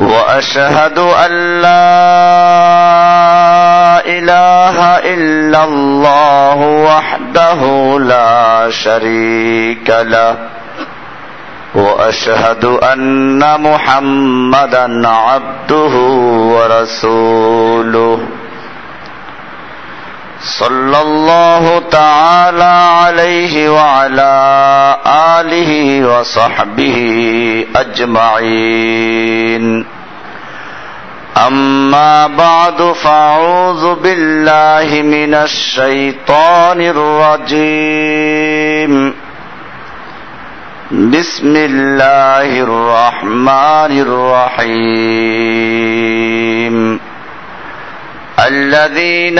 وأشهد أن لا إله إلا الله وحده لا شريك له. وأشهد أن محمدا عبده ورسوله. صلى الله تعالى عليه وعلى آله وصحبه أجمعين. أما بعد فأعوذ بالله من الشيطان الرجيم. بسم الله الرحمن الرحيم. الذين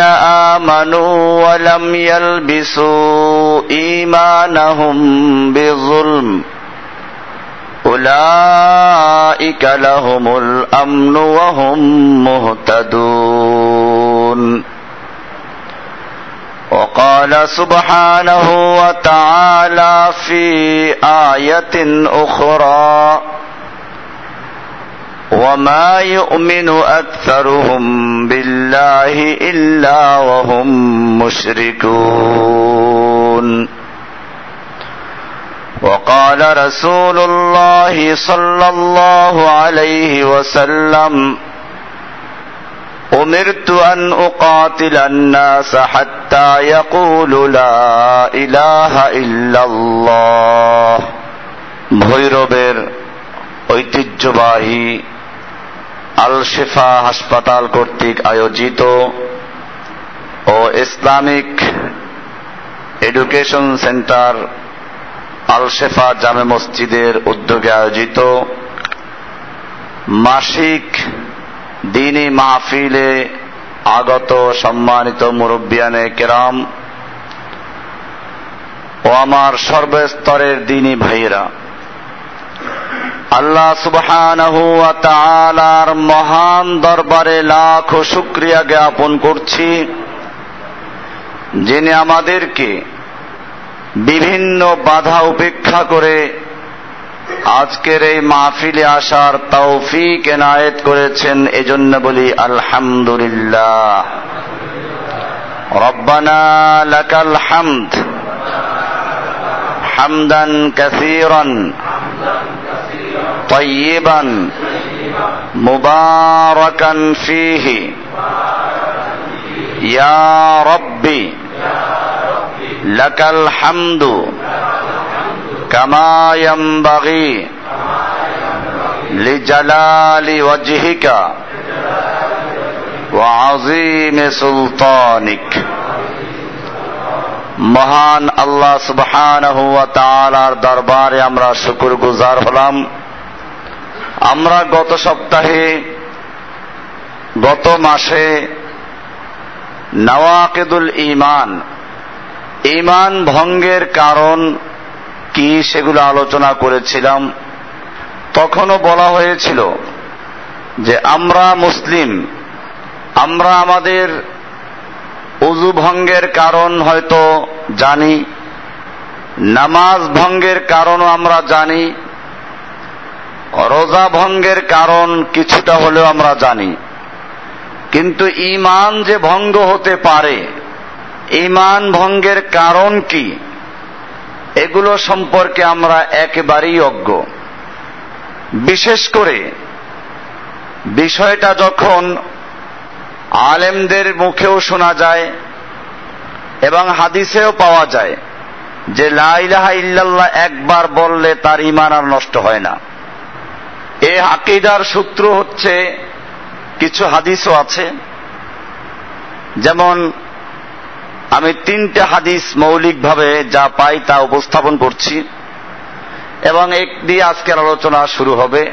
آمنوا ولم يلبسوا إيمانهم بظلم أولئك لهم الأمن وهم مهتدون. وقال سبحانه وتعالى في آية أخرى وما يؤمن اكثرهم بالله الا وهم مشركون وقال رسول الله صلى الله عليه وسلم امرت ان اقاتل الناس حتى يقولوا لا اله الا الله ভৈরবের ঐতিহ্যবাহী আল শেফা হাসপাতাল কর্তৃক আয়োজিত ও Islamic education centre Al Shefa জামে মসজিদের উদ্যোগে আয়োজিত মাসিক দিনী মাহফিলে আগত সম্মানিত মুরব্বিয়ানে কেরাম ও আমার সর্বস্তরের দিনী ভাইয়েরা আল্লাহ তাআলার মহান দরবারে লাখ শুক্রিয়া জ্ঞাপন করছি, যিনি আমাদেরকে বিভিন্ন বাধা উপেক্ষা করে আজকের এই মাহফিলে আসার তৌফিক এনায়েত করেছেন, এজন্য বলি আলহামদুলিল্লাহ। রব্বানা লাকাল হামদ হামদান কাসীরান طيبا مباركا فيه يا ربي لك الحمد كما ينبغي لجلال وجهك وعظيم سلطانك মহান আল্লাহ সুবহানাহু ওয়া তাআলার দরবারে আমরা শুকর গুজার হলাম আমরা গত সপ্তাহে, গত মাসে নওয়াকেদুল ইমান ইমান ভঙ্গের কারণ কি সেগুলো আলোচনা করেছিলাম। তখনও বলা হয়েছিল যে আমরা মুসলিম, আমরা আমাদের উজু ভঙ্গের কারণ হয়তো জানি, নামাজ ভঙ্গের কারণও আমরা জানি রোজা ভঙ্গের কারণ কিছুটা হলেও আমরা জানি। কিন্তু ইমান যে ভঙ্গ হতে পারে ইমান ভঙ্গের কারণ কি? এগুলো সম্পর্কে আমরা একেবারেই অজ্ঞ। বিশেষ করে বিষয়টা যখন আলেমদের মুখেও শোনা যায় এবং হাদিসেও পাওয়া যায় যে লাইলাহা ইল্লাল্লাহ একবার বললে তার ইমান আর নষ্ট হয় না। এ আকিদার সূত্র হচ্ছে কিছু হাদিসও আছে। যেমন, আমি তিনটে হাদিস মৌলিকভাবে যা পাই তা উপস্থাপন করছি, এবং এক দিয়ে আজকের আলোচনা শুরু হবে।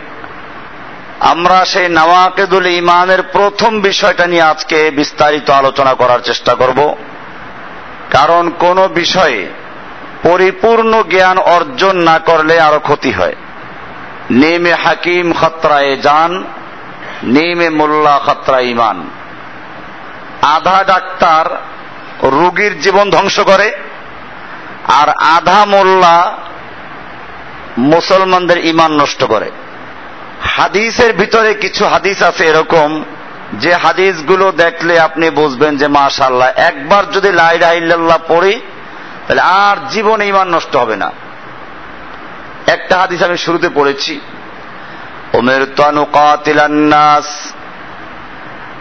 আমরা সেই নওয়াকেদুল ইমানের প্রথম বিষয়টা নিয়ে আজকে বিস্তারিত আলোচনা করার চেষ্টা করব। কারণ কোন বিষয়ে পরিপূর্ণ জ্ঞান অর্জন না করলে আরও ক্ষতি হয়। নেমে হাকিম খতরায় যান, নেমে মোল্লা খতরা ইমান। আধা ডাক্তার রুগীর জীবন ধ্বংস করে, আর আধা মোল্লা মুসলমানদের ইমান নষ্ট করে। হাদিসের ভিতরে কিছু হাদিস আছে এরকম, যে হাদিসগুলো দেখলে আপনি বুঝবেন যে মাশাল্লাহ একবার যদি লাইলা ইল্লাল্লাহ পড়ি, তাহলে আর জীবনে ইমান নষ্ট হবে না। একটা হাদিস আমি শুরুতে পড়েছি। ওমের নাস।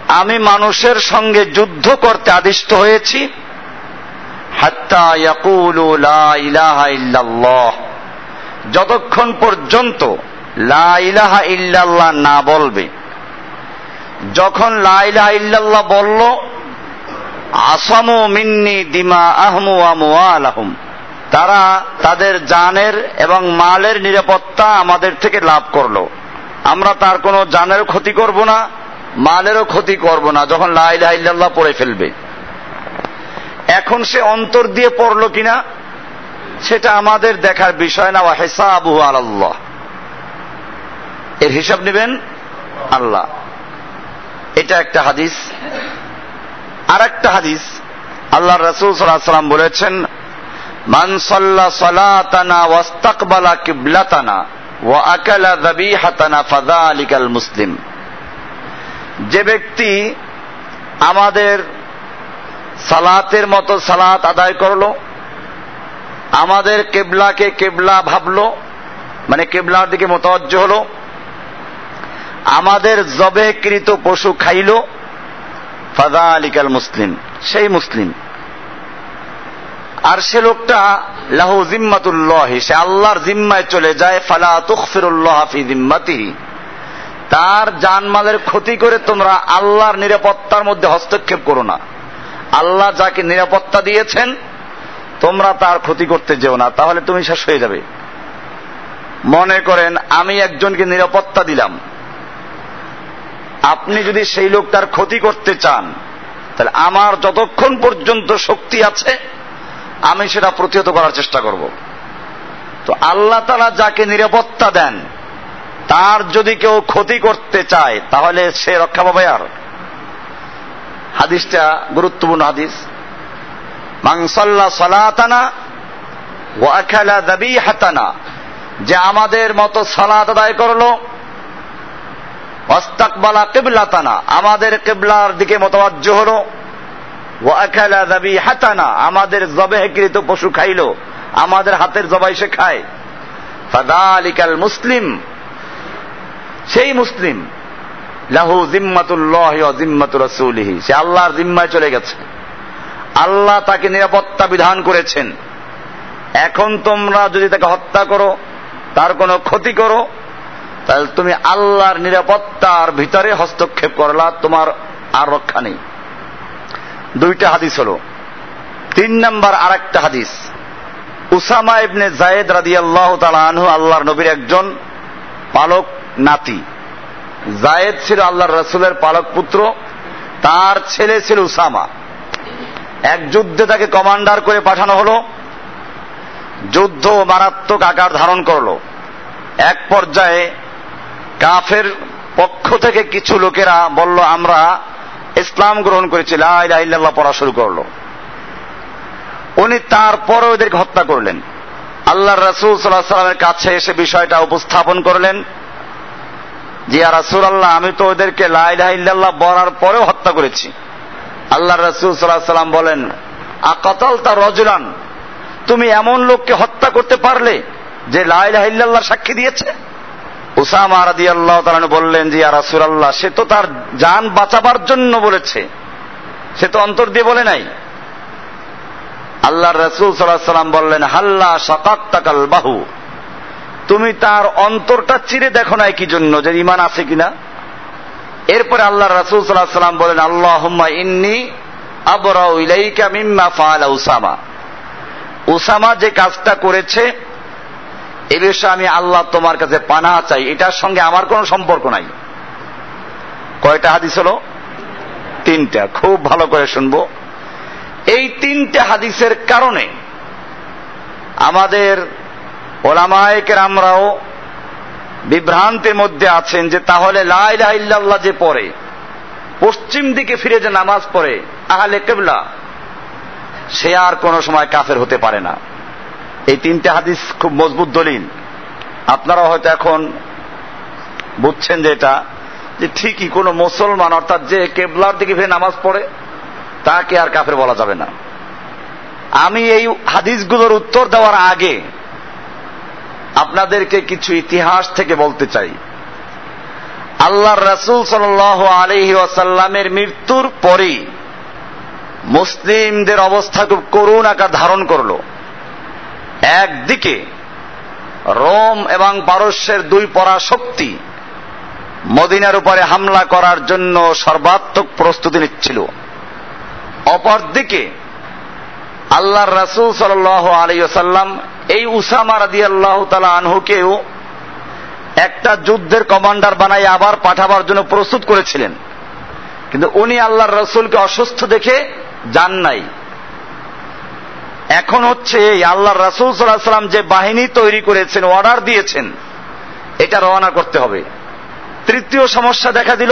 আমি মানুষের সঙ্গে যুদ্ধ করতে আদিষ্ট হয়েছি। যতক্ষণ পর্যন্ত লা ইলাহা ইল্লাল্লাহ না বলবে, যখন লা ইলাহা ইল্লাল্লাহ বলল, আসামু মিন্নি দিমা আহমু আমওয়ালাহুম তারা তাদের জানের এবং মালের নিরাপত্তা আমাদের থেকে লাভ করল। আমরা তার কোনো জানের ক্ষতি করব না, মালেরও ক্ষতি করব না, যখন লা ইলাহা ইল্লাল্লাহ পড়ে ফেলবে। এখন সে অন্তর দিয়ে পড়ল কিনা, সেটা আমাদের দেখার বিষয় না। হেসাবু আল্লাহ এর হিসাব নেবেন আল্লাহ। এটা একটা হাদিস। আর একটা হাদিস। আল্লাহ রসুল সাল্লাম বলেছেন মান সাল্লা সালাতানা ওয়াস্তাকবালা কিবলাতানা ওয়া আকালা যাবিহাতানা ফাযালিকাল মুসলিম। যে ব্যক্তি আমাদের সালাতের মতো সালাত আদায় করল, আমাদের কেবলাকে কেবলা ভাবলো মানে কেবলার দিকে মোতাবজ্জ হলো, আমাদের জবেকৃত পশু খাইল ফাদা আলিকাল মুসলিম, সেই মুসলিম। আর সে লোকটা লাহু জিম্মাতুল্লাহ, সে আল্লাহর জিম্মায় চলে যায়, ফালা তুখফিরুল্লাহ ফি জিম্মাতিহি। তার জানমালের ক্ষতি করে তোমরা আল্লাহর নিরাপত্তার মধ্যে হস্তক্ষেপ করো না। আল্লাহ যাকে নিরাপত্তা দিয়েছেন, তোমরা তার ক্ষতি করতে যেও না, তাহলে তুমি শেষ হয়ে যাবে। মনে করেন, আমি একজনকে নিরাপত্তা দিলাম। আপনি যদি সেই লোকটার ক্ষতি করতে চান, তাহলে আমার যতক্ষণ পর্যন্ত শক্তি আছে আমি সেটা প্রতিহত করার চেষ্টা করব। তো আল্লাহ তালা যাকে নিরাপত্তা দেন, তার যদি কেউ ক্ষতি করতে চায়, তাহলে সে রক্ষা পাবে আর। হাদিসটা গুরুত্বপূর্ণ হাদিস। মাংসল্লা সলাতানা ও আখালা দাবি হাতানা যে আমাদের মতো সালাত আদায় করল অস্তাকবালা কেবলাতানা, আমাদের কেবলার দিকে মতবাজ্য হলো। ও আখালা দাবি হাতানা আমাদের জবেহকৃত পশু খাইলো, আমাদের হাতের জবাই সে খায়। মুসলিম, সেই মুসলিম, লাহু জিম্মাতুল্লাহ জিম্মাতু রাসূলিহি, সে আল্লাহর জিম্মায় চলে গেছে। আল্লাহ তাকে নিরাপত্তা বিধান করেছেন। এখন তোমরা যদি তাকে হত্যা করো, তার কোনো ক্ষতি করো, তাহলে তুমি আল্লাহর নিরাপত্তার ভিতরে হস্তক্ষেপ করলা, তোমার আর রক্ষা নেই। দুইটা হাদিস হলো। তিন নাম্বার আর একটা হাদিস। উসামা ইবনে জায়েদ রাদি আল্লাহ আনহু আল্লাহর নবীর একজন পালক নাতি। জায়েদ ছিল আল্লাহর রসুলের পালক পুত্র, তার ছেলে ছিল উসামা। এক যুদ্ধে তাকে কমান্ডার করে পাঠানো হলো। যুদ্ধ মারাত্মক আকার ধারণ করল। এক পর্যায়ে কাফের পক্ষ থেকে কিছু লোকেরা বলল, আমরা ইসলাম গ্রহণ করেছি লাইল্লাহ পড়া শুরু করল। উনি তারপরে ওদেরকে হত্যা করলেন। আল্লাহ রসুল সাল্লাহ সাল্লামের কাছে এসে বিষয়টা উপস্থাপন করলেন যে রাসুল আল্লাহ আমি তো ওদেরকে লাইল্লাহ বলার পরেও হত্যা করেছি। আল্লাহ রসুল সাল্লাহ সাল্লাম বলেন আকাতাল তার রজলান, তুমি এমন লোককে হত্যা করতে পারলে যে লাইল্লাহ সাক্ষী দিয়েছে? উসামা রাদি আল্লাহ বললেন যে রাসুল আল্লাহ সে তো তার যান বাঁচাবার জন্য বলেছে। সে তো অন্তর দিয়ে বলে নাই। আল্লাহ রসুল সাল্লাম বললেন, হাল্লা সকাত্তাকাল বাহু। তুমি তার অন্তরটা চিরে দেখো নাই কি জন্য, যে ইমান আছে কিনা? এরপরে আল্লাহ রাসুল সাল্লাহ সাল্লাম বলেন আল্লাহ ইন্নি আবরাউ ইলাইকা মিম্মা ফাআলা উসামা। উসামা যে কাজটা করেছে এ বিষয়ে আমি আল্লাহ তোমার কাছে পানা চাই। এটার সঙ্গে আমার কোনো সম্পর্ক নাই। কয়টা হাদিস হলো? তিনটা। খুব ভালো করে শুনব। এই তিনটে হাদিসের কারণে আমাদের ওলামায়কের আমরাও বিভ্রান্তের মধ্যে আছেন যে তাহলে লাইল্লাহ যে পড়ে, পশ্চিম দিকে ফিরে যে নামাজ পড়ে, আহলে কেবলা, সে আর কোনো সময় কাফের হতে পারে না। এই তিনটে হাদিস খুব মজবুত দলিল। আপনারা হয়তো এখন বুঝছেন যে এটা, যে ঠিকই কোন মুসলমান, অর্থাৎ যে কেবলার দিকে ফিরে নামাজ পড়ে, তাকে আর কাফের বলা যাবে না। আমি এই হাদিসগুলোর উত্তর দেওয়ার আগে আপনাদেরকে কিছু ইতিহাস থেকে বলতে চাই। আল্লাহ রসুল সাল আলহি আসাল্লামের মৃত্যুর পরেই মুসলিমদের অবস্থা খুব করুণ আকার ধারণ করল। একদিকে রোম এবং পারস্যের দুই পরাশক্তি মদিনার উপরে হামলা করার জন্য সর্বাত্মক প্রস্তুতি নিচ্ছিল। অপরদিকে আল্লাহর রাসুল সাল আলাইসাল্লাম এই উসামা রাদি আল্লাহ তালা আনহুকেও একটা যুদ্ধের কমান্ডার বানাই আবার পাঠাবার জন্য প্রস্তুত করেছিলেন। কিন্তু উনি আল্লাহর রসুলকে অসুস্থ দেখে যান নাই। এখন হচ্ছে আল্লাহ রাসুল সাল্লাহ সাল্লাম যে বাহিনী তৈরি করেছেন অর্ডার দিয়েছেন, এটা রওনা করতে হবে। তৃতীয় সমস্যা দেখা দিল,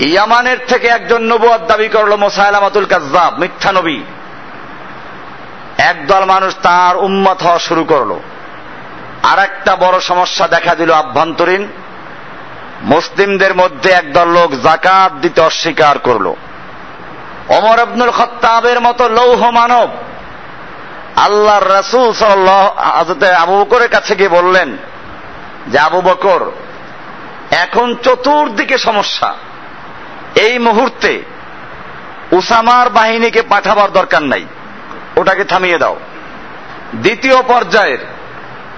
ইয়ামানের থেকে একজন নবুয়াদ দাবি করল মোসাইলামাতুল কাজাব মিথ্যা নবী। একদল মানুষ তার উম্মত হওয়া শুরু করল। আর একটা বড় সমস্যা দেখা দিল আভ্যন্তরীণ। মুসলিমদের মধ্যে একদল লোক জাকাত দিতে অস্বীকার করল। অমর আব্দুল খত্তাবের মতো লৌহ মানব। আল্লাহর রসুল সাল্লাহ আবু বকরের কাছে গিয়ে বললেন যে, আবু বকর, এখন চতুর্দিকে সমস্যা। এই মুহূর্তে উসামার বাহিনীকে পাঠাবার দরকার নাই। ওটাকে থামিয়ে দাও। দ্বিতীয় পর্যায়ের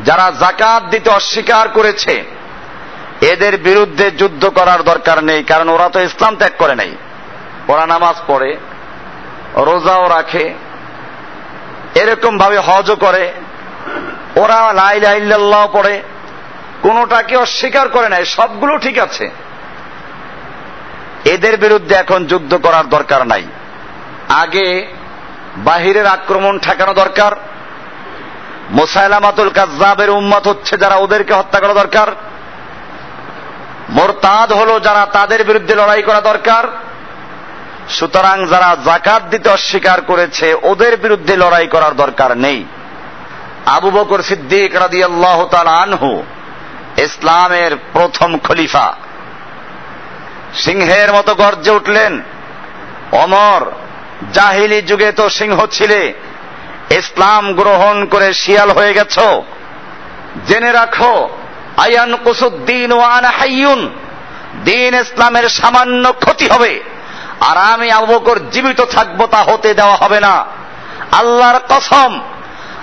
যারা জাকাত দিতে অস্বীকার করেছে, এদের বিরুদ্ধে যুদ্ধ করার দরকার নেই, কারণ ওরা তো ইসলাম ত্যাগ করে নাই। ওরা নামাজ পড়ে, রোজাও রাখে এরকম ভাবে হজও করে। ওরা লাইল্লাহ পড়ে, কোনোটাকে অস্বীকার করে নাই, সবগুলো ঠিক আছে। এদের বিরুদ্ধে এখন যুদ্ধ করার দরকার নাই। আগে বাহিরের আক্রমণ ঠেকানো দরকার, মোসাইলামাতুল কাজাবের উম্মত হচ্ছে যারা ওদেরকে হত্যা করা দরকার, মোরতাদ হলো যারা তাদের বিরুদ্ধে লড়াই করা দরকার। সুতরাং যারা জাকাত দিতে অস্বীকার করেছে, ওদের বিরুদ্ধে লড়াই করার দরকার নেই। আবু বকর সিদ্দিক রাদি আল্লাহ আনহু ইসলামের প্রথম খলিফা। সিংহের মতো গর্জে উঠলেন, অমর, জাহিলি যুগে তো সিংহ ছিলে, ইসলাম গ্রহণ করে শিয়াল হয়ে গেছ। জেনে রাখো, আয়ান কুসুদ্দিন ওয়ান হাইয়ুন, দিন ইসলামের সামান্য ক্ষতি হবে। আর আমি আবকর জীবিত থাকব তা হতে দেওয়া হবে না। আল্লাহর কসম,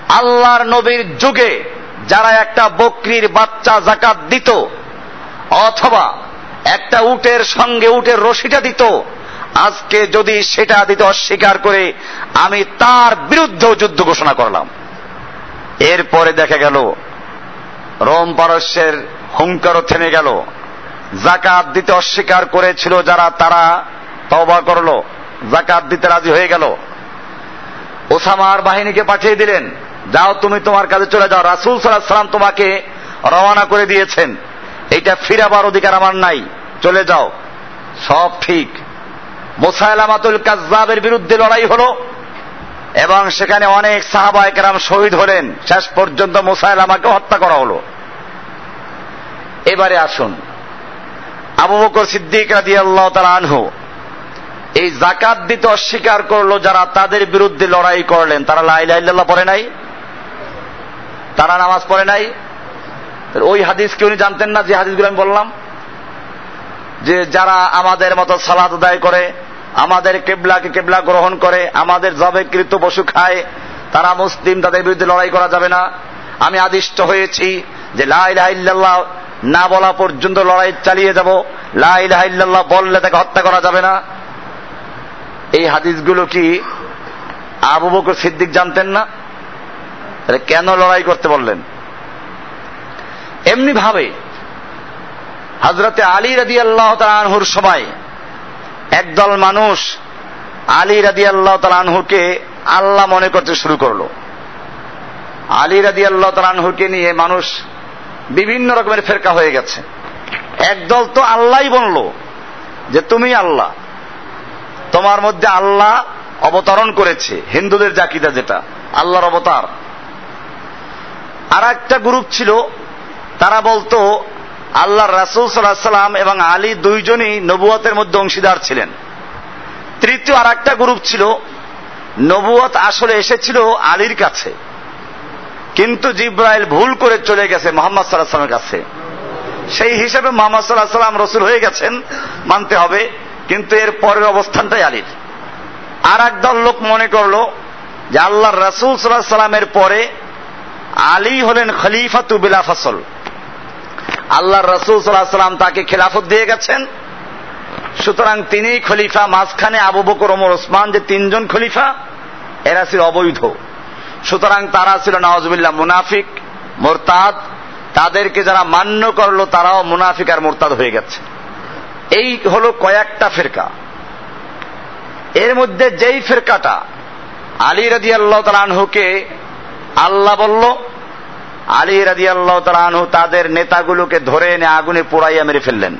আল্লাহর নবীর যুগে যারা একটা বকরির বাচ্চা জাকাত দিত, অথবা একটা উটের সঙ্গে উটের রশিটা দিত, আজকে যদি সেটা দিতে অস্বীকার করে আমি তার বিরুদ্ধেও যুদ্ধ ঘোষণা করলাম। এরপরে দেখা গেল, রোম পারস্যের হুঙ্কারও থেমে গেল। জাকাত দিতে অস্বীকার করেছিল যারা, তারা তবা করল জাকাত দিতে রাজি হয়ে গেল। ওসামার বাহিনীকে পাঠিয়ে দিলেন, যাও তুমি তোমার কাজে চলে যাও, রাসুল সাল্লাহ সাল্লাম তোমাকে রওনা করে দিয়েছেন। এটা ফিরাবার অধিকার আমার নাই, চলে যাও। সব ঠিক। মোসাইলামাতুল কাজাবের বিরুদ্ধে লড়াই হলো, এবং সেখানে অনেক সাহাবা একরাম শহীদ হলেন। শেষ পর্যন্ত মোসাইলামাকে হত্যা করা হলো। এবারে আসুন। আবু বকর সিদ্দিক রাজি আল্লাহ তালা আনহু এই জাকাত দিতে অস্বীকার করল যারা তাদের বিরুদ্ধে লড়াই করলেন। তারা লাইল্লাহ পড়ে নাই? তারা নামাজ পড়ে নাই? ওই হাদিস কি উনি জানতেন না, যে হাদিসগুলো আমি বললাম? যে যারা আমাদের মতো সালাদ আদায় করে, আমাদের কেবলাকে কেবলা গ্রহণ করে, আমাদের জবেকৃত পশু খায়, তারা মুসলিম, তাদের বিরুদ্ধে লড়াই করা যাবে না। আমি আদিষ্ট হয়েছি যে লাইল্লাহ না বলা পর্যন্ত লড়াই চালিয়ে যাব। লাইল্লাহ বললে তাকে হত্যা করা যাবে না। এই হাদিসগুলো কি আবু বকর সিদ্দিক জানতেন না? কেন লড়াই করতে বললেন? এমনি ভাবে হজরতে আলী রাদি আল্লাহ আনহুর সময় একদল মানুষ আলী রাদি আল্লাহ আনহুকে আল্লাহ মনে করতে শুরু করল। আলী রাদি আল্লাহ আনহুকে নিয়ে মানুষ বিভিন্ন রকমের ফেরকা হয়ে গেছে। একদল তো আল্লাহ বলল যে তুমি আল্লাহ। তোমার মধ্যে আল্লাহ অবতরণ করেছে, হিন্দুদের জাকিদা যেটা, আল্লাহর অবতার। আর একটা গ্রুপ ছিল, তারা বলতো আল্লাহ রাসুল সাল্লাহ সাল্লাম এবং আলী দুইজনই নবুয়তের মধ্যে অংশীদার ছিলেন। তৃতীয় আর একটা গ্রুপ ছিল, নবুয়ত আসলে এসেছিল আলীর কাছে। কিন্তু জিব্রাইল ভুল করে চলে গেছে মোহাম্মদ সাল্লাহ সাল্লামের কাছে। সেই হিসেবে মোহাম্মদ সাল্লাহ সাল্লাম রসুল হয়ে গেছেন, মানতে হবে। কিন্তু এর পরের অবস্থানটাই আলীর। আর একদল লোক মনে করল যে আল্লাহ রাসুল সাল্লাহ সাল্লামের পরে আলী হলেন খলিফা তুবিলা ফসল। আল্লাহ রসুল সাল্লাহ সাল্লাম তাকে খেলাফত দিয়ে গেছেন। সুতরাং তিনি খলিফা, মাঝখানে আবু বকর, ওমর, ওসমান যে তিনজন খলিফা, এরা ছিল অবৈধ। সুতরাং তারা ছিল নওয়াজবিল্লাহ মুনাফিক, মোরতাদ। তাদেরকে যারা মান্য করল, তারাও মুনাফিক আর মোরতাদ হয়ে গেছে। এই হল কয়েকটা ফেরকা। এর মধ্যে যেই ফেরকাটা আলী রাজি আল্লাহ তালানহুকে আল্লাহ বলল, আলী রাজি আল্লাহ তালানহু তাদের নেতাগুলোকে ধরে এনে আগুনে পোড়াইয়া মেরে ফেললেন।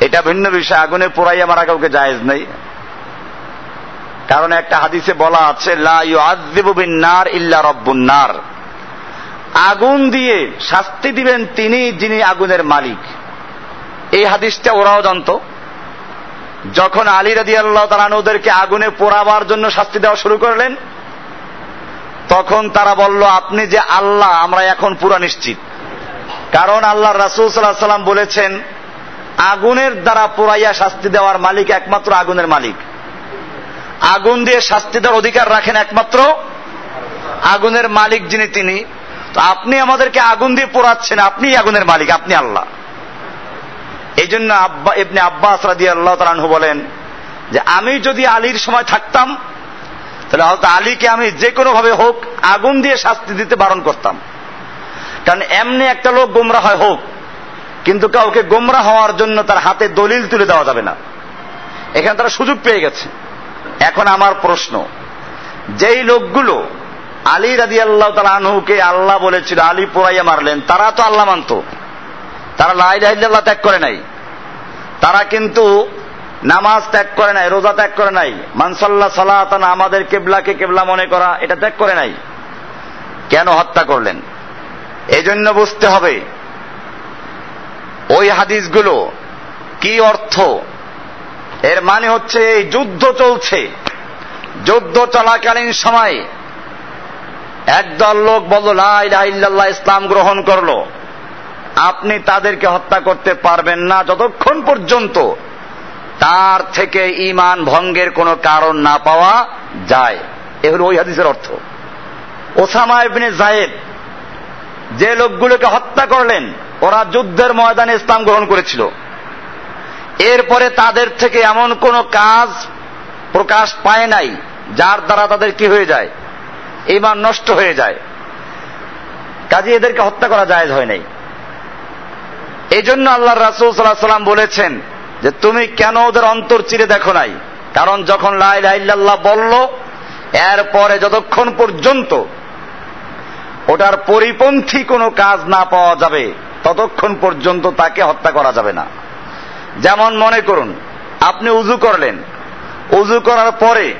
এটা ভিন্ন বিষয়, আগুনে পোড়াইয়া মারা কাউকে জায়েজ নেই। কারণ একটা হাদিসে বলা আছে নার ইল্লা রব্বুন্নার আগুন দিয়ে শাস্তি দিবেন তিনি যিনি আগুনের মালিক। এই হাদিসটা ওরাও জানত। যখন আলী রাদি আল্লাহ তালানুদেরকে আগুনে পোড়াবার জন্য শাস্তি দেওয়া শুরু করলেন, তখন তারা বলল, আপনি যে আল্লাহ, আমরা এখন পুরা নিশ্চিত। কারণ আল্লাহ রাসুল সাল্লাহ সাল্লাম বলেছেন, আগুনের দ্বারা পোড়াইয়া শাস্তি দেওয়ার মালিক একমাত্র আগুনের মালিক। আগুন দিয়ে শাস্তি দেওয়ার অধিকার রাখেন একমাত্র আগুনের মালিক যিনি তিনি। তো আপনি আমাদেরকে আগুন দিয়ে পোড়াচ্ছেন আপনি আগুনের মালিক, আপনি আল্লাহ। এই জন্য আব্বা এমনি আব্বাস রাদি আল্লাহ তালানহু বলেন যে আমি যদি আলীর সময় থাকতাম, তাহলে হয়তো আলীকে আমি যে কোনো ভাবে হোক আগুন দিয়ে শাস্তি দিতে বারণ করতাম। কারণ এমনি একটা লোক গোমরা হয় হোক, কিন্তু কাউকে গোমরা হওয়ার জন্য তার হাতে দলিল তুলে দেওয়া যাবে না। এখানে তারা সুযোগ পেয়ে গেছে। এখন আমার প্রশ্ন, যেই লোকগুলো আলী রাজি আল্লাহ তালা আনহুকে আল্লাহ বলেছিল, আলী পোড়াইয়া মারলেন, তারা তো আল্লাহ মানত। তারা লাইল্লাহ ত্যাগ করে নাই। তারা কিন্তু নামাজ ত্যাগ করে নাই, রোজা ত্যাগ করে নাই। মানসাল্লাহ সালাতানা, আমাদের কেবলাকে কেবলা মনে করা, এটা ত্যাগ করে নাই। কেন হত্যা করলেন? এই জন্য বুঝতে হবে, ওই হাদিসগুলো কি অর্থ? এর মানে হচ্ছে এই যুদ্ধ চলছে। যুদ্ধ চলাকালীন সময় একদল লোক বলল লাইল্লাহ ইসলাম গ্রহণ করল। আপনি তাদেরকে হত্যা করতে পারবেন না যতক্ষণ পর্যন্ত তার থেকে ইমান ভঙ্গের কোনো কারণ না পাওয়া যায়। এ হল ওই হাদিসের অর্থ। ওসামা ইবনে জায়েদ যে লোকগুলোকে হত্যা করলেন, ওরা যুদ্ধের ময়দানে ইসলাম গ্রহণ করেছিল। এরপরে তাদের থেকে এমন কোন কাজ প্রকাশ পায় নাই, যার দ্বারা তাদের কি হয়ে যায়? ইমান নষ্ট হয়ে যায়। কাজে এদেরকে হত্যা করা যায় হয় নাই। এই জন্য আল্লাহ রাসুল সাল্লাহ সাল্লাম বলেছেন যে তুমি কেন ওদের অন্তর চিরে দেখো নাই? কারণ যখন লাইল্লাহ বলল, এরপরে যতক্ষণ পর্যন্ত ওটার পরিপন্থী কোনো কাজ না পাওয়া যাবে, ততক্ষণ পর্যন্ত তাকে হত্যা করা যাবে না। যেমন মনে করুন, আপনি উজু করলেন। উজু করার পরে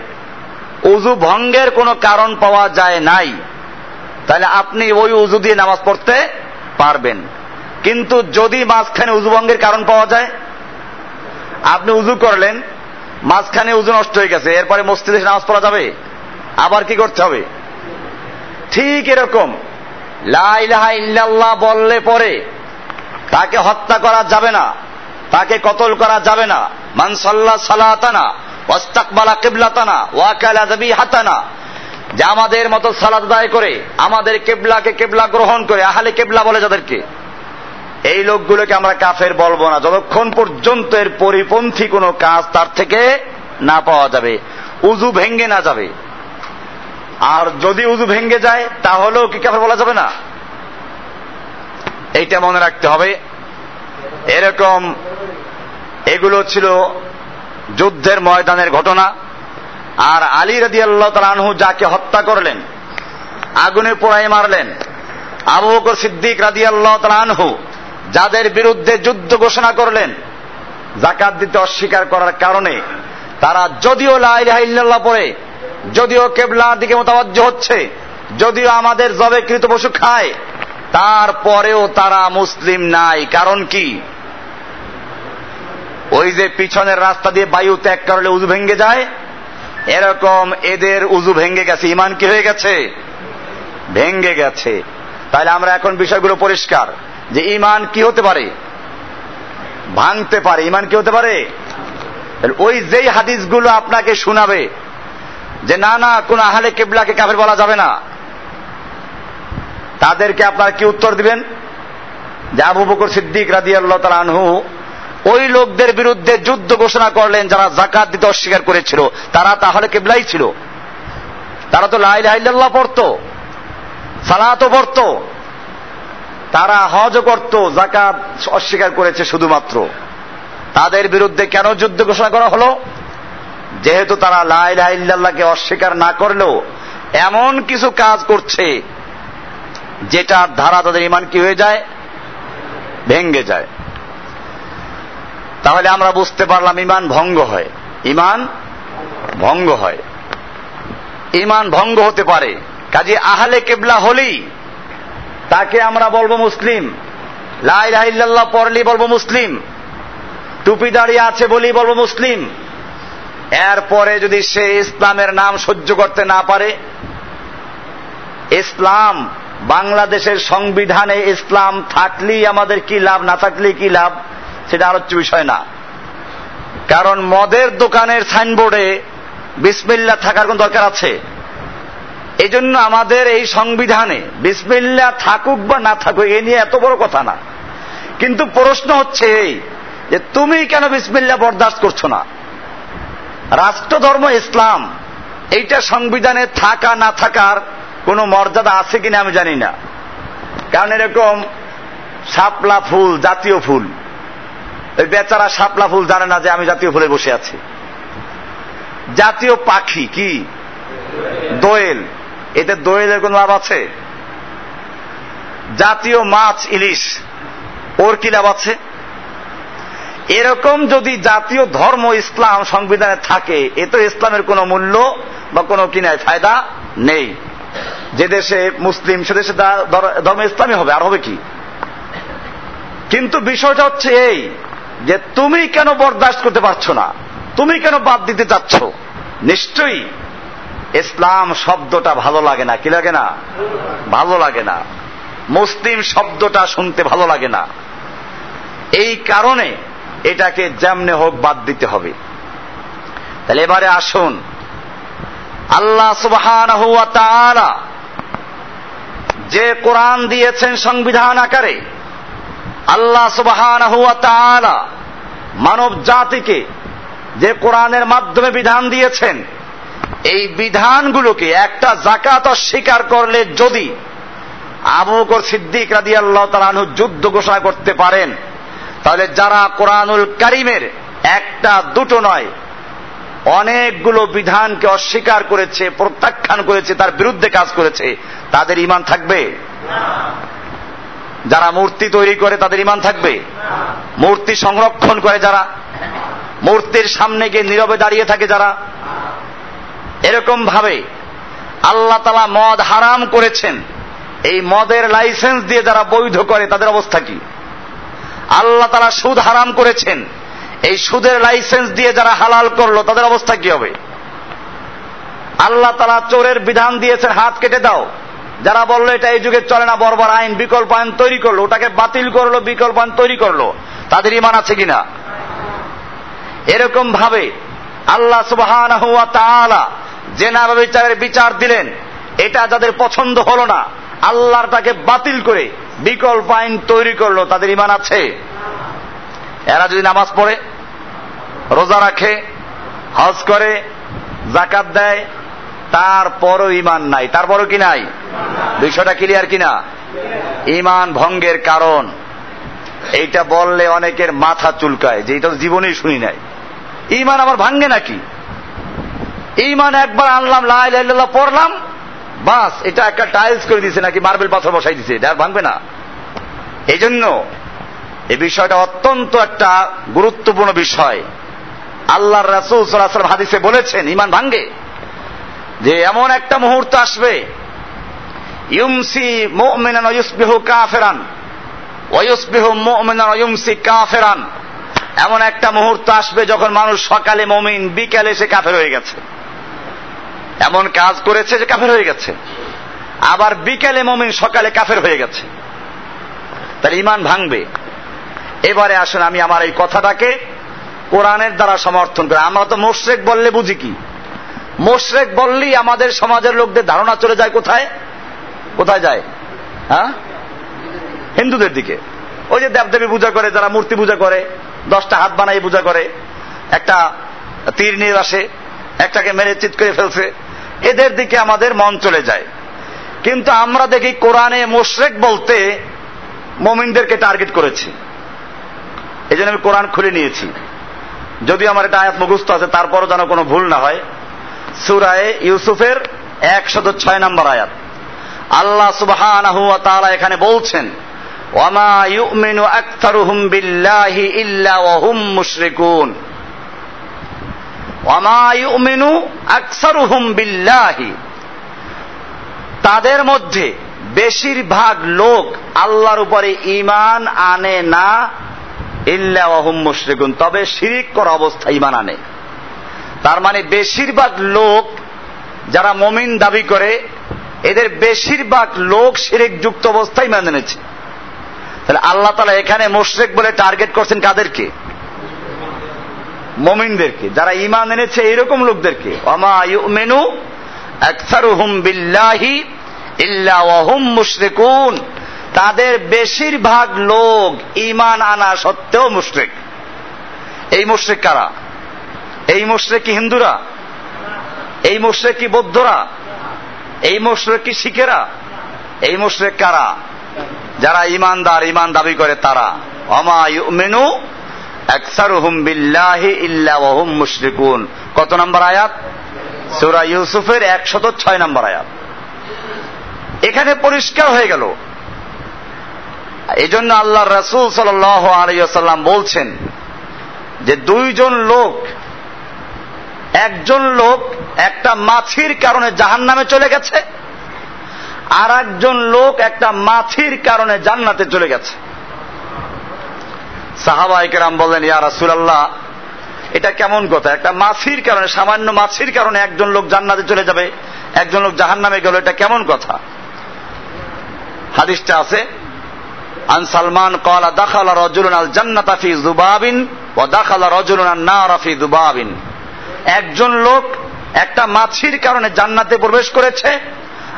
উজু ভঙ্গের কোনো কারণ পাওয়া যায় নাই। তাহলে আপনি ওই উজু দিয়ে নামাজ পড়তে পারবেন। কিন্তু যদি মাঝখানে উজু ভঙ্গের কারণ পাওয়া যায়, আপনি উজু করলেন, মাঝখানে উজু নষ্ট হয়ে গেছে, এরপরে মসজিদে নামাজ পড়া যাবে? আবার কি করতে হবে? ঠিক এরকম। ইল্লাল্লাহ বললে পরে তাকে হত্যা করা যাবে না, তাকে কতল করা যাবে না। মানসাল্লাহ সালাতানা, ওয়াস্তাকবালা কিবলাতানা, ওয়াকালা দাবি হাতানা যে আমাদের মতো সালাদ আদায় করে, আমাদের কেবলাকে কেবলা গ্রহণ করে, আহালে কেবলা বলে যাদেরকে। এই লোকগুলোকে আমরা কাফের বলব না। যতক্ষণ পর্যন্ত এর পরিপন্থী কোনো কাজ তার থেকে না পাওয়া যাবে, উজু ভেঙ্গে না যাবে। আর যদি উজু ভেঙ্গে যায়, তাহলেও কি কাফের বলা যাবে না? এইটা মনে রাখতে হবে। এরকম এগুলো ছিল যুদ্ধের ময়দানের ঘটনা। আর আলী রাদি আল্লাহ তালানহু যাকে হত্যা করলেন, আগুনে পোড়াই মারলেন, আবু বকর সিদ্দিক রাদি আল্লাহ তালানহু যাদের বিরুদ্ধে যুদ্ধ ঘোষণা করলেন জাকাত দিতে অস্বীকার করার কারণে, তারা যদিও লাইল্লাহ পরে যদিও কেবলার দিকে মোতাবজ্জ হচ্ছে, যদিও আমাদের জবে কৃত পশু খায়, তারপরেও তারা মুসলিম নাই। কারণ কি? ওই যে পিছনের রাস্তা দিয়ে বায়ু ত্যাগ করলে উজু ভেঙ্গে যায়, এরকম এদের উজু ভেঙ্গে গেছে। ইমান কি হয়ে গেছে? ভেঙ্গে গেছে। তাহলে আমরা এখন বিষয়গুলো পরিষ্কার। যে ইমান কি হতে পারে? ভাঙতে পারে। ইমান কি হতে পারে? ওই যেই হাদিসগুলো আপনাকে শোনাবে, যে না না, কোন আহলে কেবলাকে কাফের বলা যাবে না। তাদেরকে আপনারা কি উত্তর দিবেন? যে আবু বকর সিদ্দিক রাদি আল্লাহ আনহু, ওই লোকদের বিরুদ্ধে যুদ্ধ ঘোষণা করলেন, যারা জাকাত দিতে অস্বীকার করেছিল। তারা তাহলে কেবলাই ছিল। তারা তো লাইল্লাহ পড়তো, সালাতও পড়তো। তারা হজ করত জাকাত অস্বীকার করেছে শুধুমাত্র। তাদের বিরুদ্ধে কেন যুদ্ধ ঘোষণা করা হলো? যেহেতু তারা লাইল্লাহকে অস্বীকার না করলেও এমন কিছু কাজ করছে, যেটার ধারা তাদের ইমান কি হয়ে যায়? ভেঙ্গে যায়। তাহলে আমরা বুঝতে পারলাম ইমান ভঙ্গ হয়। ইমান ভঙ্গ হয়। ইমান ভঙ্গ হতে পারে। কাজে আহলে কেবলা হলেই তাকে আমরা বলব মুসলিম। লাই রাহিল্লাহ পড়লি বলব মুসলিম। টুপি দাঁড়িয়ে আছে বলি বলব মুসলিম। এরপরে যদি সে ইসলামের নাম সহ্য করতে না পারে, ইসলাম, বাংলাদেশের সংবিধানে ইসলাম থাকলেই আমাদের কি লাভ, না থাকলেই কি লাভ, সেটা আলোচ্য বিষয় না। কারণ মদের দোকানের সাইনবোর্ডে বিসমিল্লা থাকার কোন দরকার আছে? এই জন্য আমাদের এই সংবিধানে বিসমিল্লা থাকুক বা না থাকুক, এ নিয়ে এত বড় কথা না। কিন্তু প্রশ্ন হচ্ছে এই, যে তুমি কেন বিসমিল্লা বরদাস্ত করছ না? রাষ্ট্রধর্ম, ইসলাম, এইটা সংবিধানে থাকা, না থাকার কোনো মর্যাদা আছে কিনা আমি জানি না। কারণ এরকম শাপলা ফুল, জাতীয় ফুল, ওই বেচারা শাপলা ফুল জানে না যে আমি জাতীয় ফুলে বসে আছি। জাতীয় পাখি কি? দোয়েল। এতে দোয়েলের কোন লাভ আছে? জাতীয় মাছ, ইলিশ, ওর কি লাভ আছে? এরকম যদি জাতীয় ধর্ম, ইসলাম সংবিধানে থাকে, এ তো ইসলামের কোনো মূল্য বা কোনো কিনায় ফায়দা নেই। যে দেশে মুসলিম, সে দেশে ধর্ম ইসলামী হবে, আর হবে কি? কিন্তু বিষয়টা হচ্ছে এই, যে তুমি কেন বরদাস্ত করতে পারছ না? তুমি কেন বাদ দিতে চাচ্ছ? নিশ্চয়ই ইসলাম শব্দটা ভালো লাগে না। কি লাগে না? ভালো লাগে না। মুসলিম শব্দটা শুনতে ভালো লাগে না। এই কারণে এটাকে যেমনে হোক বাদ দিতে হবে। তাহলে এবারে আসুন। আল্লাহ সুবহান যে কোরআন দিয়েছেন সংবিধান আকারে, আল্লাহ সুবহান মানব জাতিকে যে কোরআনের মাধ্যমে বিধান দিয়েছেন এই বিধানগুলোকে একটা জাকাত অস্বীকার করলে যদি আবু বকর সিদ্দিক রাদি আল্লাহ তালানহু যুদ্ধ ঘোষণা করতে পারেন, তাহলে যারা কোরআনুল কারিমের একটা, দুটো নয়, অনেকগুলো বিধানকে অস্বীকার করেছে, প্রত্যাখ্যান করেছে, তার বিরুদ্ধে কাজ করেছে, তাদের ইমান থাকবে? যারা মূর্তি তৈরি করে তাদের ইমান থাকবে? মূর্তি সংরক্ষণ করে যারা? মূর্তির সামনে গিয়ে নীরবে দাঁড়িয়ে থাকে যারা? এরকম ভাবে আল্লাহ তালা মদ হারাম করেছেন। এই মদের লাইসেন্স দিয়ে যারা বৈধ করে, তাদের অবস্থা কি? আল্লাহ তালা সুদ হারাম করেছেন। এই সুদের লাইসেন্স দিয়ে যারা হালাল করল, তাদের অবস্থা কি হবে? আল্লাহ তালা চোরের বিধান দিয়েছেন, হাত কেটে দাও। যারা বলল এটা এই যুগে চলে না, বরবার আইন, বিকল্প আইন তৈরি করল, ওটাকে বাতিল করল, বিকল্প আইন তৈরি করল, তাদের ইমান আছে কিনা? এরকম ভাবে আল্লাহ সুবহান জেনা বিচারের বিচার দিলেন, এটা যাদের পছন্দ হলো না, আল্লাহর তাকে বাতিল করে বিকল্প আইন তৈরি করল, তাদের ইমান আছে। এরা যদি নামাজ পড়ে, রোজা রাখে, হজ করে জাকাত দেয়, তারপরও ইমান নাই। তারপরও কি নাই? বিষয়টা ক্লিয়ার কিনা? ইমান ভঙ্গের কারণ। এইটা বললে অনেকের মাথা চুলকায় যে এটা জীবনেই শুনি নাই। ইমান আমার ভাঙ্গে নাকি? ইমান একবার আনলাম লাই লাইল্লাহ পড়লাম, বাস, এটা একটা টাইলস করে দিছে নাকি মার্বেল পাথর বসাই দিছে এটা আর ভাঙবে না। এই জন্য এই বিষয়টা অত্যন্ত একটা গুরুত্বপূর্ণ বিষয়। আল্লাহর রাসুল সাল্লাহ হাদিসে বলেছেন ইমান ভাঙ্গে যে এমন একটা মুহূর্ত আসবে, ইউমসি মুমিনান ইউসবিহু কাফেরান ওয়ুসবিহু মুমিনান ইউমসি কাফেরান। এমন একটা মুহূর্ত আসবে যখন মানুষ সকালে মমিন, বিকালে সে কাফের হয়ে গেছে। এমন কাজ করেছে যে কাফের হয়ে গেছে। আবার বিকেলে মমিন সকালে কাফের হয়ে গেছে। তার ইমান ভাঙবে। এবারে আসুন আমি আমার এই কথাটাকে কোরআনের দ্বারা সমর্থন করি। আমরা তো মোশরেক বললে বুঝি কি? মোশরেক বললেই আমাদের সমাজের লোকদের ধারণা চলে যায় কোথায়? কোথায় যায়? হ্যাঁ? হিন্দুদের দিকে। ওই যে দেবদেবী পূজা করে, যারা মূর্তি পূজা করে, দশটা হাত বানাই পূজা করে, একটা তীর নিয়ে আসে, একটাকে মেরে চিৎ করে ফেলছে। এদের দিকে আমাদের মন চলে যায়। কিন্তু আমরা দেখি কোরআনে মোশরেক বলতে মমিনদেরকে টার্গেট করেছি। এই জন্য আমি কোরআন খুলে নিয়েছি। যদি আমার এটা আয়াত মুখস্থ আছে, তারপরও যেন কোনো ভুল না হয়। সুরায় ইউসুফের একশত ছয় নম্বর আয়াত। আল্লাহ সুবাহ এখানে বলছেন ওয়ামা ইউমিনু আকতারুহুম বিল্লাহি ইল্লা ওয়াহুম মুশরিকুন। তাদের মধ্যে বেশিরভাগ লোক আল্লাহর উপরে ইমান আনে না, ইল্লা ওয়াহুম মুশরিকুন, তবে শিরিক করা অবস্থা ইমান আনে। তার মানে বেশিরভাগ লোক যারা মমিন দাবি করে, এদের বেশিরভাগ লোক শিরিক যুক্ত অবস্থায় মেনে নিচ্ছে তাহলে আল্লাহ তালা এখানে মোশরেক বলে টার্গেট করছেন কাদেরকে? মমিনদেরকে, যারা ইমান এনেছে এরকম লোকদেরকে। অমা আকসারুহুম বিল্লাহি ইল্লা ওয়াহুম তাদের বেশিরভাগ লোক ইমান আনা সত্ত্বেও মুশরিক। এই মুশরিক কারা? এই মুশরিক কি হিন্দুরা? এই মুশরিক কি বৌদ্ধরা? এই মুশরিক কি শিখেরা? এই মুশরিক কারা? যারা ইমানদার ইমান দাবি করে তারা। অমা ইউমেনু কত নম্বর আয়াত? সূরা ইউসুফের 106 নম্বর আয়াত। এখানে পরিষ্কার হয়ে গেল। এই জন্য আল্লাহ রাসূল ওয়াসাল্লাম বলছেন যে দুইজন লোক, একজন লোক একটা মাছির কারণে জাহান্নামে চলে গেছে আর একজন লোক একটা মাছির কারণে জান্নাতে চলে গেছে। সাহাবাইকেরাম বললেন, ইয়া রাসুলাল্লাহ, এটা কেমন কথা? একটা মাছির কারণে, সামান্য মাছির কারণে একজন লোক জান্নাতে চলে যাবে, একজন লোক জাহান নামে গেল, এটা কেমন কথা? হাদিসটা আছে, আন সালমান কলা দাখালা রজুলুন আল জান্নাতা জুবাবিন ও দাখালা রজুলুন আন নারা ফি দুবাবিন একজন লোক একটা মাছির কারণে জান্নাতে প্রবেশ করেছে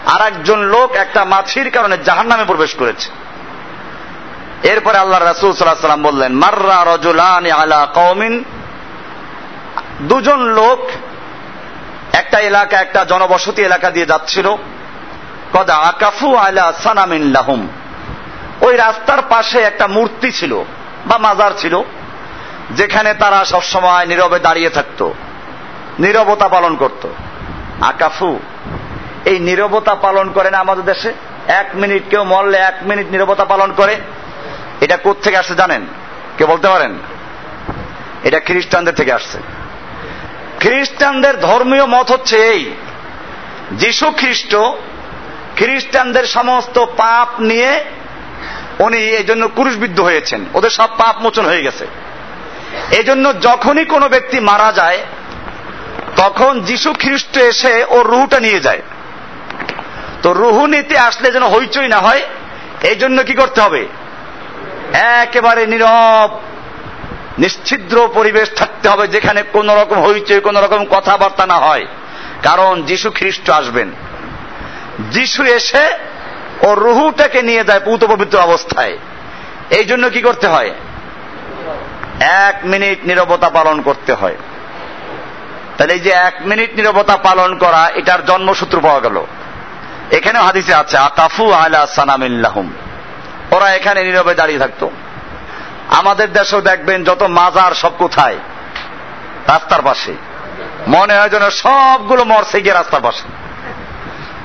আর একজন লোক একটা মাছির কারণে জাহান নামে প্রবেশ করেছে। এরপরে আল্লাহ রাসুল সাল্লাম বললেন, মার্রা রজুলান আলা কৌমিন দুজন লোক একটা এলাকা, একটা জনবসতি এলাকা দিয়ে যাচ্ছিল। কদা আকাফু আলা সানামিন লাহুম। ওই রাস্তার পাশে একটা মূর্তি ছিল বা মাজার ছিল, যেখানে তারা সবসময় নীরবে দাঁড়িয়ে থাকত, নীরবতা পালন করত। আকাফু, এই নীরবতা পালন করে না আমাদের দেশে? এক মিনিট কেউ মরলে এক মিনিট নীরবতা পালন করে। এটা থেকে আসছে জানেন? কে বলতে পারেন? এটা খ্রিস্টানদের থেকে আসছে। খ্রিস্টানদের ধর্মীয় মত হচ্ছে এই। যিশু খ্রিস্ট খ্রিস্টানদের সমস্ত পাপ নিয়ে উনি এই জন্য কুরুষবিদ্ধ হয়েছেন। ওদের সব পাপ মোচন হয়ে গেছে। এই জন্য যখনই কোনো ব্যক্তি মারা যায়, তখন যিশু খ্রিস্ট এসে ওর রুহুটা নিয়ে যায়। তো রুহু নিতে আসলে যেন হইচই না হয় এই জন্য কি করতে হবে? একেবারে নীরব, নিশ্ছিদ্র পরিবেশ থাকতে হবে যেখানে কোন রকম হইচই, কোন রকম কথাবার্তা না হয়। কারণ যিশু খ্রিস্ট আসবেন। যিশু এসে ও রুহুটাকে নিয়ে যায় পুত পবিত্র অবস্থায়। এই জন্য কি করতে হয়? এক মিনিট নিরবতা পালন করতে হয়। তাহলে এই যে এক মিনিট নিরবতা পালন করা, এটার জন্মসূত্র পাওয়া গেল। এখানেও হাদিসে আছে, আতাফু আলা সানামিল্লাহুম। ওরা এখানে নীরবে দাঁড়িয়ে থাকতো। আমাদের দেশেও দেখবেন যত মাজার সব কোথায়? রাস্তার পাশে। মনে হয় যেন সবগুলো মরছে গিয়ে রাস্তার পাশে।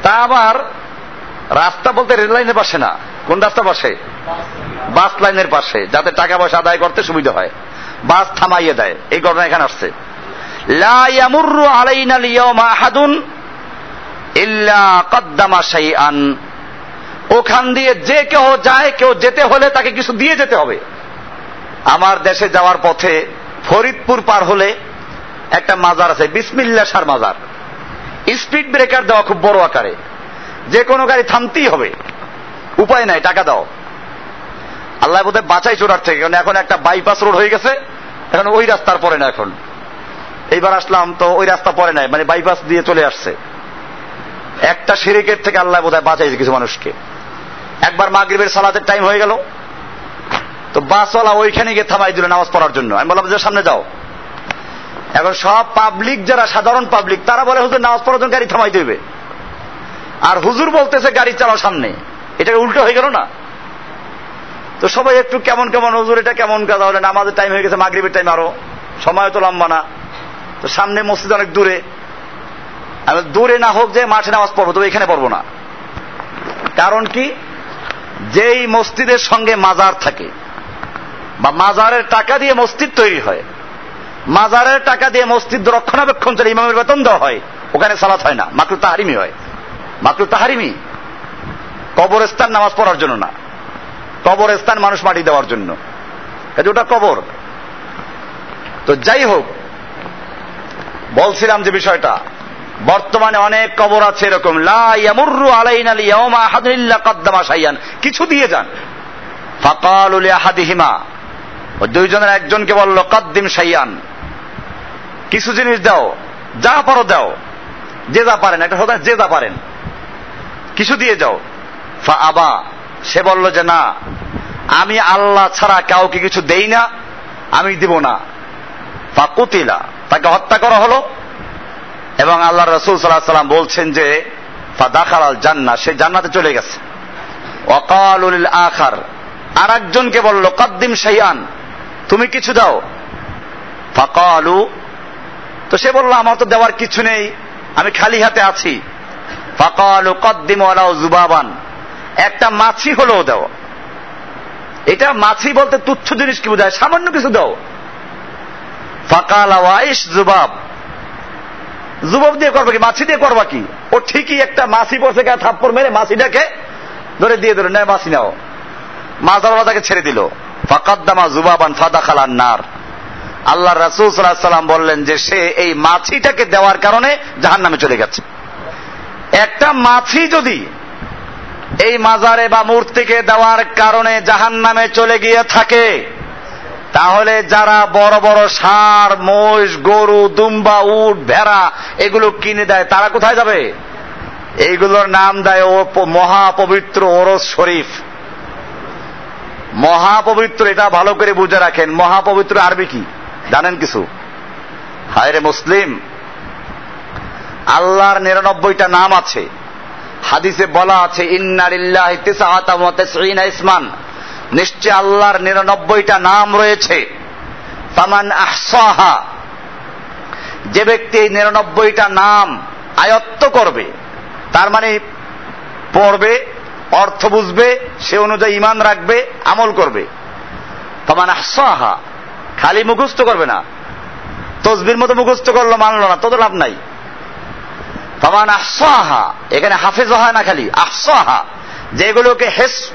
তা আবার রাস্তা বলতে রেল লাইনের পাশে না। কোন রাস্তার পাশে? বাস লাইনের পাশে, যাতে টাকা পয়সা আদায় করতে সুবিধা হয়। বাস থামাইয়ে দেয়। এই ঘটনা এখানে আসছে। লা ইয়ামুরু আলাইনা লিয়াউমা আহাদুন ইল্লা কদ্দামা শাইআন। ওখান দিয়ে যে কেউ যায়, কেউ যেতে হলে তাকে কিছু দিয়ে যেতে হবে। আমার দেশে যাওয়ার পথে ফরিদপুর পার হলে একটা মাজার আছে, বিসমিল্লা সার মাজার। স্পিড ব্রেকার দেওয়া খুব বড় আকারে। যে কোনো গাড়ি থামতেই হবে। উপায় নাই, টাকা দাও। আল্লাহ বোধহয় বাঁচাই চোরার থেকে, কারণ এখন একটা বাইপাস রোড হয়ে গেছে, এখন ওই রাস্তার পরে না এখন। এইবার আসলাম তো ওই রাস্তা পরে নাই মানে বাইপাস দিয়ে চলে আসছে। একটা সিরিকের থেকে আল্লাহ বোধহয় বাঁচাইছে কিছু মানুষকে। একবার মাগরিবের সালাতের টাইম হয়ে গেল। তো বাসওয়ালা ওইখানে গিয়ে থামাই দিল নামাজ পড়ার জন্য। আমি বললাম যে সামনে যাও। এখন সব পাবলিক যারা, সাধারণ পাবলিক তারা বলে, হুজুর, নামাজ পড়ার জন্য গাড়ি থামাই দেবে। আর হুজুর বলতেছে, গাড়ি চালাও সামনে। এটা উল্টো হয়ে গেল না। তো সবাই একটু কেমন কেমন, হুজুর, এটা কেমন কাজ হলে নামাজের টাইম হয়ে গেছে, মাগরিবের টাইম আরও। সময় তো লম্বা না। তো সামনে মসজিদ অনেক দূরে। আমি দূরে না হোক যে মাঠে নামাজ পড়ব, তবে এখানে পড়ব না। কারণ কি? যেই মসজিদের সঙ্গে মাজার থাকে, বা মাজারের টাকা দিয়ে মসজিদ তৈরি হয়, মাজারের টাকা দিয়ে মসজিদ রক্ষণাবেক্ষণ চলে, ইমামের বেতন দেওয়া হয়, ওখানে সালাত হয় না মাত্র তাহারিমি হয়। মাত্র তাহারিমি, কবরস্থান নামাজ পড়ার জন্য না, কবরস্থান মানুষ মাটি দেওয়ার জন্য। ওটা কবর। তো যাই হোক, বলছিলাম যে বিষয়টা বর্তমানে অনেক কবর আছে এরকম। লাইয়ামুরু আলাইন আলী ইয়াউমা আহাদুল্লাহ কদ্দামা সাইয়ান কিছু দিয়ে যান। ফাকালুল আহাদিহিমা ওই দুইজনের একজনকে বলল, কদ্দিম সাইয়ান কিছু জিনিস দাও, যা পারো দাও। যে যা পারেন, একটা হতো যে যা পারেন। কিছু দিয়ে যাও। ফা আবা, সে বলল যে, না, আমি আল্লাহ ছাড়া কাউকে কিছু দেই না, আমি দিব না। ফা কুতিলা, তাকে হত্যা করা হলো। এবং আল্লাহ রসুল সাল্লাহ সাল্লাম বলছেন যে ফা দাখাল জান্না সে জান্নাতে চলে গেছে। অকালুল আখার আর একজনকে বলল, কদ্দিম শাইয়ান তুমি কিছু দাও। ফাকালু তো সে বলল, আমার তো দেওয়ার কিছু নেই, আমি খালি হাতে আছি। ফাকালু কদ্দিম ওয়ালাও জুবাবান একটা মাছি হলেও দাও। এটা মাছি বলতে তুচ্ছ জিনিস কি বোঝায়? সামান্য কিছু দাও। ফাকাল ওয়াইশ জুবাব জুবাব দিয়ে করবা কি, মাছি দিয়ে করবা কি? ও ঠিকই একটা মাছি পড়ছে গা থাপ্পর মেরে মাছিটাকে ধরে দিয়ে দিল নেয় মাছি নাও। মাজারওয়ালা তাকে ছেড়ে দিল। ফাকাদ্দামা জুবাবান ফাদা খালান নার। আল্লাহ রাসুল সাল্লাম বললেন যে সে এই মাছিটাকে দেওয়ার কারণে জাহান নামে চলে গেছে। একটা মাছি যদি এই মাজারে বা মূর্তিকে দেওয়ার কারণে জাহান নামে চলে গিয়ে থাকে তাহলে যারা বড় বড় ষাঁড়, মহিষ, গরু, দুম্বা, উট, ভেড়া, এগুলো কিনে দেয়, তারা কোথায় যাবে? এইগুলোর নাম দেয় ও মহাপবিত্র ওরস শরীফ। মহাপবিত্র, এটা ভালো করে বুঝে রাখেন। মহাপবিত্র আরবি কি? জানেন কিছু? হায় রে মুসলিম, আল্লাহর নিরানব্বইটা নাম আছে। হাদিসে বলা আছে ইন্নারিল্লাহ ইসমান। নিশ্চয় আল্লাহর নিরানব্বইটা নাম রয়েছে। তামান আহসাহা। যে ব্যক্তি এই নিরানব্বইটা নাম আয়ত্ত করবে, তার মানে পড়বে, অর্থ বুঝবে, সে অনুযায়ী ইমান রাখবে, আমল করবে। তমান আহসাহা, খালি মুখস্থ করবে না। তসবির মতো মুখস্থ করল, মানলো না, তত লাভ নাই। তমান আহসাহা, এখানে হাফেজ হয় না খালি, আহসাহা, যেগুলোকে হেস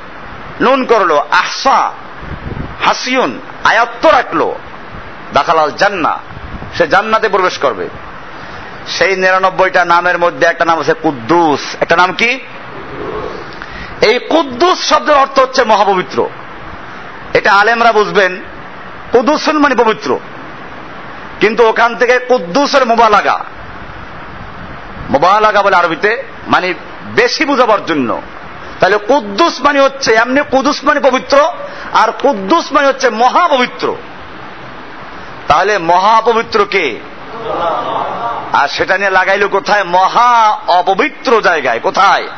নুন করল, আহসা হাসিউন আয়ত্ত রাখল দাখালাল জান্না, সে জান্নাতে প্রবেশ করবে। সেই নিরানব্বইটা নামের মধ্যে একটা নাম আছে কুদ্দুস। একটা নাম কি? এই কুদ্দুস শব্দের অর্থ হচ্ছে মহাপবিত্র। এটা আলেমরা বুঝবেন, কুদ্দুসুন মানে পবিত্র। কিন্তু ওখান থেকে কুদ্দুসের মোবালাগা। মোবালাগা বলে আরবিতে মানে বেশি বুঝাবার জন্য। তাহলে কুদ্দুস মানে হচ্ছে এমনি কুদুস মানে পবিত্র, আর কুদ্দুস মানে হচ্ছে মহাপবিত্র। তাহলে মহাপবিত্র কে? আর সেটা নিয়ে লাগাইল কোথায়? মহা অপবিত্র জায়গায়। কোথায়?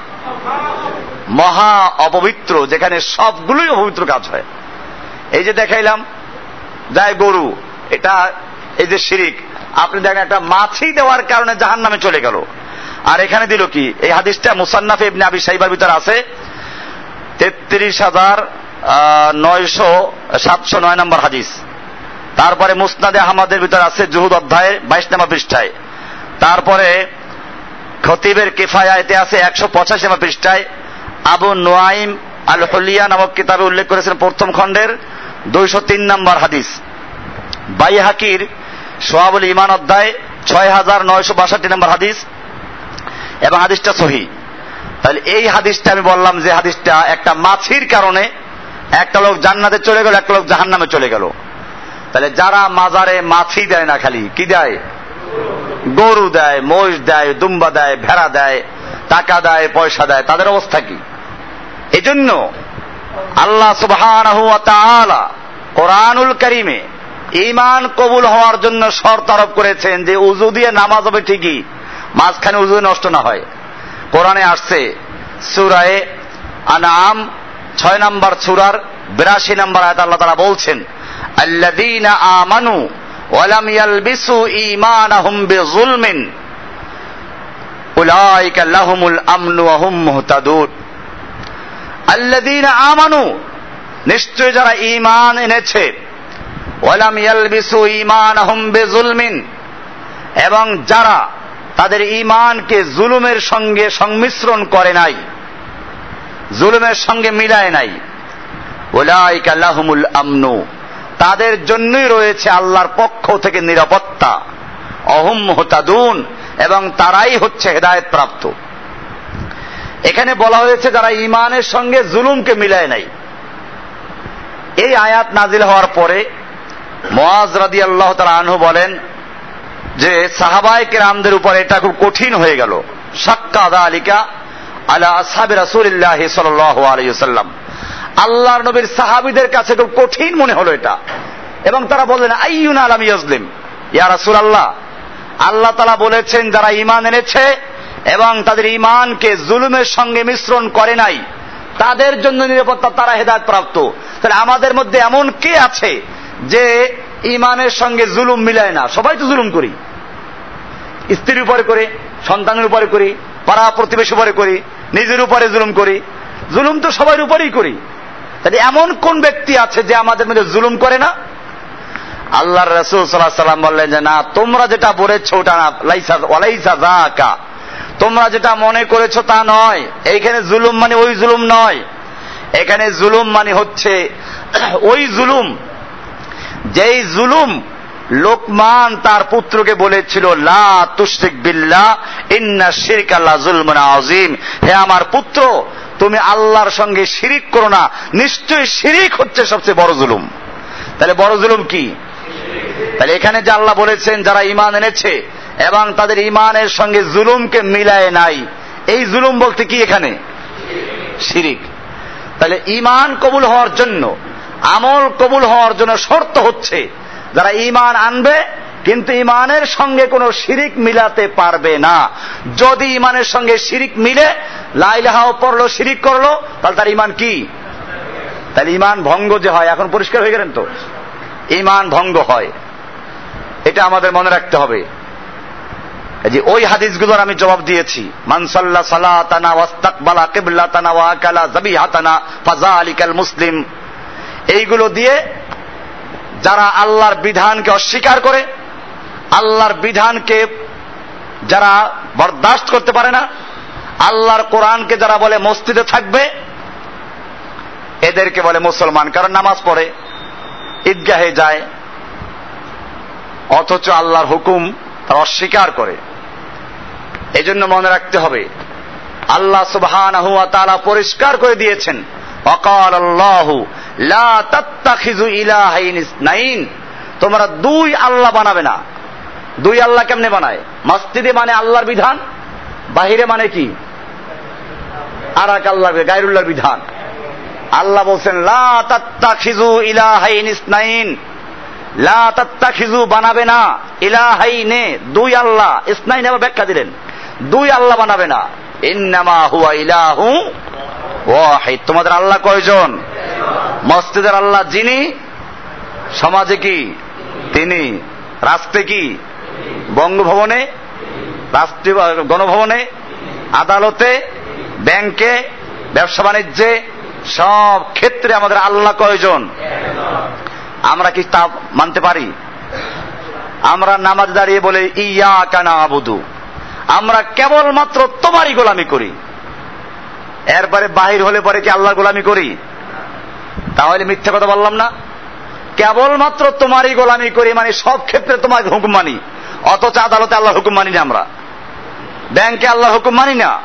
মহা অপবিত্র, যেখানে সবগুলোই অপবিত্র কাজ হয়। এই যে দেখাইলাম, যায় গরু, এটা এই যে শিরিক, আপনি দেখেন একটা মাছি দেওয়ার কারণে জাহান নামে চলে গেল। আর এখানে দিল কি? এই হাদিসটা মুসান্নাফে ইবনে আবি সাইবার ভিতরে আছে। তেত্রিশ হাজার নয়শো, সাতশো নয় নম্বর হাদিস। তারপরে মুসনাদে আহমদের ভিতরে আছে জুহুদ অধ্যায়ে বাইশ নম্বর পৃষ্ঠায়। তারপরে খতিবের কেফায়াতে আছে একশো পঁচাশি নম্বর পৃষ্ঠায়। আবু নোয়াইম আল হলিয়া নামক কিতাবে উল্লেখ করেছেন প্রথম খণ্ডের দুইশো তিন নম্বর হাদিস। বাই হাকির সোহাবুল ইমান অধ্যায় ছয় হাজার নয়শো বাষট্টি নম্বর হাদিস। এবং হাদিসটা সহি। তাহলে এই হাদিসটা আমি বললাম যে হাদিসটা একটা মাছির কারণে একটা লোক জান্নাতে চলে গেল, একটা লোক জাহান নামে চলে গেল। তাহলে যারা মাজারে মাছি দেয় না খালি, কি দেয়? গরু দেয় মোষ দেয়, দুম্বা দেয়, ভেড়া দেয়, টাকা দেয়, পয়সা দেয়, তাদের অবস্থা কি? এজন্য আল্লাহ তাআলা কোরআনুল কারিমে ইমান কবুল হওয়ার জন্য শর্ত আরোপ করেছেন যে উজু দিয়ে নামাজ হবে ঠিকই মাঝখানে উজু নষ্ট না হয়। কোরআনে আসছে সুরায়ে আনাম ছয় নম্বর সুরার বিরাশি নম্বর আয়াত আল্লাহ তারা বলছেন, আল্লাযীনা আমানু ওয়ালাম ইয়ালবিসু ঈমানাহুম বিযুলমিন, উলাইকা লাহুমুল আমনু ওয়া হুম মুহতাদুন। আল্লাযীনা আমানু নিশ্চয় যারা ঈমান এনেছে ওয়ালাম ইয়ালবিসু ঈমানাহুম বিযুলমিন, এবং যারা তাদের ঈমানকে জুলুমের সঙ্গে সংমিশ্রণ করে নাই। জুলুমের সঙ্গে মিলায় নাই। ওলাইকা লাহুমুল আমনু। তাদের জন্যই রয়েছে আল্লাহর পক্ষ থেকে নিরাপত্তা। অহম হতাদুন এবং তারাই হচ্ছে হেদায়ত প্রাপ্ত এখানে বলা হয়েছে যারা ইমানের সঙ্গে জুলুমকে মিলায় নাই। এই আয়াত নাজিল হওয়ার পরে মোয়াজ রাদি আল্লাহ তারা আনহু বলেন যে সাহাবাই কেরামদের উপর এটা খুব কঠিন হয়ে গেল। সাক্কা আদা আলিকা আলা আসহাবি রাসুলিল্লাহ সাল্লাম আল্লাহর নবীর সাহাবিদের কাছে খুব কঠিন মনে হলো এটা। এবং তারা বললেন, আইয়ুন আলাম ইয়াজলিম? ইয়া রাসুল আল্লাহ আল্লাহ তালা বলেছেন, যারা ইমান এনেছে এবং তাদের ইমানকে জুলুমের সঙ্গে মিশ্রণ করে নাই, তাদের জন্য নিরাপত্তা তারা হেদায়ত প্রাপ্ত। তাহলে আমাদের মধ্যে এমন কে আছে যে ইমানের সঙ্গে জুলুম মিলায় না? সবাই তো জুলুম করি। স্ত্রীর উপরে করি, সন্তানের উপরে করি, পাড়া প্রতিবেশী উপরে করি, নিজের উপরে জুলুম করি। জুলুম তো সবার উপরেই করি। তাহলে এমন কোন ব্যক্তি আছে যে আমাদের মধ্যে জুলুম করে না? আল্লাহ রসুল সাল্লাহ সাল্লাম বললেন যে, না, তোমরা যেটা বলেছ ওটা না ওয়ালাইসা জাকা তোমরা যেটা মনে করেছ তা নয়। এইখানে জুলুম মানে ওই জুলুম নয়। এখানে জুলুম মানে হচ্ছে, ওই জুলুম, যেই জুলুম লোকমান তার পুত্রকে বলেছিল, লা তুশরিক বিল্লাহ, ইন্না শিরক আল্লাহ জুলমুন আজিম হে আমার পুত্র, তুমি আল্লাহর সঙ্গে শিরিক করো না, নিশ্চয়ই শিরিক হচ্ছে সবচেয়ে বড় জুলুম। তাহলে বড় জুলুম কি? তাহলে এখানে যে আল্লাহ বলেছেন, যারা ইমান এনেছে এবং তাদের ইমানের সঙ্গে জুলুমকে মিলায় নাই, এই জুলুম বলতে কি এখানে? শিরিক। তাহলে ইমান কবুল হওয়ার জন্য, আমল কবুল হওয়ার জন্য শর্ত হচ্ছে যারা ইমান আনবে, কিন্তু ইমানের সঙ্গে কোনো শিরিক মিলাতে পারবে না। যদি ইমানের সঙ্গে শিরিক মিলে লাইলাহাও পড়ল, শিরিক করল, তাহলে তার ইমান কি? তাহলে ইমান ভঙ্গ যে হয়, এখন পরিষ্কার হয়ে গেলেন তো? ইমান ভঙ্গ হয়। এটা আমাদের মনে রাখতে হবে। যে ওই হাদিসগুলোর আমি জবাব দিয়েছি। মানসাল্লা সালাতানা ওয়াস্তাকবালা কিবলাতানা ওয়া আকালা যাবিহাতানা ফাজা আলিকাল মুসলিম। এইগুলো দিয়ে যারা আল্লাহর বিধানকে অস্বীকার করে, আল্লাহর বিধানকে যারা বরদাস্ত করতে পারে না, আল্লাহর কোরআনকে যারা বলে মসজিদে থাকবে, এদেরকে বলে মুসলমান। কারণ নামাজ পড়ে, ঈদগাহে যায়, অথচ আল্লাহর হুকুম তারা অস্বীকার করে। এই জন্য মনে রাখতে হবে, আল্লাহ সুবহান পরিষ্কার করে দিয়েছেন অকাল আল্লাহু তোমরা দুই আল্লাহ বানাবে না। দুই আল্লাহ কেমনে বানায়? মসজিদে মানে আল্লাহর বিধান, বাহিরে মানে কি? আর এক আল্লাহ গাইরুল্লাহর বিধান। আল্লাহ বলছেন, লা তাত্তাখিজু ইলাহাইন ইসনাইন। লা তাত্তাখিজু বানাবে না। ইলাহাইনে, দুই আল্লাহ, ইসনাইন আবার ব্যাখ্যা দিলেন। দুই আল্লাহ বানাবে না। ইন্নামা হুয়া ইলাহু ওয়াহিদ। তোমাদের আল্লাহ কয়জন? মসজিদের আল্লাহ যিনি, সমাজে কি? তিনি। রাস্তে কি? বঙ্গভবনে, রাষ্ট্রীয় গণভবনে, আদালতে, ব্যাংকে, ব্যবসা বাণিজ্যে, সব ক্ষেত্রে আমাদের আল্লাহ কয়জন? আমরা কি তা মানতে পারি? আমরা নামাজ দাঁড়িয়ে বলে ইয়া কানা আবুদু আমরা কেবলমাত্র তোমারই গোলামি করি। এরপরে বাহির হলে পরে কি আল্লাহর গোলামি করি? তাহলে মিথ্যা কথা বললাম না। কেবলমাত্র তোমারই গোলামি করি মানে সব ক্ষেত্রে তোমার হুকুম মানি। অথচ আদালতে আল্লাহ হুকুম মানি না আমরা। ব্যাংকে আল্লাহ হুকুম মানি না।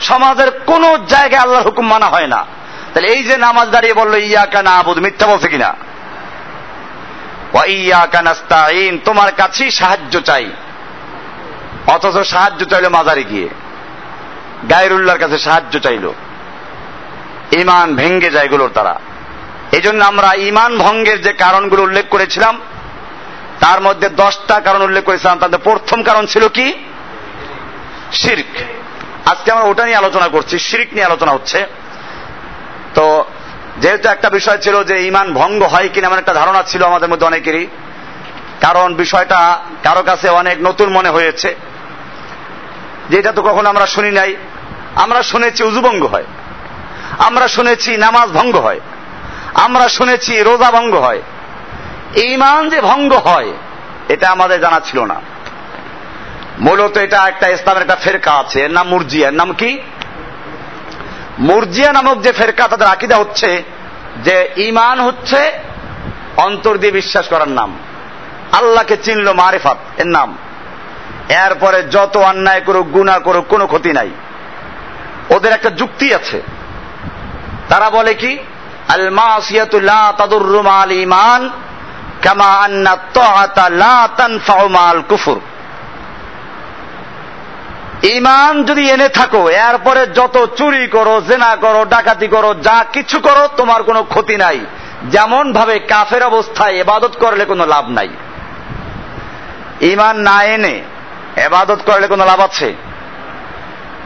সমাজের কোন জায়গায় আল্লাহর হুকুম মানা হয় না। তাহলে এই যে নামাজ দাঁড়িয়ে বলল ইয়া কানা আবুদ মিথ্যা বলছে কিনা? ইয়া তোমার কাছেই সাহায্য চাই। অথচ সাহায্য চাইলো মাজারে গিয়ে। গায়রুল্লাহর কাছে সাহায্য চাইল। ইমান ভেঙ্গে যায় এগুলোর তারা এই জন্য আমরা ইমান ভঙ্গের যে কারণগুলো উল্লেখ করেছিলাম, তার মধ্যে দশটা কারণ উল্লেখ করেছিলাম। তাদের প্রথম কারণ ছিল কি? শির্ক। আজকে আমরা ওটা নিয়ে আলোচনা করছি, শিরিক নিয়ে আলোচনা হচ্ছে। তো যেহেতু একটা বিষয় ছিল যে ইমান ভঙ্গ হয় কিনা, এমন একটা ধারণা ছিল আমাদের মধ্যে অনেকেরই। কারণ বিষয়টা কারও কাছে অনেক নতুন মনে হয়েছে। যেটা তো কখনো আমরা শুনি নাই। আমরা শুনেছি উজুভঙ্গ হয়। আমরা শুনেছি নামাজ ভঙ্গ হয়। আমরা শুনেছি রোজা ভঙ্গ হয়। ইমান যে ভঙ্গ হয়, এটা আমাদের জানা ছিল না। মূলত এটা একটা ইসলামের একটা ফেরকা আছে, এর নাম মুরজিয়া। নাম কি? মুরজিয়া নামক যে ফেরকা, তাদের আকিদা হচ্ছে যে ইমান হচ্ছে অন্তর দিয়ে বিশ্বাস করার নাম। আল্লাহকে চিনল মারেফাত, এর নাম। এরপরে যত অন্যায় করুক, গুণা করুক, কোনো ক্ষতি নাই। ওদের একটা যুক্তি আছে। তারা বলে কি? ইমান যদি এনে থাকো, এরপরে যত চুরি করো, জেনা করো, ডাকাতি করো, যা কিছু করো, তোমার কোনো ক্ষতি নাই। যেমন ভাবে কাফের অবস্থায় এবাদত করলে কোনো লাভ নাই। ইমান না এনে এবাদত করলে কোনো লাভ আছে?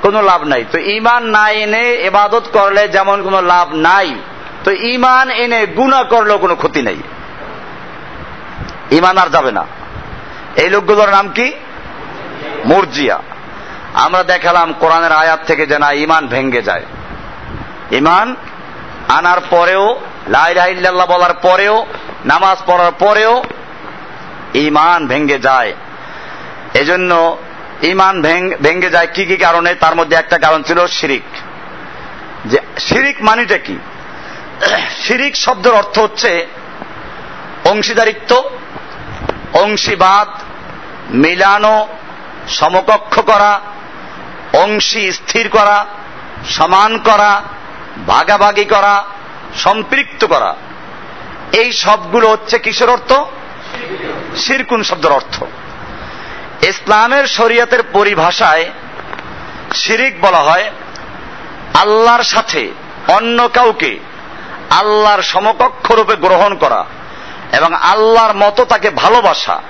কোনো লাভ নাই। তো ইমান না এনে এবাদত করলে যেমন কোনো লাভ নাই তো ইমান এনে গুণা করলেও কোনো ক্ষতি নেই। ইমান আর যাবে না। এই লোকগুলোর নাম কি? মুরজিয়া। আমরা দেখালাম কোরআনের আয়াত থেকে যে না, ইমান ভেঙ্গে যায়। ইমান আনার পরেও লাই লাইল্লাহ বলার পরেও, নামাজ পড়ার পরেও ইমান ভেঙ্গে যায়। এজন্য ইমান ভেঙ্গে যায় কি কি কারণে? তার মধ্যে একটা কারণ ছিল শিরিক। যে শিরিক মানিটা কি? শিরিক শব্দের অর্থ হচ্ছে অংশীদারিত্ব, অংশীবাদ, মিলানো, সমকক্ষ করা, অংশী স্থির করা, সমান করা, ভাগাভাগি করা, সম্পৃক্ত করা। এই সবগুলো হচ্ছে কিসের অর্থ? শিরকুন শব্দের অর্থ। ইসলামের শরীয়তের পরিভাষায় শিরিক বলা হয় আল্লাহর সাথে অন্য কাউকে আল্লাহর সমকক্ষ রূপে গ্রহণ করা এবং আল্লাহর মতো তাকে ভালোবাসা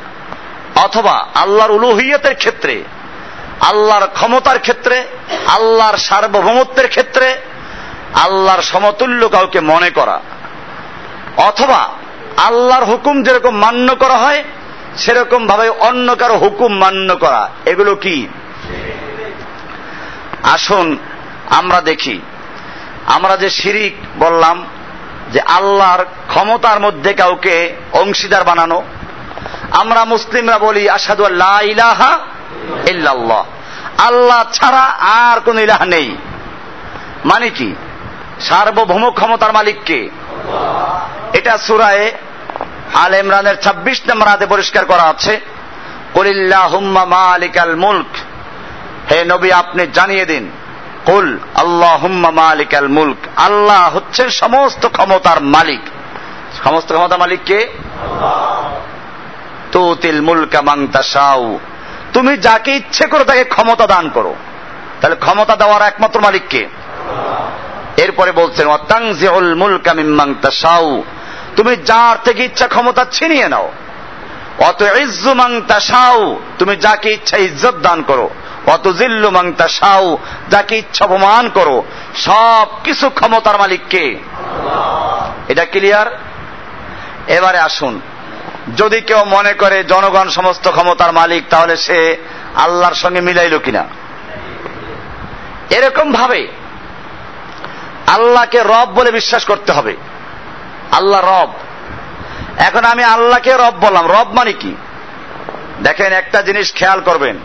অথবা আল্লাহর উলুহিয়তের ক্ষেত্রে, আল্লাহর ক্ষমতার ক্ষেত্রে, আল্লাহর সার্বভৌমত্বের ক্ষেত্রে, আল্লাহর সমতুল্য কাউকে মনে করা। অথবা আল্লাহর হুকুম যেরকম মান্য করা হয় সেরকম ভাবে অন্য কারও হুকুম মান্য করা। এগুলো কি? আসুন আমরা দেখি। আমরা যে শিরিক বললাম যে আল্লাহর ক্ষমতার মধ্যে কাউকে অংশীদার বানানো। আমরা মুসলিমরা বলি আসাদু আল্লাহ ইলাহা ইল্লাল্লাহ। আল্লাহ ছাড়া আর কোন ইলাহ নেই। মানে কি? সার্বভৌম ক্ষমতার মালিককে। এটা সুরায় আল ইমরানের ছাব্বিশ নম্বর হাতে পরিষ্কার করা আছে। কলিল্লাহুম্মা মালিকাল মুলক। হে নবী, আপনি জানিয়ে দিন কুল আল্লাহুম্মা মালিকাল মুলক। আল্লাহ হচ্ছেন সমস্ত ক্ষমতার মালিক। সমস্ত ক্ষমতার মালিক কে? তুতিল মুলকা মাংতাসাউ তুমি যাকে ইচ্ছে করো তাকে ক্ষমতা দান করো। তাহলে ক্ষমতা দেওয়ার একমাত্র মালিককে এরপরে বলছেন ওয়াতাংজিউল মুলকা মিম্মাং তাশাউ। তুমি যার থেকে ইচ্ছা ক্ষমতা ছিনিয়ে নাও। অত ইজ্জু মাং তাশাউ। তুমি যাকে ইচ্ছা ইজ্জত দান করো। অত জিল্লু মাং তাশাউ, যাকে ইচ্ছা অপমান করো, সব কিছু ক্ষমতার মালিককে এটা ক্লিয়ার এবারে আসুন। যদি কেউ মনে করে জনগণ সমস্ত ক্ষমতার মালিক, তাহলে সে আল্লাহর সঙ্গে মিলাইল কিনা? এরকম ভাবে আল্লাহকে রব বলে বিশ্বাস করতে হবে। আল্লাহ রব। এখন আমি আল্লাহকে রব বললাম। রব মানে কি? দেখেন একটা জিনিস খেয়াল করবেন।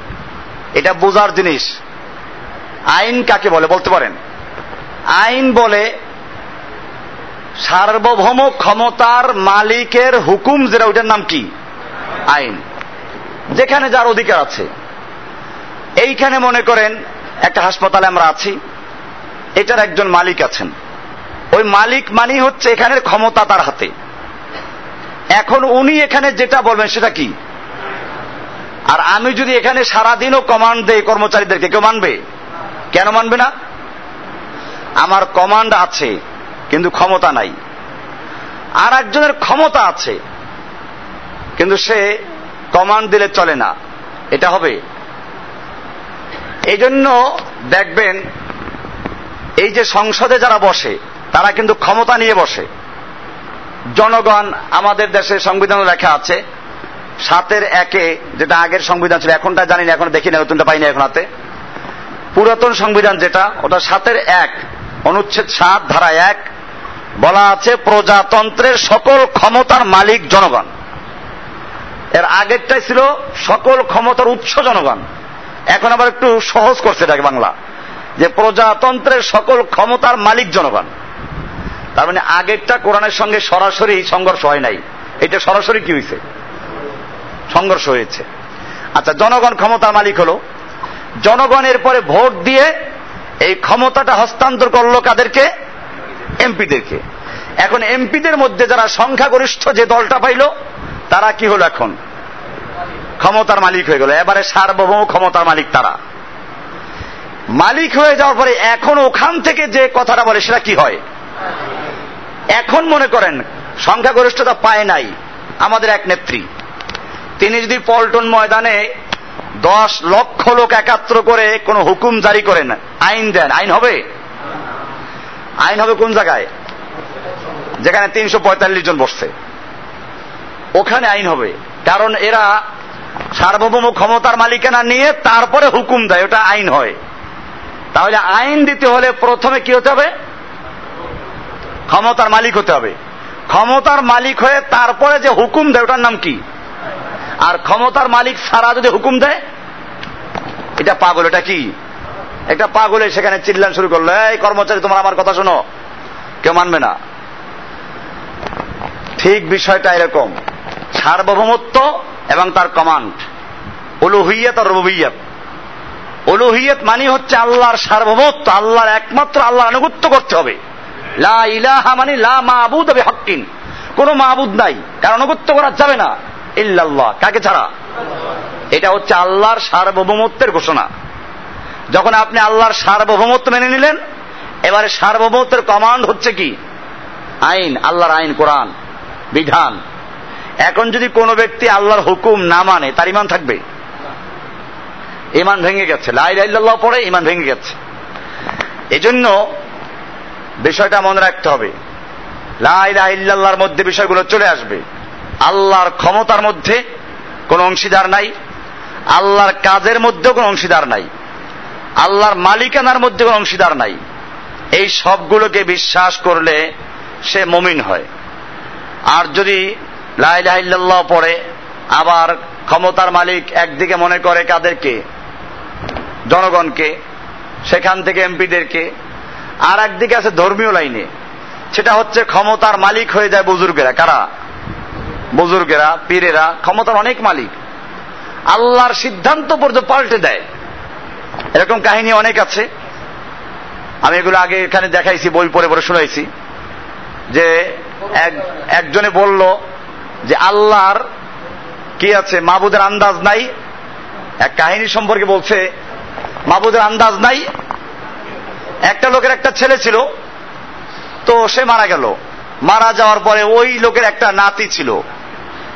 এটা বোঝার জিনিস। আইন কাকে বলে বলতে পারেন? আইন বলে সার্বভৌম ক্ষমতার মালিকের হুকুম যেটা, ওইটার নাম কি? আইন। যেখানে যার অধিকার আছে। এইখানে মনে করেন একটা হাসপাতালে আমরা আছি, এটার একজন মালিক আছেন। ওই মালিক মানি হচ্ছে এখানের ক্ষমতা তার হাতে। এখন উনি এখানে যেটা বলবেন সেটা কি? আর আমি যদি এখানে সারাদিনও কমান্ড দেই কর্মচারীদেরকে, কেউ মানবে? কেন মানবে না? আমার কমান্ড আছে, কিন্তু ক্ষমতা নাই। আর একজনের ক্ষমতা আছে, কিন্তু সে কমান্ড দিলে চলে না। এটা হবে। এই জন্য দেখবেন, এই যে সংসদে যারা বসে, তারা কিন্তু ক্ষমতা নিয়ে বসে। জনগণ আমাদের দেশে সংবিধান লেখা আছে সাতের একে যেটা আগের সংবিধান ছিল, এখনটা জানি এখন দেখি না নতুনটা পাইনি এখন হাতে। পুরাতন সংবিধান যেটা, ওটা সাতের এক, অনুচ্ছেদ সাত, ধারা এক, বলা আছে প্রজাতন্ত্রের সকল ক্ষমতার মালিক জনগণ। এর আগেরটাই ছিল সকল ক্ষমতার উৎস জনগণ। এখন আবার একটু সহজ করছে এটাকে বাংলা, যে প্রজাতন্ত্রের সকল ক্ষমতার মালিক জনগণ। তার মানে আগেরটা কোরআনের সঙ্গে সরাসরি সংঘর্ষ হয় নাই। এটা সরাসরি কি হয়েছে সংঘর্ষ হয়েছে। আচ্ছা জনগণ ক্ষমতার মালিক হলো। জনগণের পরে ভোট দিয়ে এই ক্ষমতাটা হস্তান্তর করল কাদেরকে? এমপিদেরকে। এখন এমপিদের মধ্যে যারা সংখ্যাগরিষ্ঠ যে দলটা পাইল, তারা কি হলো এখন? ক্ষমতার মালিক হয়ে গেল। এবারে সার্বভৌম ক্ষমতার মালিক তারা। মালিক হয়ে যাওয়ার পরে এখন ওখান থেকে যে কথাটা বলে, সেটা কি হয়? এখন মনে করেন, সংখ্যাগরিষ্ঠতা পায় নাই আমাদের এক নেত্রী। তিনি যদি পল্টন ময়দানে দশ লক্ষ লোক একাত্র করে কোন হুকুম জারি করেন, আইন দেন, আইন হবে? আইন হবে কোন জায়গায়? যেখানে তিনশো পঁয়তাল্লিশ জন বসছে। ওখানে আইন হবে। কারণ এরা সার্বভৌম ক্ষমতার মালিকানা নিয়ে তারপরে হুকুম দেয়, ওটা আইন হয়। তাহলে আইন দিতে হলে প্রথমে কি হতে হবে? ক্ষমতার মালিক হতে হবে। ক্ষমতার মালিক হয়ে তারপরে যে হুকুম দেয়, ওটার নাম কি? আর ক্ষমতার মালিক সারা যদি হুকুম দেয়, এটা পাগল, এটা কি? একটা পাগলে সেখানে চিল্লান শুরু করল, এই কর্মচারী, তোমার আমার কথা শোনো। কেউ মানবে না। ঠিক বিষয়টা এরকম। সার্বভৌমত্ব এবং তার কমান্ড উলুহিয়াত আর রবুইয়াত উলুহিয়াত মানে হচ্ছে আল্লাহর সার্বভৌমত্ব, আল্লাহর একমাত্র আল্লাহর আনুগত্য করতে হবে। লা ইলাহা মানে লা মাহবুদ হবে হকিন কোন মাহবুদ নাই, কারণ আনুগত্য করা যাবে না। ইল্লাল্লাহ। কাকে ছাড়া? এটা হচ্ছে আল্লাহর সার্বভৌমত্বের ঘোষণা। যখন আপনি আল্লাহর সার্বভৌমত্ব মেনে নিলেন, এবারে সার্বভৌমত্বের কমান্ড হচ্ছে কি? আইন, আল্লাহর আইন, কোরআন, বিধান। এখন যদি কোনো ব্যক্তি আল্লাহর হুকুম না মানে তার ইমান থাকবে? ইমান ভেঙে গেছে। লাইল্লাহ পরে ইমান ভেঙে গেছে। এজন্য বিষয়টা মনে রাখতে হবে। লাইল্লাহর মধ্যে বিষয়গুলো চলে আসবে। আল্লাহর ক্ষমতার মধ্যে কোনো অংশীদার নাই, আল্লাহর কাজের মধ্যেও কোনো অংশীদার নাই, আল্লাহর মালিকানার মধ্যে কোনো অংশীদার নাই। এই সবগুলোকে বিশ্বাস করলে সে মমিন হয়। আর যদি লাইলাহ পড়ে, আবার ক্ষমতার মালিক একদিকে মনে করে কাদেরকে? জনগণকে, সেখান থেকে এমপিদেরকে। আর একদিকে আছে ধর্মীয় লাইনে। সেটা হচ্ছে ক্ষমতার মালিক হয়ে যায় বুজুর্গেরা। কারা? বুজুর্গেরা, পীরেরা, ক্ষমতার অনেক মালিক। আল্লাহর সিদ্ধান্ত পর্যন্ত পাল্টে দেয়। এরকম কাহিনী অনেক আছে। আমি এগুলো আগে এখানে দেখাইছি, বই পড়ে পড়ে শুনাইছি। যে একজনে বলল যে আল্লাহর কি আছে? মাহবুদের আন্দাজ নাই। এক কাহিনী সম্পর্কে বলছে, মাবুদের আন্দাজ নাই। একটা লোকের একটা ছেলে ছিল, তো সে মারা গেল। মারা যাওয়ার পরে ওই লোকের একটা নাতি ছিল।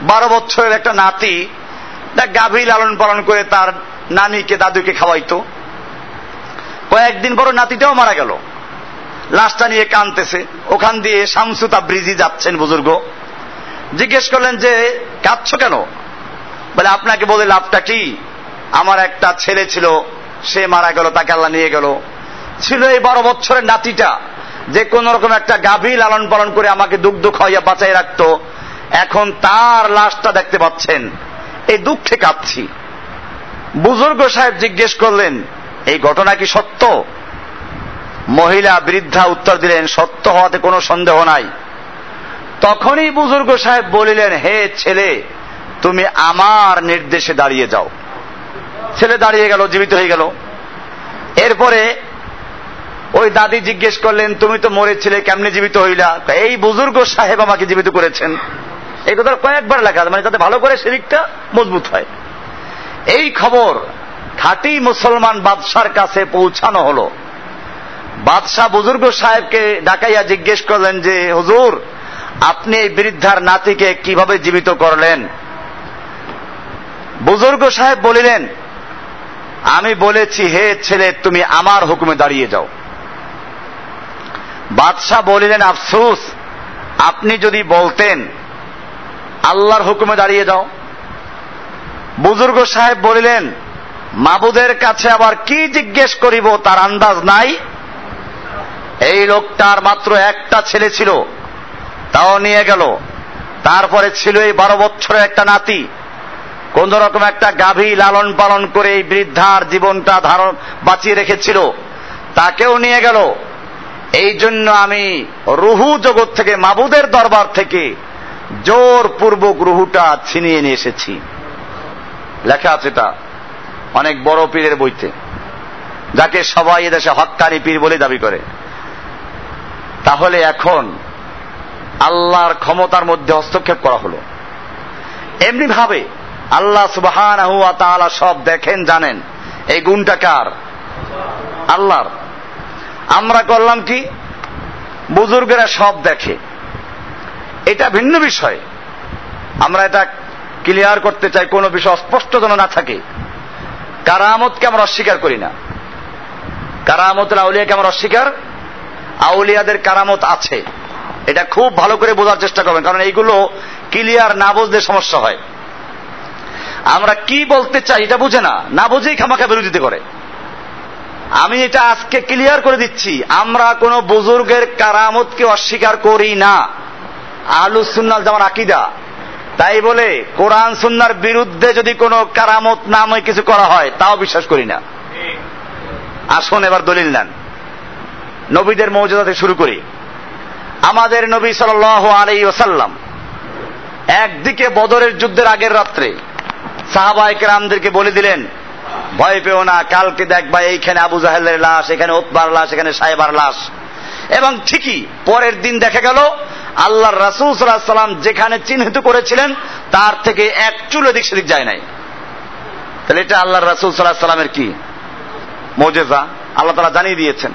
বারো বছরের একটা নাতি গাভী লালন পালন করে তার নানিকে, দাদুকে খাওয়াইতো। কয়েকদিন পর নাতিটাও মারা গেল। লাশটা নিয়ে কানতেছে ওখান দিয়ে শামসুতা ব্রিজি যাচ্ছেন বুজুর্গ। জিজ্ঞেস করলেন যে, কাঁদছ কেন? বলে, আপনাকে বলে লাভটা কি? আমার একটা ছেলে ছিল, সে মারা গেল, তাকে আল্লাহ নিয়ে গেল। ছিল এই বারো বছরের নাতিটা। যে কোন রকম একটা গাভী লালন পালন করে আমাকে দুগ্ধ খাওয়াইয়া বাঁচাই রাখতো। এখন তার লাশটা দেখতে পাচ্ছেন। এই দুঃখে কাঁদছি। বুজুর্গ সাহেব জিজ্ঞেস করলেন, এই ঘটনা কি সত্য? মহিলা বৃদ্ধা উত্তর দিলেন, সত্য হওয়াতে কোনো সন্দেহ নাই। তখনই বুজুর্গ সাহেব বলিলেন, হে ছেলে, তুমি আমার নির্দেশে দাঁড়িয়ে যাও। ছেলে দাঁড়িয়ে গেল, জীবিত হয়ে গেল। এরপরে ওই দাদি জিজ্ঞেস করলেন, তুমি তো মরেছিলে, কেমনে জীবিত হইলা? এই বুজুর্গ সাহেব আমাকে জীবিত করেছেন। এই কথা কয়েকবার লেখা মানে যাতে ভালো করে শরীরটা মজবুত হয়। এই খবর খাঁটি মুসলমান বাদশার কাছে পৌঁছানো হলো। বাদশাহ বুজুর্গ সাহেবকে ডাকাইয়া জিজ্ঞেস করলেন যে, হুজুর, আপনি এই বৃদ্ধার নাতিকে কীভাবে জীবিত করলেন? বুজুর্গ সাহেব বলিলেন, আমি বলেছি, হে ছেলে, তুমি আমার হুকুমে দাঁড়িয়ে যাও। বাদশাহ বলিলেন, আফসুস, আপনি যদি বলতেন আল্লাহর হুকুমে দাঁড়িয়ে যাও বুজুর্গ সাহেব বলিলেন, মাবুদের কাছে আবার কি জিজ্ঞেস করিব তার আন্দাজ নাই? এই লোকটার মাত্র একটা ছেলে ছিল, তাও নিয়ে গেল। তারপরে ছিল এই বারো বছরের একটা নাতি। কোন রকম একটা গাভী লালন পালন করে এই বৃদ্ধার জীবনটা ধারণ বাঁচিয়ে রেখেছিল। তাকেও নিয়ে গেল। এই জন্য আমি রুহু জগৎ থেকে মাবুদের দরবার থেকে জোর পূর্বক রুহুটা ছিনিয়ে নিয়ে এসেছি। লেখা আছে তা অনেক বড় পীরের বইতে। যাকে সবাই এদেশে হক্কানি পীর বলে দাবি করে। তাহলে এখন আল্লাহর ক্ষমতার মধ্যে হস্তক্ষেপ করা হলো। এমনি ভাবে আল্লাহ সুবাহান সব দেখেন, জানেন, এই গুণটা কার? আল্লাহর। আমরা করলাম কি? বুজুর্গেরা সব দেখে। এটা ভিন্ন বিষয়। আমরা এটা ক্লিয়ার করতে চাই, কোনো বিষয় অস্পষ্ট যেন না থাকে। কারামতকে আমরা অস্বীকার করি না। কারামতের আউলিয়াকে আমরা অস্বীকার। আউলিয়াদের কারামত আছে। এটা খুব ভালো করে বোঝার চেষ্টা করবেন, কারণ এইগুলো ক্লিয়ার না বুঝলে সমস্যা হয়। আমরা কি বলতে চাই এটা বুঝে না না বুঝেই খামাখা বিরোধিতা করে। আমি এটা আজকে ক্লিয়ার করে দিচ্ছি, আমরা কোন বুজুর্গের কারামতকে অস্বীকার করি না। আলু সুন্নাল যেমন আকিদা। তাই বলে, কোরআন সুন্নার বিরুদ্ধে যদি কোনো কারামত নামে কিছু করা হয়, তাও বিশ্বাস করি না। আসুন, এবার দলিল নেন। নবীদের মৌজাদাতে শুরু করি। আমাদের নবী সাল আলাই ওসাল্লাম একদিকে বদরের যুদ্ধের আগের রাত্রে সাহাবাহিক রামদেরকে বলে দিলেন, ভয় পেও না, কালকে দেখবা এইখানে আবু জাহেলের লাশ, এখানে ওতবার লাশ, এখানে সাহেবার লাশ। এবং ঠিকই পরের দিন দেখা গেল আল্লাহ রাসুল সাল্লাহ সাল্লাম যেখানে চিহ্নিত করেছিলেন, তার থেকে এক চুল এদিক সেদিক যায় নাই। তাহলে এটা আল্লাহ রাসুল সাল্লাহ সাল্লামের কি? মৌজেজা। আল্লাহ তালা জানিয়ে দিয়েছেন।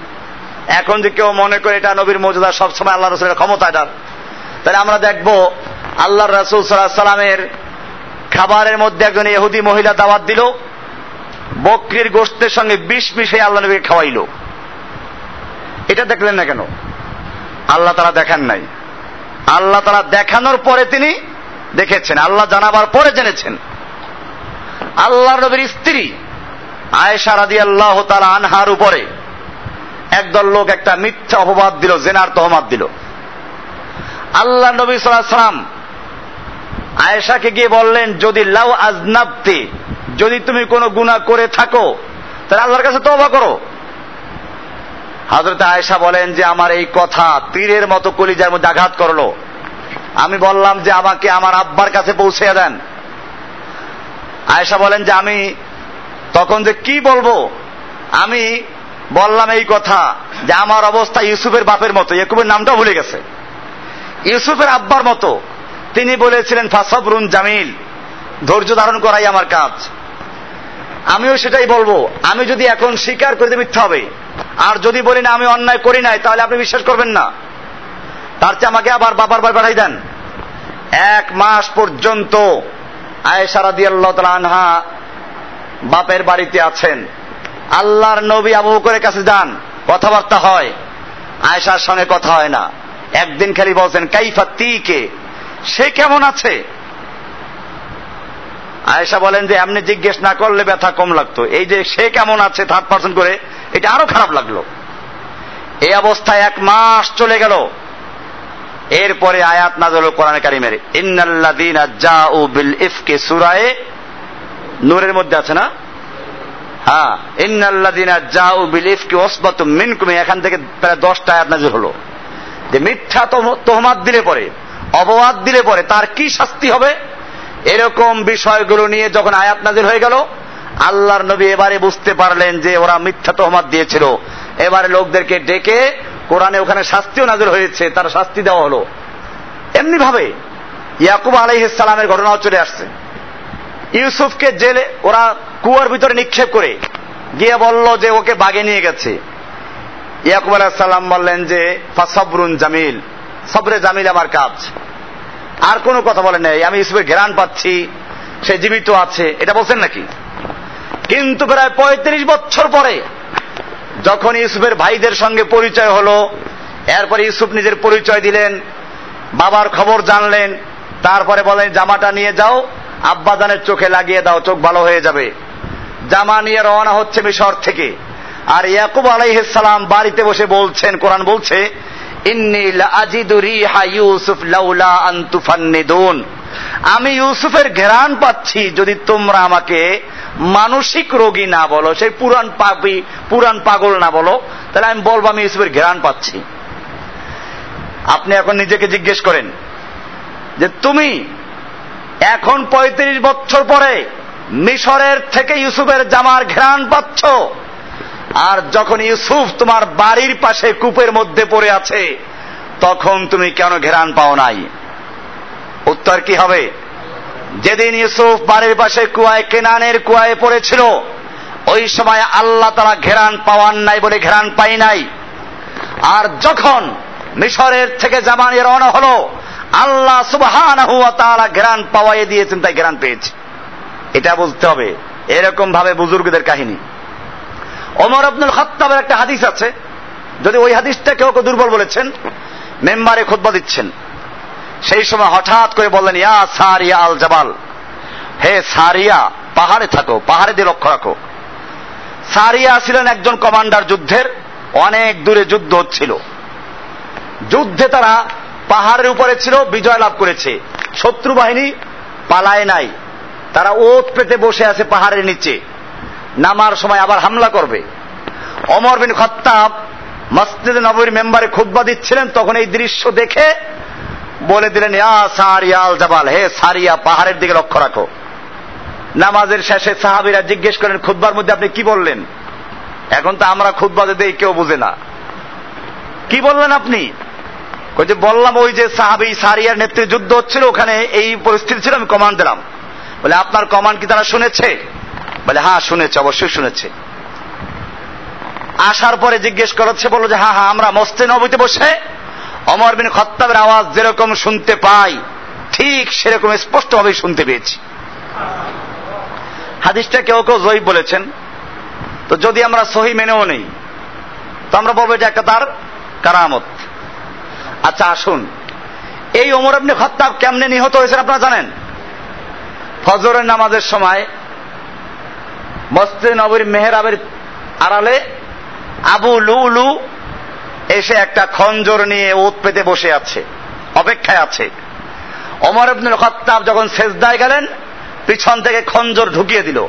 এখন যে কেউ মনে করে এটা নবীর মৌজেদা সবসময় আল্লাহ রসুলের ক্ষমতা এটার তাহলে আমরা দেখব আল্লাহ রাসুল সাল্লাহ সাল্লামের খাবারের মধ্যে একজন এহুদি মহিলা দাওয়াত দিল, বকরির গোষ্ঠের সঙ্গে বিষ মিশে আল্লাহ নবীকে খাওয়াইল। এটা দেখলেন না কেন? আল্লাহ তারা দেখান নাই। আল্লাহ তারা দেখানোর পরে তিনি দেখেছেন, আল্লাহ জানাবার পরে জেনেছেন। আল্লাহ নবীর স্ত্রী আয়েশা রাদি আল্লাহ তালা আনহার উপরে একদল লোক একটা মিথ্যা অপবাদ দিল, জেনার তহমাদ দিল। আল্লাহ নবী সাল্লাম আয়েশাকে গিয়ে বললেন, যদি লাউ আজনাবতে, যদি তুমি কোনো গুণা করে থাকো, তাহলে আল্লাহর কাছে তবা করো। হাজরত আয়েশা বলেন যে, আমার এই কথা তীরের মতো কলিজার মধ্যে আঘাত করল। আমি বললাম যে, আমাকে আমার আব্বার কাছে পৌঁছে দেন। আয়েশা বলেন যে, আমি তখন যে কি বলব? আমি বললাম এই কথা যে, আমার অবস্থা ইউসুফের বাপের মতো, ইয়কুবের নামটা ভুলে গেছে। ইউসুফের আব্বার মতো। তিনি বলেছিলেন, ফাসবরুন জামিল, ধৈর্য ধারণ করাই আমার কাজ। আমিও সেটাই বলব। আমি যদি এখন স্বীকার করে মিথ্যা হবে আর যদি বলি না, আমি অন্যায় করি নাই, তাহলে আপনি বিশ্বাস করবেন না। তার চেয়ে আমাকে আবার বাবার বাড়ি পাঠাই দেন। এক মাস পর্যন্ত আয়েশারা দিয়াল্লাহ আনহা বাপের বাড়িতে আছেন। আল্লাহর নবী আবু করে কাছে যান, কথাবার্তা হয়। আয়েশার সঙ্গে কথা হয় না। একদিন খালি বলছেন, কাইফা তিকে? সে কেমন আছে? আয়েশা বলেন যে, এমনি জিজ্ঞেস না করলে ব্যথা কম লাগতো। এই যে, সে কেমন আছে? থার্ড পার্সন করে এটা আরও খারাপ লাগল। এই অবস্থায় এক মাস চলে গেল। এরপরে আয়াত নাজল কোরআন কারিমের, ইন্নাল্লাযীনা জাউ বিল ইফকে সূরায়ে, নূরের মধ্যে আছে না? হ্যাঁ ইন্নাল্লাযীনা জাউ বিল ইফকে ওসবাতুম মিনকুম এখান থেকে প্রায় 10টা আয়াত নাজল হলো। যে মিথ্যা তোহমাত দিলে পরে, অপবাদ দিলে পরে তার কি শাস্তি হবে? এরকম বিষয়গুলো নিয়ে যখন আয়াত নাজির হয়ে গেল আল্লাহর নবী এবারে বুঝতে পারলেন যে ওরা মিথ্যা তোহমাত দিয়েছিল। এবারে লোকদেরকে ডেকে কোরআনে ওখানে শাস্তিও নাজির হয়েছে, তার শাস্তি দেওয়া হলো। এমনি ভাবে ইয়াকুব আলাইহিসালামের ঘটনাও চলে আসছে। ইউসুফকে জেলে ওরা কুয়ার ভিতরে নিক্ষেপ করে গিয়ে বলল যে ওকে বাগে নিয়ে গেছে। ইয়াকুব আলাইসাল্লাম বললেন যে, ফাসবরুন জামিল, সবরে জামিল আমার কাজ। আর কোনো কথা বলে নাই, আমি ইউসুফের ঘেরান পাচ্ছি, সে জীবিত আছে। এটা বলছেন নাকি? কিন্তু প্রায় পঁয়ত্রিশ বছর পরে, যখন ইউসুফের ভাইদের সঙ্গে পরিচয় হলো, এরপরে ইউসুফ নিজের পরিচয় দিলেন, বাবার খবর জানলেন, তারপরে বলেন, জামাটা নিয়ে যাও, আব্বাদানের চোখে লাগিয়ে দাও, চোখ ভালো হয়ে যাবে। জামা নিয়ে রওনা হচ্ছে মিশর থেকে। আর ইয়াকুব আলাইহিসালাম বাড়িতে বসে বলছেন, কোরআন বলছে আমি ইউসুফের ঘেরান পাচ্ছি যদি তোমরা আমাকে মানসিক রোগী না বলো, সেই পুরান পাপি পুরান পাগল না বলো, তাহলে আমি বলব আমি ইউসুফের ঘেরান পাচ্ছি। আপনি এখন নিজেকে জিজ্ঞেস করেন যে তুমি এখন পঁয়ত্রিশ বছর পরে মিশরের থেকে ইউসুফের জামার ঘেরান পাচ্ছ? আর যখন ইউসুফ তোমার বাড়ির পাশে কূপের মধ্যে পড়ে আছে, তখন তুমি কেন ঘেরান পাও নাই? উত্তর কি হবে? যেদিন ইউসুফ বাড়ির পাশে কুয়ায় কেনানের কুয়ায় পড়েছিল, ওই সময় আল্লাহ তারা ঘেরান পাওয়ান নাই বলে ঘেরান পাই নাই। আর যখন মিশরের থেকে জামানি রওনা হলো, আল্লাহ সুবহান ঘেরান পাওয়াই দিয়েছেন, তাই ঘেরান পেয়েছে। এটা বুঝতে হবে। এরকম ভাবে বুজুর্গদের কাহিনী। ওমর আব্দুল খত্তাবের একটা হাদিস আছে। যদি ওই হাদিসটা কেউ কেউ দুর্বল বলেছেন, মেম্বারে খোদবা দিচ্ছেন। সেই সময় হঠাৎ করে বললেন, ইয়া সারিয়া আল জাবাল। হে সারিয়া, পাহাড়ে থাকো, পাহাড়ে দিয়ে লক্ষ্য রাখো। সারিয়া ছিলেন একজন কমান্ডার যুদ্ধের, অনেক দূরে যুদ্ধ হচ্ছিল। যুদ্ধে তারা পাহাড়ের উপরে ছিল, বিজয় লাভ করেছে। শত্রু বাহিনী পালায় নাই। তারা ওত পেতে বসে আছে পাহাড়ের নিচে। নামার সময় আবার হামলা করবে। অমর বিন খত্তাব মসজিদ নবীর মেম্বারে খুদ্া দিচ্ছিলেন, তখন এই দৃশ্য দেখে বলে দিলেন সারিয়াল জাবাল, হে সারিয়া, পাহাড়ের দিকে লক্ষ্য রাখো। নামাজের শেষে সাহাবিরা জিজ্ঞেস করেন খুদ্বার মধ্যে আপনি কি বললেন? এখন তো আমরা খুদ্া দিতে কেউ বুঝে না। কি বললেন আপনি? যে বললাম, ওই যে সাহাবি সারিয়ার নেতৃত্বে যুদ্ধ হচ্ছিল, ওখানে এই পরিস্থিতি ছিল, আমি কমান্ড দিলাম। বলে, আপনার কমান্ড কি তারা শুনেছে? বলে হ্যাঁ শুনেছে, অবশ্যই শুনেছে। আসার পরে জিজ্ঞেস করাচ্ছে বলল যে হ্যাঁ হ্যাঁ আমরা মস্তে নবীতে বসে অমর বিন খত্তাবের আওয়াজ যেরকম শুনতে পাই, ঠিক সেরকম স্পষ্টভাবে শুনতে পেয়েছি। হাদিসটা কেউ কেউ জয়ী বলেছেন, তো যদি আমরা সহি মেনেও নেই, তো আমরা বলব এটা একটা তার কারামত। আচ্ছা আসুন। এই ওমর আপনি খত্তাব কেমনে নিহত হয়েছেন আপনারা জানেন? ফজরের নামাজের সময় মসজিদ নবীর মেহরাবের আড়ালে আবু লুলু এসে একটা খঞ্জর নিয়ে ওত পেতে বসে আছে, অপেক্ষায় আছে। অমর আব্দুল খত্তাব যখন শেষদায় গেলেন, পিছন থেকে খঞ্জর ঢুকিয়ে দিল।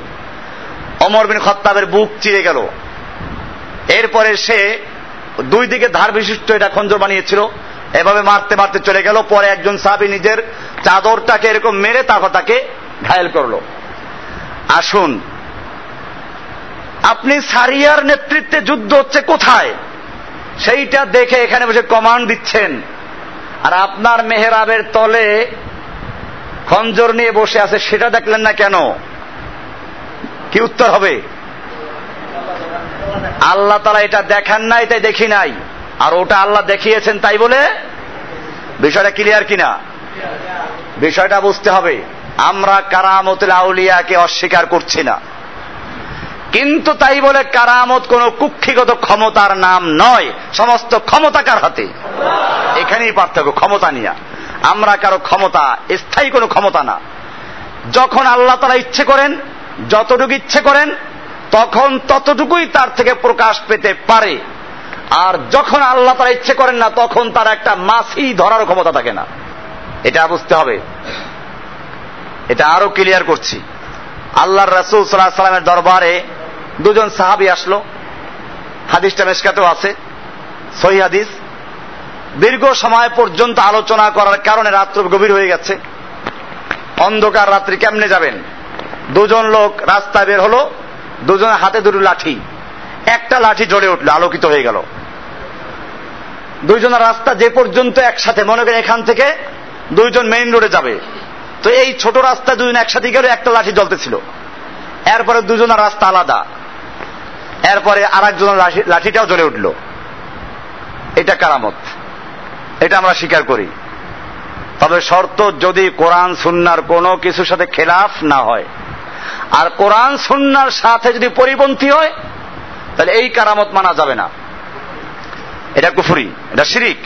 অমর বিন খত্তাবের বুক চিরে গেল। এরপরে সে দুই দিকে ধার বিশিষ্ট এটা খঞ্জর বানিয়েছিল, এভাবে মারতে মারতে চলে গেল, পরে একজন সাহাবি নিজের চাদরটাকে এরকম মেরে তারপর তাকে ঘায়েল করল। আসুন, আপনি সারিয়ার নেতৃত্বে যুদ্ধ হচ্ছে কোথায়? সেইটা দেখে এখানে বসে কমান্ড দিচ্ছেন। আর আপনার মেহরাবের তলে খঞ্জর নিয়ে বসে আছে, সেটা দেখলেন না কেন? কি উত্তর হবে? আল্লাহ তারা এটা দেখান নাই, তাই দেখি নাই। আর ওটা আল্লাহ দেখিয়েছেন তাই বলে? বিষয়টা ক্লিয়ার কিনা? বিষয়টা বুঝতে হবে। আমরা কারামতুল আউলিয়াকে অস্বীকার করছি না। কিন্তু তাই বলে কারামত কোন কুক্ষিগত ক্ষমতার নাম নয়। সমস্ত ক্ষমতাকার হাতে? এখানেই পার্থক্য, ক্ষমতা নিয়ে। আমরা কারও ক্ষমতা, স্থায়ী কোনো ক্ষমতা না। যখন আল্লাহ তারা ইচ্ছে করেন, যতটুকু ইচ্ছে করেন, তখন ততটুকুই তার থেকে প্রকাশ পেতে পারে। আর যখন আল্লাহ তারা ইচ্ছে করেন না, তখন তার একটা মাসি ধরার ক্ষমতা থাকে না। এটা বুঝতে হবে। এটা আরও ক্লিয়ার করছি। আল্লাহর রাসুল সাল্লাহ সাল্লামের দরবারে দুজন সাহাবি আসলো। হাদিসটা মেসকাতেও আছে, সহি হাদিস। দীর্ঘ সময় পর্যন্ত আলোচনা করার কারণে রাত্র গভীর হয়ে গেছে। অন্ধকার রাত্রি কেমনে যাবেন? দুজন লোক রাস্তায় বের হলো দুজনের হাতে দুটো লাঠি। একটা লাঠি জ্বলে উঠল, আলোকিত হয়ে গেল। দুইজনের রাস্তা যে পর্যন্ত একসাথে, মনে করেন এখান থেকে দুইজন মেইন রোডে যাবে। তো এই ছোট রাস্তা দুজন একসাথে গেলে একটা লাঠি জ্বলতেছিল। এরপরে দুজনের রাস্তা আলাদা। এরপরে আর একজনের লাঠিটাও জ্বলে উঠল। এটা কারামত। এটা আমরা স্বীকার করি। তবে শর্ত, যদি কোরআন, সুন্নার কোনো কিছুর সাথে খেলাফ না হয়, আর কোরআন, সুন্নার সাথে যদি পরিপন্থী হয়, তাহলে এই কারামত মানা যাবে না। এটা কুফুরি, এটা শিরিক।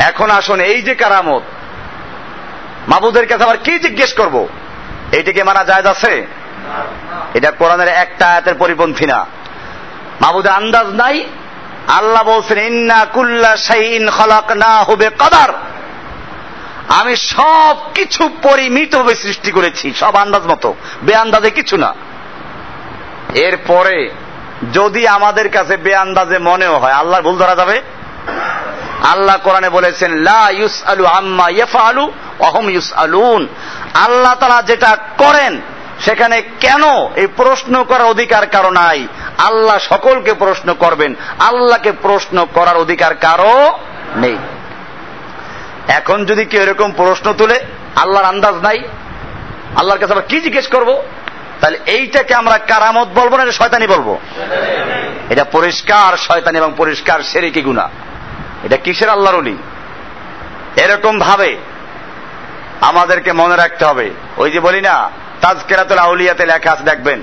এখন আসুন, এই যে কারামত, মাবুদের কাছে আবার কি জিজ্ঞেস করব? এইটিকে মানা যায় আছে? এটা কোরআনের একটা আয়াতের পরিপন্থী না। মাবুদের আন্দাজ নাই। আল্লাহ বলছেন, ইন্না কুল্লা শাইইন খলাকনা হবে কদার আমি সব কিছু পরিমিতভাবে সৃষ্টি করেছি, সব আন্দাজ মতো। বেআন্দাজে কিছু না। এরপরে যদি আমাদের কাছে বেআন্দাজে মনেও হয় আল্লাহ ভুল ধরা যাবে? আল্লাহ কোরআনে বলেছেন, লা ইউস আলু আম্মা ইয়েফা আলু অহম ইউস আলুন আল্লাহ তারা যেটা করেন সেখানে কেন এই প্রশ্ন করার অধিকার কারও নাই? আল্লাহ সকলকে প্রশ্ন করবেন। আল্লাহকে প্রশ্ন করার অধিকার কারও নেই। এখন যদি কেউ এরকম প্রশ্ন তুলে, আল্লাহর আন্দাজ নাই, আল্লাহর কাছে আবার কি জিজ্ঞেস করব? তাহলে এইটাকে আমরা কারামত বলব না, এটা শয়তানি বলব? এটা পরিষ্কার শয়তানি এবং পরিষ্কার সেরেকি গুণা এটা কিসের আল্লাহর অলি এরকম ভাবে আমাদেরকে মনে রাখতে হবে। ওই যে বলি না তাজকেরাতুল আউলিয়াতে লেখা আছে, দেখবেন।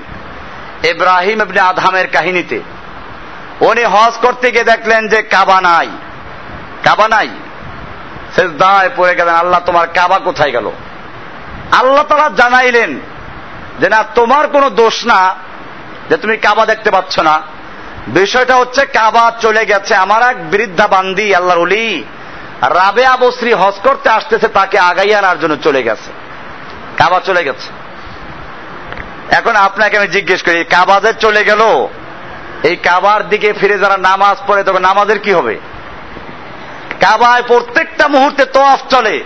ইব্রাহিম ইবনে আধামের কাহিনীতে। উনি হজ করতে গিয়ে দেখলেন যে কাবা নাই। কাবা নাই। দায় পড়ে গেলেন, আল্লাহ তোমার কাবা কোথায় গেল? আল্লাহ তারা জানাইলেন যে না, তোমার কোনো দোষ না, যে তুমি কাবা দেখতে পাচ্ছ না। বিষয়টা হচ্ছে কাবা চলে গেছে আমার এক বৃদ্ধা বান্দি আল্লাহর উলি রাবে আবশ্রী হজ করতে আসতেছে, তাকে আগাই আনার জন্য চলে গেছে। কাবা চলে গেছে। এখন আপনাকে আমি জিজ্ঞেস করি কাবাজের চলে গেল, এই কাবার দিকে ফিরে যারা নামাজ পড়ে, তখন নামাজের কি হবে? কাবায় প্রত্যেকটা মুহূর্তে তফ চলে।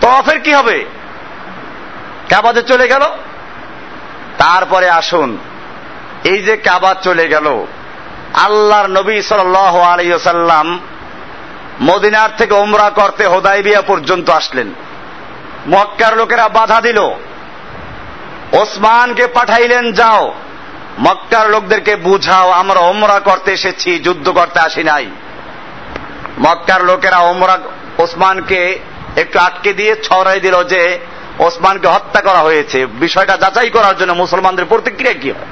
তফের কি হবে? কাবাজে চলে গেল? তারপরে আসুন, এই যে কাবা চলে গেল, আল্লাহর নবী সাল আলাইসাল্লাম মদিনার থেকে ওমরা করতে হোদাইবিয়া পর্যন্ত আসলেন। মক্কার লোকেরা বাধা দিল। ওসমানকে পাঠাইলেন, যাও। মক্কার লোকদেরকে বুঝাও, আমরা ওমরা করতে এসেছি, যুদ্ধ করতে আসি নাই। মক্কার লোকেরা ওমরা ওসমানকে একটু আটকে দিয়ে ছড়াই দিল যে, ওসমানকে হত্যা করা হয়েছে। বিষয়টা যাচাই করার জন্য মুসলমানদের প্রতিক্রিয়া কি হয়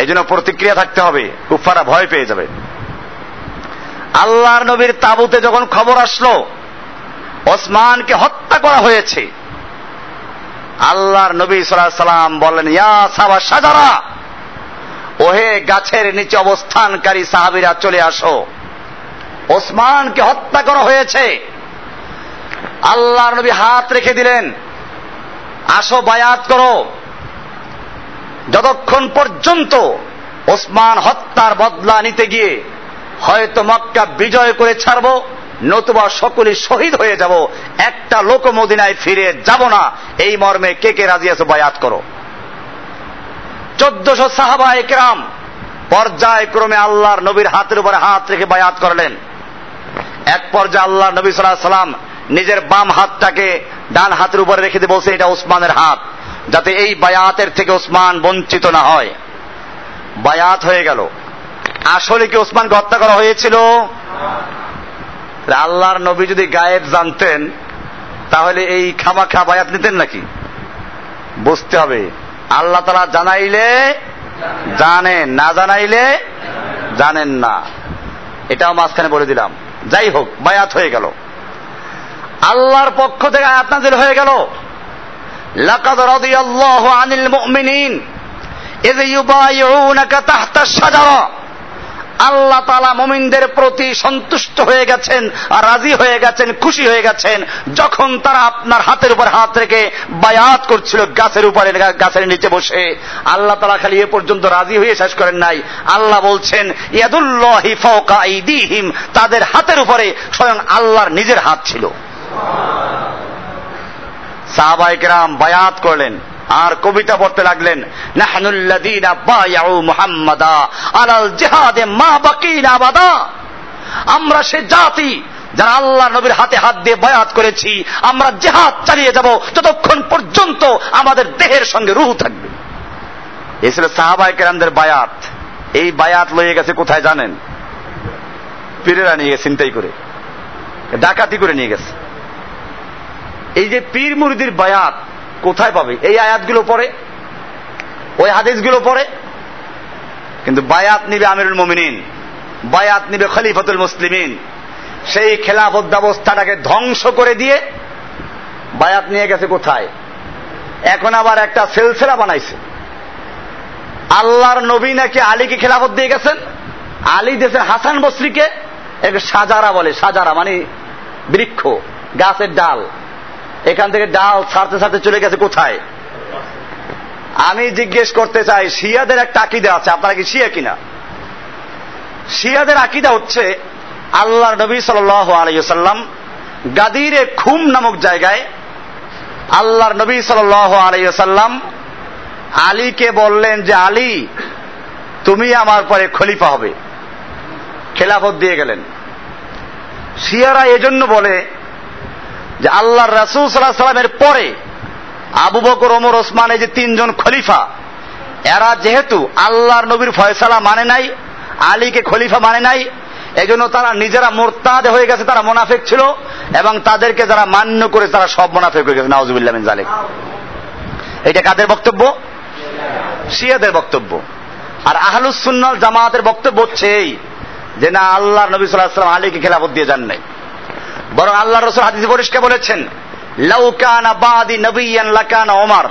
এই জন্য প্রতিক্রিয়া থাকতে হবে কুফারা ভয় পেয়ে যাবে। আল্লাহর নবীর তাবুতে যখন খবর আসলো, ওসমানকে হত্যা করা হয়েছে আল্লাহর নবী সাল্লাম বললেন, ইয়া সাবা সাজারা ওহে গাছের নিচে অবস্থানকারী সাহাবিরা, চলে আসো। ওসমানকে হত্যা করা হয়েছে। আল্লাহর নবী হাত রেখে দিলেন, আসো বায়াত করো। যতক্ষণ পর্যন্ত ওসমান হত্যার বদলা নিতে গিয়ে হয়তো মক্কা বিজয় করে ছাড়ব নতুবা সকলে শহীদ হয়ে যাব। একটা লোক মদিনায় ফিরে যাব না। এই মর্মে কে কে রাজি আছে বায়াত করো। চোদ্দশো সাহাবা একরাম পর্যায়ক্রমে আল্লাহর নবীর হাতের উপরে হাত রেখে বায়াত করলেন। এক পর্যায়ে আল্লাহ নবী সাল্লাহ সাল্লাম নিজের বাম হাতটাকে ডান হাতের উপরে রেখে দিয়ে বলছে, এটা ওসমানের হাত, যাতে এই বায়াতের থেকে ওসমান বঞ্চিত না হয়। বায়াত হয়ে গেল। আসলে কি ওসমানকে হত্যা করা হয়েছিল? আল্লাহর নবী যদি গায়েব জানতেন, তাহলে এই খামা খা বায়াত নিতেন নাকি? বুঝতে হবে। আল্লাহ তারা জানাইলে জানেন না জানাইলে জানেন না। এটাও মাঝখানে বলে দিলাম। যাই হোক, বায়াত হয়ে গেল। আল্লাহর পক্ষ থেকে আয়াত নাজিল হয়ে গেল। লাকাদ রাদিয়াল্লাহু আনিল মুমিনিন, ইয ইউবাইউনাকা শাজারা। আল্লাহ তালা মমিনদের প্রতি সন্তুষ্ট হয়ে গেছেন আর রাজি হয়ে গেছেন, খুশি হয়ে গেছেন। যখন তারা আপনার হাতের উপর হাত রেখে বায়াত করছিল, গাছের উপরে গাছের নিচে বসে। আল্লাহ তালা খালি এ পর্যন্ত রাজি হয়ে শেষ করেন নাই। আল্লাহ বলছেন, ইয়াদুল্লাহি ফাওকা আইদিহিম, তাদের হাতের উপরে স্বয়ং আল্লাহর নিজের হাত ছিল। সাহাবাইকেরাম বায়াত করলেন। আর কবিতা পড়তে লাগলেন, নাহনুল্লাযীনা বায়াউ মুহাম্মাদা আলাল জিহাদে মা বাকিনা বাদা আমরা সে জাতি যারা আল্লাহ নবীর হাতে হাত দিয়ে বায়াত করেছি, আমরা জেহাদ চালিয়ে যাব যতক্ষণ পর্যন্ত আমাদের দেহের সঙ্গে রুহ থাকবে। এ সাহাবাই কেরামদের বায়াত। এই বায়াত লইয়ে গেছে কোথায় জানেন? পীরেরা নিয়ে গেছে চিন্তাই করে। ডাকাতি করে নিয়ে গেছে। এই যে পীর মুরিদির বায়াত কোথায় পাবে? এই আয়াতগুলো পড়ে, ওই হাদিসগুলো পড়ে, কিন্তু বায়াত নিবে আমিরুল মমিনিন, বায়াত নিবে খলিফাতুল মুসলিমিন। সেই খেলাফত ব্যবস্থাটাকে ধ্বংস করে দিয়ে বায়াত নিয়ে গেছে কোথায়? এখন আবার একটা সেলসেলা বানাইছে। আল্লাহর নবী নাকি আলীকে খেলাফত দিয়ে গেছেন? আলী দেশে হাসান বসরিকে সাজারা বলে, সাজারা মানে বৃক্ষ, গাছের ডাল। এখান থেকে ডাল ছাড়তে ছাড়তে চলে গেছে কোথায়? আমি জিজ্ঞেস করতে চাই, শিয়াদের একটা আকিদা আছে, আপনারা কি শিয়া কিনা? শিয়াদের আকিদা হচ্ছে আল্লাহ নবী সাল্লাম গাদিরে খুম নামক জায়গায় আল্লাহর নবী সাল্লাম আলীকে বললেন যে, আলী, তুমি আমার পরে খলিফা হবে। খেলাফত দিয়ে গেলেন। শিয়ারা এজন্য বলে যে আল্লাহ রাসুল সাল্লাহ সাল্লামের পরে আবু বকর, ওমর, ওসমান এই যে তিনজন খলিফা, এরা যেহেতু আল্লাহর নবীর ফয়সালা মানে নাই, আলীকে খলিফা মানে নাই, এজন্য তারা নিজেরা মোরতাদ হয়ে গেছে, তারা মোনাফেক ছিল এবং তাদেরকে যারা মান্য করে তারা সব মোনাফেক হয়ে গেছে। নাওজুবিল্লাহ মিন জালেক এটা কাদের বক্তব্য? শিয়াদের বক্তব্য। আর আহলুসুন্নাল জামাতের বক্তব্য হচ্ছে এই যে না আল্লাহ নবী সাল্লাহ সাল্লাম আলীকে খেলাফত দিয়ে যান নাই। বরং আল্লাহ রসুল হাদিস পরিষ্কার বলেছেন লাউকানা বাদি নবিয়ান লাকানা ওমর।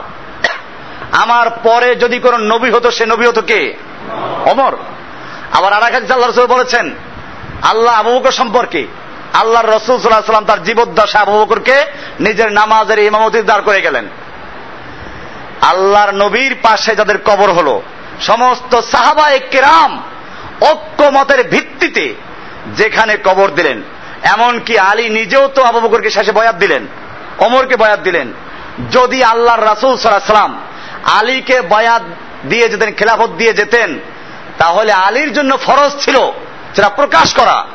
আমার পরে যদি কোন নবী হতো, সে নবী হতো কে? অমর আবার আর এক আল্লাহ রসুল বলেছেন, আল্লাহ আবু সম্পর্কে। আল্লাহর রসুল সাল্লাহ সাল্লাম তার জীবদ্দশা আবু বকরকে নিজের নামাজের ইমামতি দাঁড় করে গেলেন। আল্লাহর নবীর পাশে যাদের কবর হলো, সমস্ত সাহাবা কেরাম ঐক্যমতের ভিত্তিতে যেখানে কবর দিলেন। এমনকি আলী নিজেও তো আবু বকরকে শেষে বয়াত দিলেন অমরকে বয়াত দিলেন। যদি আল্লাহর রাসুল সাল্লাম আলীকে বয়াত দিয়ে যেতেন, খেলাফত দিয়ে যেতেন, তাহলে আলীর জন্য ফরজ ছিল সেটা প্রকাশ করা।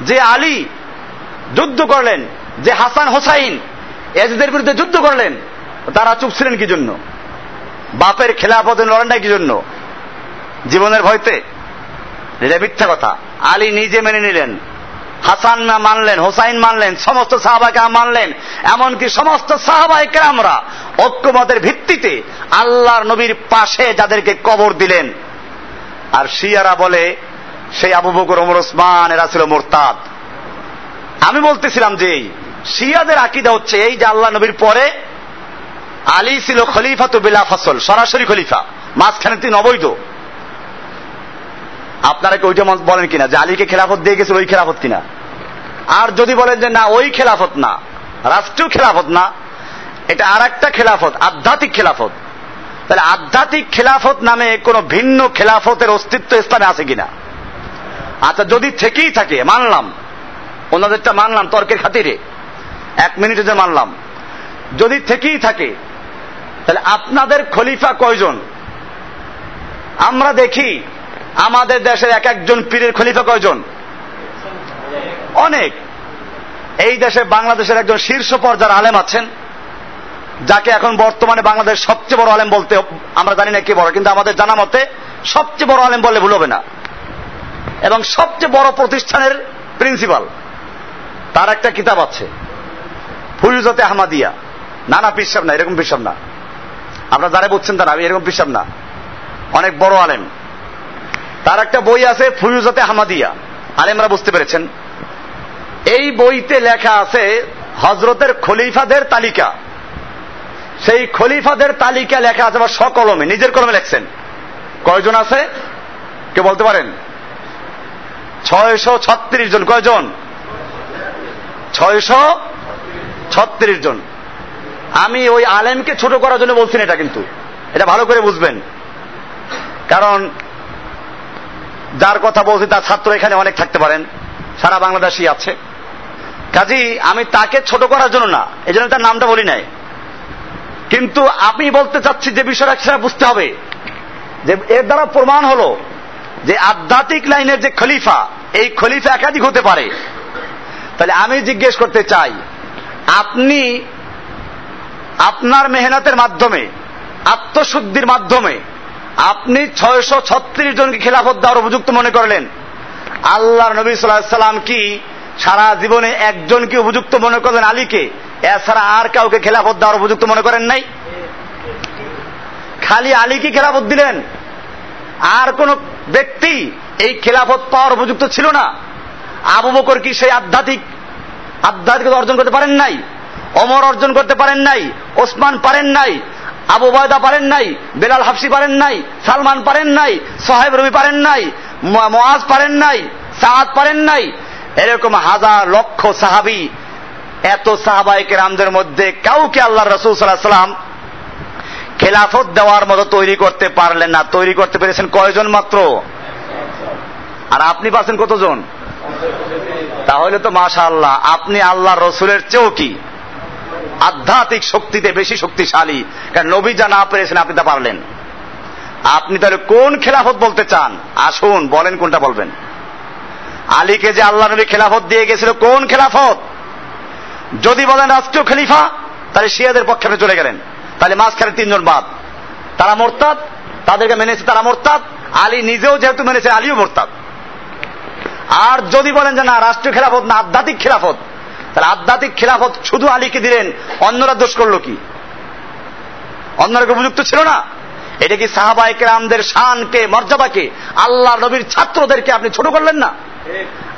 যে আলী যুদ্ধ করলেন, যে হাসান হোসাইন, এজদের বিরুদ্ধে যুদ্ধ করলেন, তারা চুপ ছিলেন কি জন্য? বাপের খেলাফত লড়েন কি জন্য? জীবনের ভয়তে? এটা মিথ্যা কথা। আলী নিজে মেনে নিলেন। হাসান না মানলেন, হোসাইন মানলেন, সমস্ত সাহাবাকে মানলেন, এমনকি সমস্ত সাহাবাহিকে আমরা ঐক্যমতের ভিত্তিতে আল্লাহর নবীর পাশে যাদেরকে কবর দিলেন। আর শিয়ারা বলে, সেই আবু বকর, ওমর ওসমান, এরা ছিল মোরতাদ। আমি বলতেছিলাম যে শিয়াদের আকিদা হচ্ছে এই যে আল্লাহ নবীর পরে আলী ছিল খলিফা তো বিলা ফসল, সরাসরি খলিফা, মাঝখানে তিনি অবৈধ। আপনারা কি ওইটা বলেন কিনা? যে আলীকে খেলাফত দিয়ে গেছিল, ওই খেলাফত কিনা? আর যদি বলেন যে না, ওই খেলাফত না রাষ্ট্রীয় খেলাফত না, এটা আর একটা খেলাফত, আধ্যাত্মিক খেলাফত। তাহলে আধ্যাত্মিক খেলাফত নামে কোন ভিন্ন খেলাফতের অস্তিত্ব ইসলামে আছে কিনা? আচ্ছা যদি থেকেই থাকে, মানলাম। ওনাদেরটা মানলাম, তর্কের খাতিরে। এক মিনিটে যে মানলাম। যদি থেকেই থাকে, তাহলে আপনাদের খলিফা কয়জন? আমরা দেখি আমাদের দেশের এক একজন পীরের খলিফা কয়জন? অনেক। এই দেশে বাংলাদেশের একজন শীর্ষ পর্যায়ের আলেম আছেন, যাকে এখন বর্তমানে বাংলাদেশ সবচেয়ে বড় আলেম বলতে আমরা জানি না কি বড়, কিন্তু আমাদের জানা মতে সবচেয়ে বড় আলেম বললে ভুল হবে না। এবং সবচেয়ে বড় প্রতিষ্ঠানের প্রিন্সিপাল, তার একটা কিতাব আছে ফুলজতে আহমাদিয়া। না না পিসাব না, এরকম পিসাব না। আপনারা যারা বুঝছেন তারা আমি এরকম পিসাব না। অনেক বড় আলেম। তার একটা বই আছে ফুলজতে আহমাদিয়া। আলেমরা বুঝতে পেরেছেন। এই বইতে লেখা আছে হজরতের খলিফাদের তালিকা। সেই খলিফাদের তালিকা লেখা আছে বা সকলমে নিজের কলমে লেখছেন। কয়জন আছে? কে বলতে পারেন? ছয়শো ছত্রিশ জন। কয়জন? ছয়শো ছত্রিশ জন। আমি ওই আলেমকে ছোট করার জন্য বলছি না এটা কিন্তু। এটা ভালো করে বুঝবেন। কারণ যার কথা বলছি তার ছাত্র এখানে অনেক থাকতে পারেন। সারা বাংলাদেশই আছে। কাজী, আমি তাকে ছোট করার জন্য না এই জন্য তার নামটা বলি নাই। কিন্তু আমি বলতে চাচ্ছি যে বিষয়টা সেটা বুঝতে হবে। যে এর দ্বারা প্রমাণ হলো যে আধ্যাত্মিক লাইনের যে খলিফা, এই খলিফা একাধিক হতে পারে। তাহলে আমি জিজ্ঞেস করতে চাই, আপনি আপনার মেহনতের মাধ্যমে, আত্মশুদ্ধির মাধ্যমে আপনি ছয়শো ছত্রিশ জনকে খেলাফত দেওয়ার উপযুক্ত মনে করলেন। আল্লাহ নবী সাল্লাম কি সারা জীবনে একজনকে উপযুক্ত মনে করলেন আলীকে? এছাড়া আর কাউকে খেলাফত দেওয়ার উপযুক্ত মনে করেন নাই? খালি আলীকে খেলাফত দিলেন। আর কোন ব্যক্তি এই খেলাফত পাওয়ার উপযুক্ত ছিল না। আবু বকর কি সেই আধ্যাত্মিক আধ্যাত্মিক অর্জন করতে পারেন নাই? অমর অর্জন করতে পারেন নাই? ওসমান পারেন নাই? আবু বয়দা পারেন নাই, বেলাল হাফসি পারেন নাই, সালমান পারেন নাই সাহেব রবি পারেন নাই মোয়াজ পারেন নাই সাহাদ পারেন নাই। এরকম হাজার লক্ষ সাহাবি, এত সাহাবাইকে রামদের মধ্যে কাউকে আল্লাহ রসুল সাল্লাহ সাল্লাম খেলাফত দেওয়ার মতো তৈরি করতে পারলেন না। তৈরি করতে পেরেছেন কয়জন মাত্র? আর আপনি পাচ্ছেন কতজন? তাহলে তো মাশা আল্লাহ আপনি আল্লাহ রসুলের চেয়েও কি? আধ্যাত্মিক শক্তিতে বেশি শক্তিশালী। কারণ নবী যা না পেরেছেন, আপনি তা পারলেন। আপনি তাহলে কোন খেলাফত বলতে চান? আসুন, বলেন কোনটা বলবেন। আলীকে যে আল্লাহ নবী খেলাফত দিয়ে গেছিল, কোন খেলাফত? যদি বলেন রাষ্ট্রীয় খলিফা, তাহলে শিয়াদের পক্ষে চলে গেলেন। তাহলে মাঝখানে তিনজন বাদ। তারা মোরতাদ, তাদেরকে মেনেছে তারা মোরতাদ। আলী নিজেও যেহেতু মেনেছে, আলীও মোরতাদ। আর যদি বলেন যে না, রাষ্ট্রীয় খেলাফত না, আধ্যাত্মিক খেলাফত তাহলে আধ্যাত্মিক খেলাফত শুধু আলীকে দিলেন, অন্যরা দোষ করল কি? অন্যরা উপযুক্ত ছিল না? এটা কি সাহাবা একরামদের শানকে, মর্যাদাকে আল্লাহ নবীর ছাত্রদেরকে আপনি ছোট করলেন না?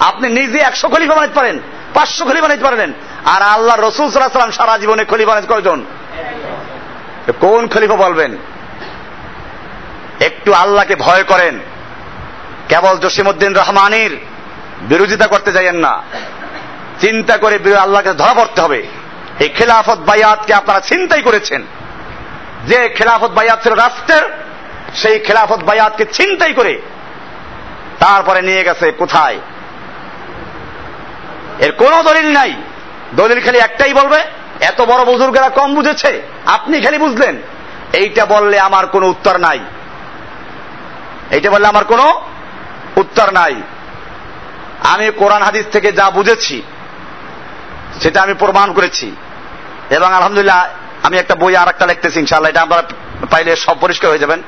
আপনি নিজে একশো খলিফা বানাইতে পারেন, পাঁচশো খলিফা বানাইতে পারেন আর আল্লাহ রসুল সাল্লাম সারা জীবনে খলিফা বানাইতে কয়জন? কোন খলিফা বলবেন? একটু আল্লাহকে ভয় করেন। কেবল জসিমুদ্দিন রহমানির বিরোধিতা করতে যাইয়েন না। চিন্তা করে আল্লাহকে ধরা পড়তে হবে। এই খেলাফত বায়াতকে আপনারা চিন্তাই করেছেন। যে খেলাফত বায়াত ছিল রাষ্ট্রের, সেই খেলাফত বায়াতকে চিন্তাই করে তারপরে নিয়ে গেছে কোথায়? এর কোন দলিল নাই। দলিল খালি একটাই বলবে, এত বড় বুজুর্গেরা কম বুঝেছে, আপনি খালি বুঝলেন। এইটা বললে আমার কোনো উত্তর নাই। এইটা বললে আমার কোনো উত্তর নাই। আমি কোরআন হাদিস থেকে যা বুঝেছি সেটা আমি প্রমাণ করেছি। এবং আলহামদুলিল্লাহ, আমি একটা বই আর একটা লিখতেছি ইনশাল্লাহ এটা আপনারা পাইলে সব পরিষ্কার হয়ে যাবেন।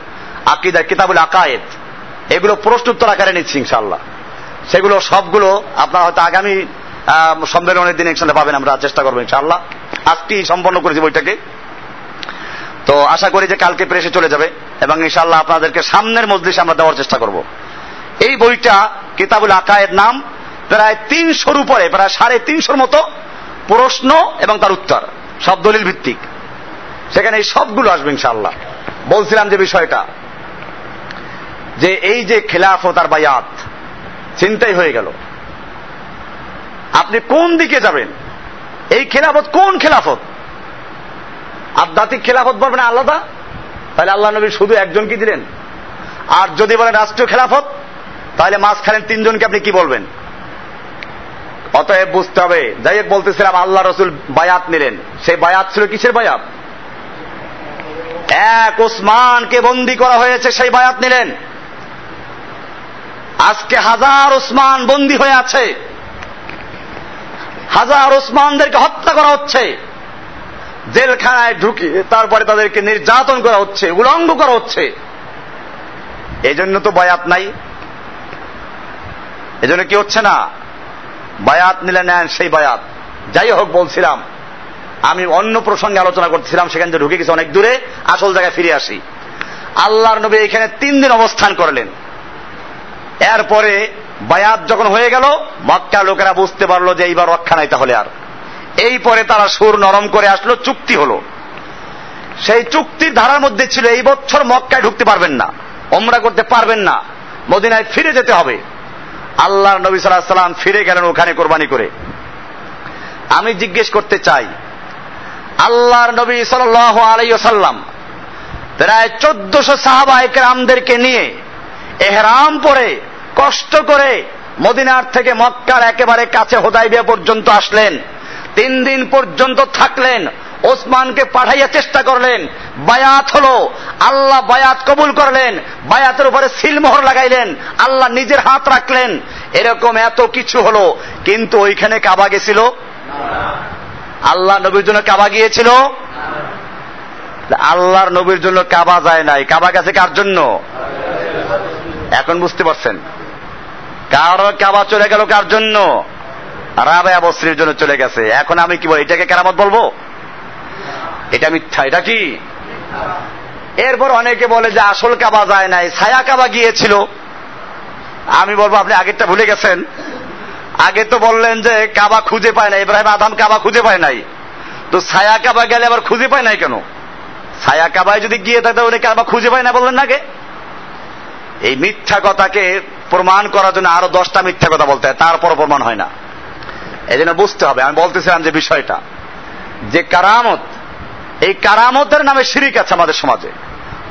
আকিদা কিতাবুল আকায়েদ। এগুলো প্রশ্ন উত্তর আকারে নিচ্ছি ইনশাল্লাহ সেগুলো সবগুলো আপনারা হয়তো আগামী সম্মেলনের দিনে ইনশাল্লাহ পাবেন, আমরা চেষ্টা করব ইনশাল্লাহ আজকে সম্পন্ন করেছি বইটাকে। তো আশা করি যে কালকে প্রেসে চলে যাবে, এবং ইনশাল্লাহ আপনাদেরকে সামনের মজলিসে আমরা দেওয়ার চেষ্টা করব। এই বইটা কিতাবুল আকায়ের নাম, প্রায় তিনশোর উপরে, প্রায় সাড়ে তিনশোর মতো প্রশ্ন এবং তার উত্তর। সব দলিল ভিত্তিক। সেখানে এই সবগুলো আসবে ইনশাল্লাহ বলছিলাম যে বিষয়টা, যে এই যে খেলাফত আর বায়াত, চিন্তাই হয়ে গেল। আপনি কোন দিকে যাবেন? এই খেলাফত কোন খেলাফত? আধ্যাত্মিক খেলাফত বলবেন আলাদা? তাহলে আল্লাহ নবী শুধু একজনকে দিলেন? আর যদি বলেন রাষ্ট্রীয় খেলাফত, তাহলে মাঝখানে তিনজনকে আপনি কি বলবেন? অতএব বুঝতে হবে, যাই হোক বলতেছিলাম, আল্লাহ রসুল বায়াত নিলেন। সেই বায়াত ছিল কিসের বায়াত? এক ওসমানকে বন্দি করা হয়েছে, সেই বায়াত নিলেন। আজকে হাজার ওসমান বন্দী হয়ে আছে। হাজার ওসমানদেরকে হত্যা করা হচ্ছে। জেলখানায় ঢুকে তারপরে তাদেরকে নির্যাতন করা হচ্ছে, উলঙ্গ করা হচ্ছে। এই জন্য তো বায়াত নাই। এজন্য কি হচ্ছে না? বায়াত নিলে নেন সেই বায়াত। যাই হোক বলছিলাম, আমি অন্য প্রসঙ্গে আলোচনা করছিলাম, সেখান থেকে ঢুকে গেছে অনেক দূরে, আসল জায়গায় ফিরে আসি। আল্লাহর নবী এখানে তিন দিন অবস্থান করলেন। এরপরে বায়াত যখন হয়ে গেল মক্কা লোকেরা বুঝতে পারল যে এইবার রক্ষা নাই তাহলে আর। এই পরে তারা সুর নরম করে আসলো, চুক্তি হলো। সেই চুক্তির ধারার মধ্যে ছিল, এই বছর মক্কায় ঢুকতে পারবেন না, ওমরা করতে পারবেন না, মদিনায় ফিরে যেতে হবে। আল্লাহ নবী সাল্লাহ সাল্লাম ফিরে গেলেন ওখানে কোরবানি করে। আমি জিজ্ঞেস করতে চাই, আল্লাহর নবী সাল আলাইসাল্লাম প্রায় চোদ্দশো সাহাবা একরামদেরকে নিয়ে এহরাম পরে কষ্ট করে মদিনার থেকে মক্কার একেবারে কাছে হোদাইবিয়া পর্যন্ত আসলেন। তিন দিন পর্যন্ত থাকলেন। ওসমানকে পাঠাইয়া চেষ্টা করলেন। বায়াত হলো, আল্লাহ বায়াত কবুল করলেন, বায়াতের উপরে সিলমোহর লাগাইলেন, আল্লাহ নিজের হাত রাখলেন। এরকম এত কিছু হলো, কিন্তু ওইখানে কাবা গেছিল? আল্লাহ নবীর জন্য কাবা গিয়েছিল? আল্লাহর নবীর জন্য কাবা যায় নাই। কাবা গেছে কার জন্য? এখন বুঝতে পারছেন। কার কাবা চলে গেল কার জন্য? রাবে আবশ্রীর জন্য চলে গেছে। এখন আমি কি বলি, এটাকে কেরামত বলব? এটা মিথ্যা, এটা কি? এরপর অনেকে বলে যে আসল কাবা যায় নাই, ছায়া কাবা গিয়েছিল। আমি বলব, আপনি আগেরটা ভুলে গেছেন। আগে তো বললেন যে কাবা খুঁজে পায় না ইব্রাহিম আদাম কাবা খুঁজে পায় নাই। তো ছায়া কাবা গেলে আবার খুঁজে পায় নাই কেন? ছায়া কাবায় যদি গিয়ে থাকে উনি কাবা খুঁজে পায় না বললেন আগে? এই মিথ্যা কথাকে প্রমাণ করার জন্য আরও দশটা মিথ্যা কথা বলতে হয় তারপর প্রমাণ হয় না। এই জন্য বুঝতে হবে, আমি বলতেছিলাম যে বিষয়টা। যে কারামত, এই কারামতের নামে শিরিক আছে আমাদের সমাজে।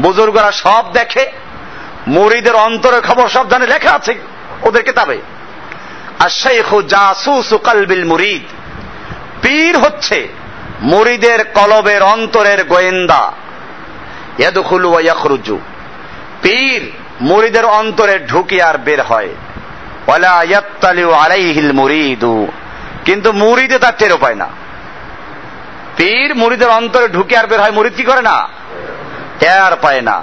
বুজুর্গরা সব দেখে, মরিদের অন্তরের খবর সব জানে লেখা আছে ওদের কিতাবে। আর শেখ কালবিল মুরিদ। পীর হচ্ছে মুরিদের কলবের অন্তরের গোয়েন্দা। ইয়াদুখুলু পীর মুরিদের অন্তরে ঢুকি আর বের হয়। ওয়ালা ইয়াত্তালিউ আলাইহিল মুরিদু। কিন্তু মুরিদে তার টেরো পায় না। পীর মুরিদের অন্তরে ঢুকে আর বের হয় মুরিদ কি করে না? টের পায় না।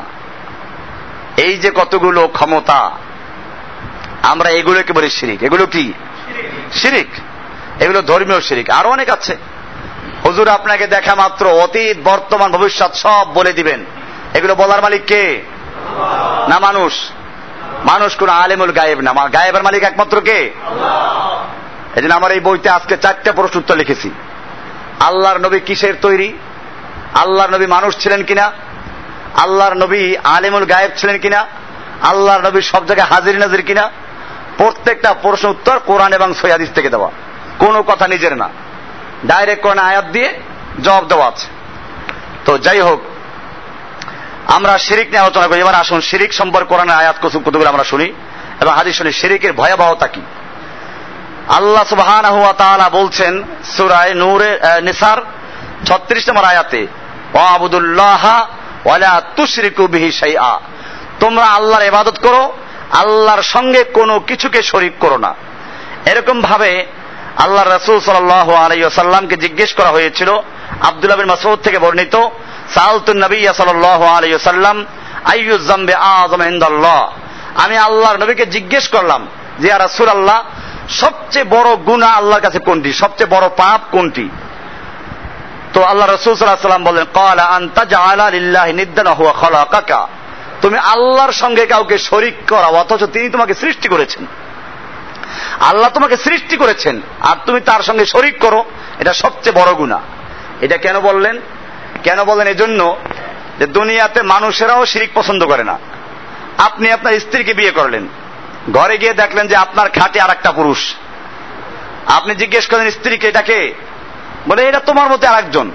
এই যে কতগুলো ক্ষমতা, আমরা এগুলোকে বলি শিরিক। এগুলো কি? শিরিক। এগুলো ধর্মীয় শিরিক। আরও অনেক আছে। হুজুর আপনাকে দেখা মাত্র, অতীত, বর্তমান, ভবিষ্যৎ সব বলে দিবেন। এগুলো বলার মালিক কে? না মানুষ? মানুষ কোন আলেমুল গায়েব না। গায়েবের মালিক একমাত্র কে? এই জন্য আমার এই বইতে আজকে চারটা প্রশ্ন উত্তর লিখেছি। আল্লাহর নবী কিসের তৈরি? আল্লাহর নবী মানুষ ছিলেন কিনা? আল্লাহর নবী আলিমুল গায়েব ছিলেন কিনা? আল্লাহর নবী সব জায়গায় হাজির নাজির কিনা? প্রত্যেকটা প্রশ্ন উত্তর কোরআন এবং সৈয়াদিস থেকে দেওয়া। কোনো কথা নিজের না। ডাইরেক্ট কোরআন আয়াত দিয়ে জবাব দেওয়া আছে। তো যাই হোক, আমরা শিরিক নিয়ে আলোচনা করি। এবার আসুন, শিরিক সম্পর্কে কোরআনের আয়াত কতগুলো আমরা শুনি এবং হাদিস শুনি। শিরিকের ভয়াবহতা কি? আল্লাহ সুবহান বলছেন সুরায় নূরে নিসার ছত্রিশ নম্বর আয়াতে আবুদুল্লাহ ওয়ালা তুশরিকু বিহি শাইআ। তোমরা আল্লাহর ইবাদত করো, আল্লাহর সঙ্গে কোনো কিছুকে শরিক করো না। এরকম ভাবে আল্লাহ রসুল সাল আলাইসাল্লামকে জিজ্ঞেস করা হয়েছিল, আব্দুল্লাহ বিন মাসউদ থেকে বর্ণিত সালতুন নবী সাল আলাইসাল্লাম আইয়ুজাম্বে আজম ইন্দাল্লাহ? আমি আল্লাহর নবীকে জিজ্ঞেস করলাম যে রাসূল আল্লাহ সবচেয়ে বড় গুণা আল্লাহর কাছে কোনটি? সবচেয়ে বড় পাপ কোনটি? তো আল্লাহ রসুল সাল্লাম বলেন কলা আন্তা লিল্লাহি নিদ্দান হুয়া তুমি আল্লাহর সঙ্গে কাউকে শরিক করা, অথচ তিনি তোমাকে সৃষ্টি করেছেন। আল্লাহ তোমাকে সৃষ্টি করেছেন, আর তুমি তার সঙ্গে শরিক করো, এটা সবচেয়ে বড় গুণা এটা কেন বললেন? কেন বলেন এজন্য যে দুনিয়াতে মানুষেরাও শিরিক পছন্দ করে না। আপনি আপনার স্ত্রীকে বিয়ে করলেন। ঘরে গিয়ে দেখলেন যে আপনার খাটে আর একটা পুরুষ। আপনি জিজ্ঞেস করলেন স্ত্রীকে এটাকে বলে, এটা তোমার মধ্যে আরেকজন।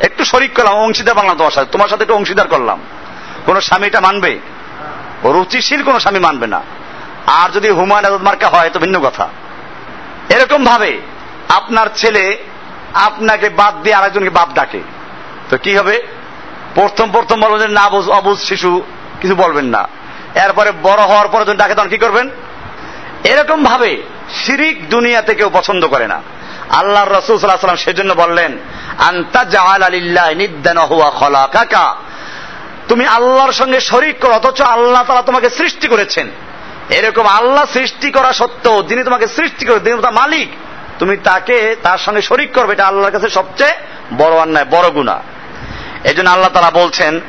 একটু শরিক করলাম অংশীদার বাংলা তোমার সাথে তোমার সাথে একটু অংশীদার করলাম। কোন স্বামী এটা মানবে? রুচিশীল কোন স্বামী মানবে না। আর যদি হুমায়ুন আজাদ মার্কা হয়, তো ভিন্ন কথা। এরকম ভাবে আপনার ছেলে আপনাকে বাদ দিয়ে আরেকজনকে বাপ ডাকে। তো কি হবে? প্রথম প্রথম বলবেন না অবুজ শিশু, কিছু বলবেন না। এরপরে বড় হওয়ার পরে যখন ডাকে তখন কি করবেন? এরকম ভাবে শিরিক দুনিয়াতে কেউ পছন্দ করে না। আল্লাহ রসুল সাল্লাহ সেজন্য বললেন, আন্তা জাহাল আলিল্লাহ নিদ্দান হুয়া খলা কাকা তুমি আল্লাহর সঙ্গে শরিক করো, অথচ আল্লাহ তারা তোমাকে সৃষ্টি করেছেন। এরকম আল্লাহ সৃষ্টি করা সত্ত্বেও যিনি তোমাকে সৃষ্টি করে তিনি তার মালিক, তুমি তাকে তার সঙ্গে শরিক করবে, এটা আল্লাহর কাছে সবচেয়ে বড় অন্যায়, বড় গুণা এই জন্য আল্লাহ তারা বলছেন,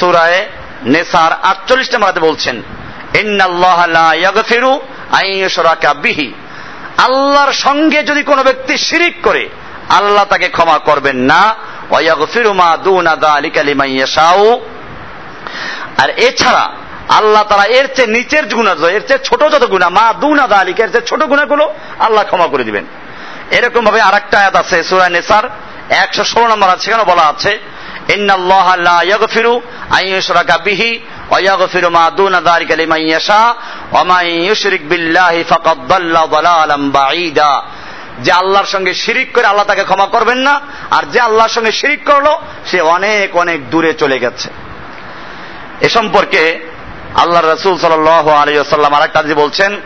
সুরায় নেসার আটচল্লিশ নম্বরাতে বলছেন বিহি। আল্লাহর সঙ্গে যদি কোনো ব্যক্তি শিরিক করে, আল্লাহ তাকে ক্ষমা করবেন না। আর এছাড়া আল্লাহ তারা এর চেয়ে নিচের গুণা এর চেয়ে ছোট যত গুণা মা দুনা দালিকা, এর চেয়ে ছোট গুণাগুলো আল্লাহ ক্ষমা করে দিবেন। এরকম ভাবে আরেকটা আয়াত আছে সুরায় নেসার, একশো ষোলো নম্বর আছে সেখানে বলা আছে বিল্লাহি ফাকাদ দাল্লা দালালাম বাঈদা। যে আল্লাহর সঙ্গে শিরিক করে আল্লাহ তাকে ক্ষমা করবেন না, আর যে আল্লাহর সঙ্গে শিরিক করল, সে অনেক অনেক দূরে চলে গেছে। এ সম্পর্কে আল্লাহ রসুল সাল আর একটা বলছেন,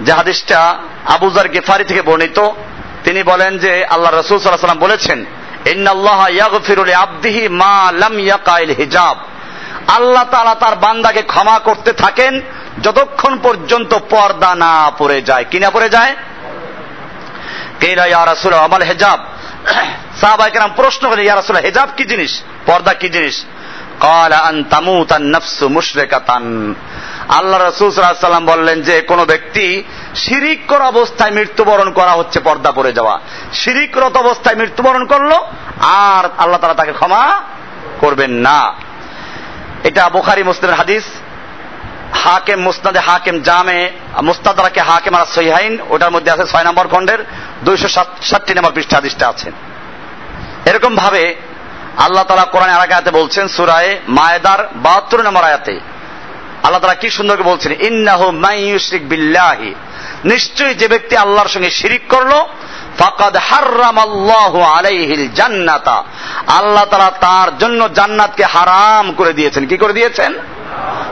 যে হাদিসটা আবুজার গেফারি থেকে বর্ণিত। তিনি বলেন যে আল্লাহ রসুল সাল্লাহ সাল্লাম বলেছেন হিজাব। আল্লাহ তালা তার বান্দাকে ক্ষমা করতে থাকেন, যতক্ষণ পর্যন্ত পর্দা না পড়ে যায়। কিনা পড়ে যায়? আমাল হেজাব। প্রশ্ন করে ইয়ারাসুল হেজাব কি জিনিস? পর্দা কি জিনিস? আল্লাহ রসুল সাল্লাম বললেন যে, কোন ব্যক্তি শিরিকর অবস্থায় মৃত্যুবরণ করা হচ্ছে, পর্দা পড়ে যাওয়া। শিরিকরত অবস্থায় মৃত্যুবরণ করল, আর আল্লাহ তারা তাকে ক্ষমা করবেন না। এটা বুখারি মুসলিমের হাদিস। হাকেম মুস্তাদে হাকেম জামে, মুস্তাদারাকে হাকেম আর সহিহাইন, ওটার মধ্যে আছে ছয় নম্বর খণ্ডের দুইশো ষাটটি নম্বর পৃষ্ঠা হাদিসটা আছে। এরকম ভাবে আল্লাহ তালা কোরআন আয়াতে বলছেন, সুরায় মায়েদার বাহাত্তর নম্বর আয়াতে। আল্লাহ তালা কি সুন্দরকে বলছেন, ইন্নাহু মাইয়ুশরিক বিল্লাহি। নিশ্চয়ই যে ব্যক্তি আল্লাহর সঙ্গে শিরিক করল, ফাকাদ হাররামাল্লাহু আলাইহিল জান্নাতা। আল্লাহ তাআলা তার জন্য জান্নাতকে হারাম করে দিয়েছেন। কি করে দিয়েছেন?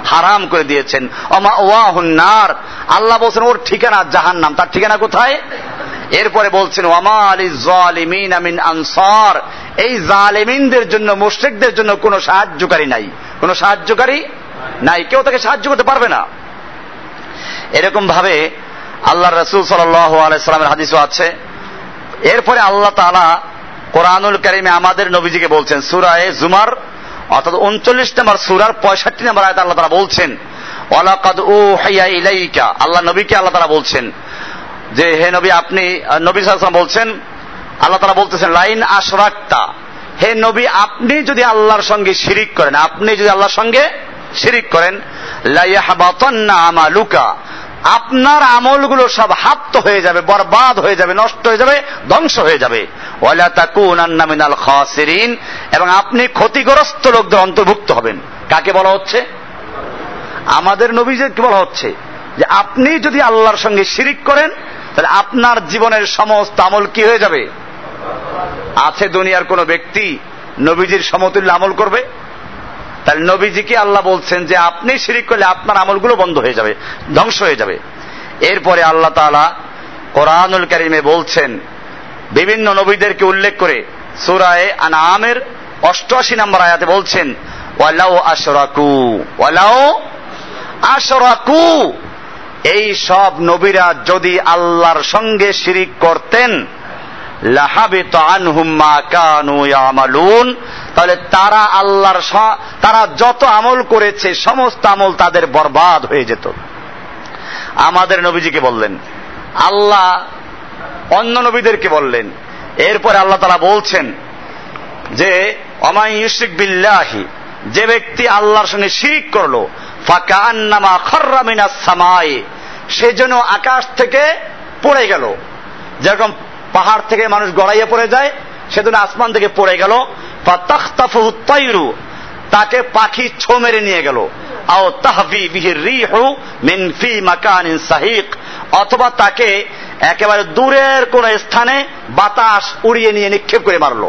হারাম করে দিয়েছেন। অমা ওয়াহুন নার। আল্লাহ বলছেন, ওর ঠিকানা জাহান্নাম। তার ঠিকানা কোথায়? এরপরে বলছেন, ওয়ামা আলী জালিমিন আমিন আনসার। এই জালেমিনদের জন্য, মুশ্রিকদের জন্য কোনো সাহায্যকারী নাই। কোনো সাহায্যকারী নাই। কেউ তাকে সাহায্য করতে পারবে না। এরকম ভাবে আল্লাহ রসুল সাল্লামের হাদিসও আছে। এরপরে আল্লাহ তালা কোরআনুল করিমে আমাদের নবীজিকে বলছেন, সুরায় জুমার, অর্থাৎ উনচল্লিশ নম্বর সুরার পঁয়ষট্টি নম্বর আয়তা আল্লাহ তারা বলছেন, ওয়ালাকাদ ও হাইয়া ইলাইকা, আল্লাহ নবীকে আল্লাহ তারা বলছেন যে, হে নবী আপনি, নবী সাল্লাম বলছেন, আল্লাহ তারা বলতেছেন, লাইন আশরাক্তা, হে নবী আপনি যদি আল্লাহর সঙ্গে শিরিক করেন, আপনি যদি আল্লাহর সঙ্গে শিরিক করেন, লাইয়াহাবাতান্না আমালুকা আপনার আমলগুলো সব হাপ্ত হয়ে যাবে, বরবাদ হয়ে যাবে, নষ্ট হয়ে যাবে, ধ্বংস হয়ে যাবে। ওয়ালা মিনাল খাসিরিন, এবং আপনি ক্ষতিগ্রস্ত লোকদের অন্তর্ভুক্ত হবেন। কাকে বলা হচ্ছে? আমাদের নবীজের কি বলা হচ্ছে যে, আপনি যদি আল্লাহর সঙ্গে শিরিক করেন, তাহলে আপনার জীবনের সমস্ত আমল কি হয়ে যাবে? আছে দুনিয়ার কোন ব্যক্তি নবীজির সমতুল্য আমল করবে? তাহলে নবীজিকে আল্লাহ বলছেন যে আপনি শিরিক করলে আপনার আমলগুলো বন্ধ হয়ে যাবে, ধ্বংস হয়ে যাবে। এরপরে আল্লাহ তালা কোরআনুল করিমে বলছেন, বিভিন্ন নবীদেরকে উল্লেখ করে সুরায় আনামের অষ্টআশি নম্বর আয়াতে বলছেন ওয়ালাও আশরাকু ওয়ালাও আশরাকু। এই সব নবীরা যদি আল্লাহর সঙ্গে শিরিক করতেন তাহলে তারা আল্লাহর তারা যত আমল করেছে, সমস্ত আমল তাদের বরবাদ হয়ে যেত। আমাদের নবীজিকে বললেন, আল্লাহ অন্য নবীদেরকে বললেন। এরপরে আল্লাহ তারা বলছেন যে অমাই ইউসিক বিল্লাহি, যে ব্যক্তি আল্লাহর সঙ্গে শিরিক করল ফাঁকা আন্নামা খর্রামিনা সামায় সে যেন আকাশ থেকে পড়ে গেল। যেরকম পাহাড় থেকে মানুষ গড়াইয়ে পড়ে যায়, সেদিন আসমান থেকে পড়ে গেল। তাকে পাখি ছো মেরে নিয়ে গেল। আও ফি সাহিক, অথবা তাকে একেবারে দূরের কোন স্থানে বাতাস উড়িয়ে নিয়ে নিক্ষেপ করে মারলো।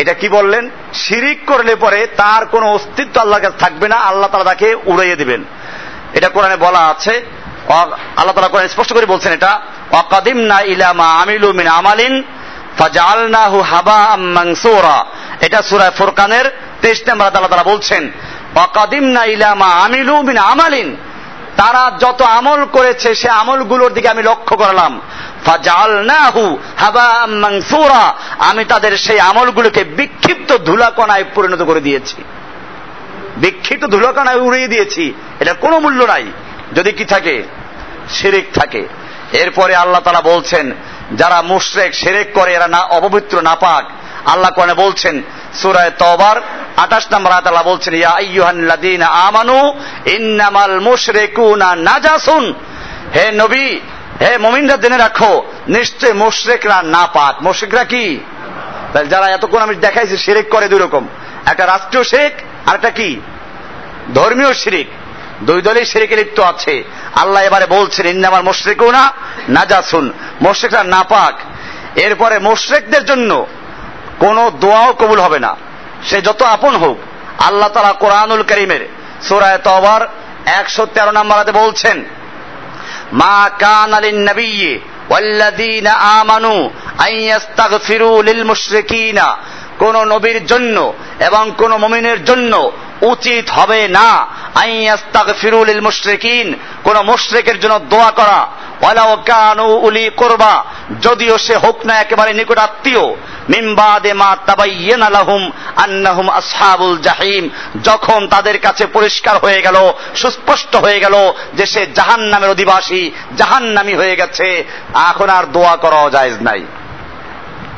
এটা কি বললেন? শিরিক করলে পরে তার কোনো অস্তিত্ব আল্লাহর কাছে থাকবে না, আল্লাহ তালা তাকে উড়াইয়ে দিবেন। এটা কোরআনে বলা আছে আল্লাহ তালা কোরআন স্পষ্ট করে বলছেন এটা অকাদিম না ইলামা আমিলু মিন আমালিন ফাজালনাহু হাবা মানসুরা। এটা সূরা ফুরকানের 23 নম্বর আল্লাহ তাআলা বলছেন, ওয়াকাদিমনা ইলা মা আমিলু মিন আমালিন। তারা যত আমল করেছে, সে আমলগুলোর দিকে আমি লক্ষ্য করলাম। ফাজালনাহু হাবা মানসুরা। আমি তাদের সেই আমলগুলোকে বিক্ষিপ্ত ধুলাকণায় পরিণত করে দিয়েছি। বিক্ষিপ্ত ধুলাকণায় উড়িয়ে দিয়েছি। এটা কোনো মূল্য নাই। যদি কি থাকে শিরিক থাকে। এরপরে আল্লাহ তালা বলছেন, যারা মুশরেক সেরেক করে, এরা না অপবিত্র না পাক আল্লাহ কোরআনে বলছেন, সুরায় তবার 28 নম্বর আয়াত আল্লাহ বলছেন, ইয়া আইয়ুহাল্লাযীনা আমানু ইন্নামাল মুশরিকুনা নাজাসুন। হে নবী, হে মুমিনরা জেনে রাখো, নিশ্চয় মুশরিকরা নাপাক। মুশরিকরা কি? তাহলে যারা এতক্ষণ আমি দেখাইছি, শিরিক করে দুই রকম। একটা রাষ্ট্রীয় শিরিক আর একটা কি? ধর্মীয় শিরিক। দুই দলই শিরিকে লিপ্ত আছে আল্লাহ এবারে বলছেন ইন্নামাল মুশরিকুনা নাজাসুন মুশরিকরা নাপাক এরপরে মুশরিকদের জন্য কোনো দোয়াও কবুল হবে না সে যত আপন হোক আল্লাহ তালা কোরআনুল করিমের সুরায় তবার একশো তেরো নম্বরাতে বলছেন মা কান আলিন নবিয়ে والذين آمنوا أن يستغفروا للمشركين কোন নবীর জন্য এবং কোন মমিনের জন্য উচিত হবে না। মুশরিকিন। কোন মুশরিকের জন্য দোয়া করা। কানু উলি করবা। যদিও সে হোক না একেবারে নিকট আত্মীয়। মা আন্নাহুম জাহিম। যখন তাদের কাছে পরিষ্কার হয়ে গেল, সুস্পষ্ট হয়ে গেল যে সে জাহান্নামের অধিবাসী, জাহান্নামী হয়ে গেছে, এখন আর দোয়া করাও জায়েজ নাই।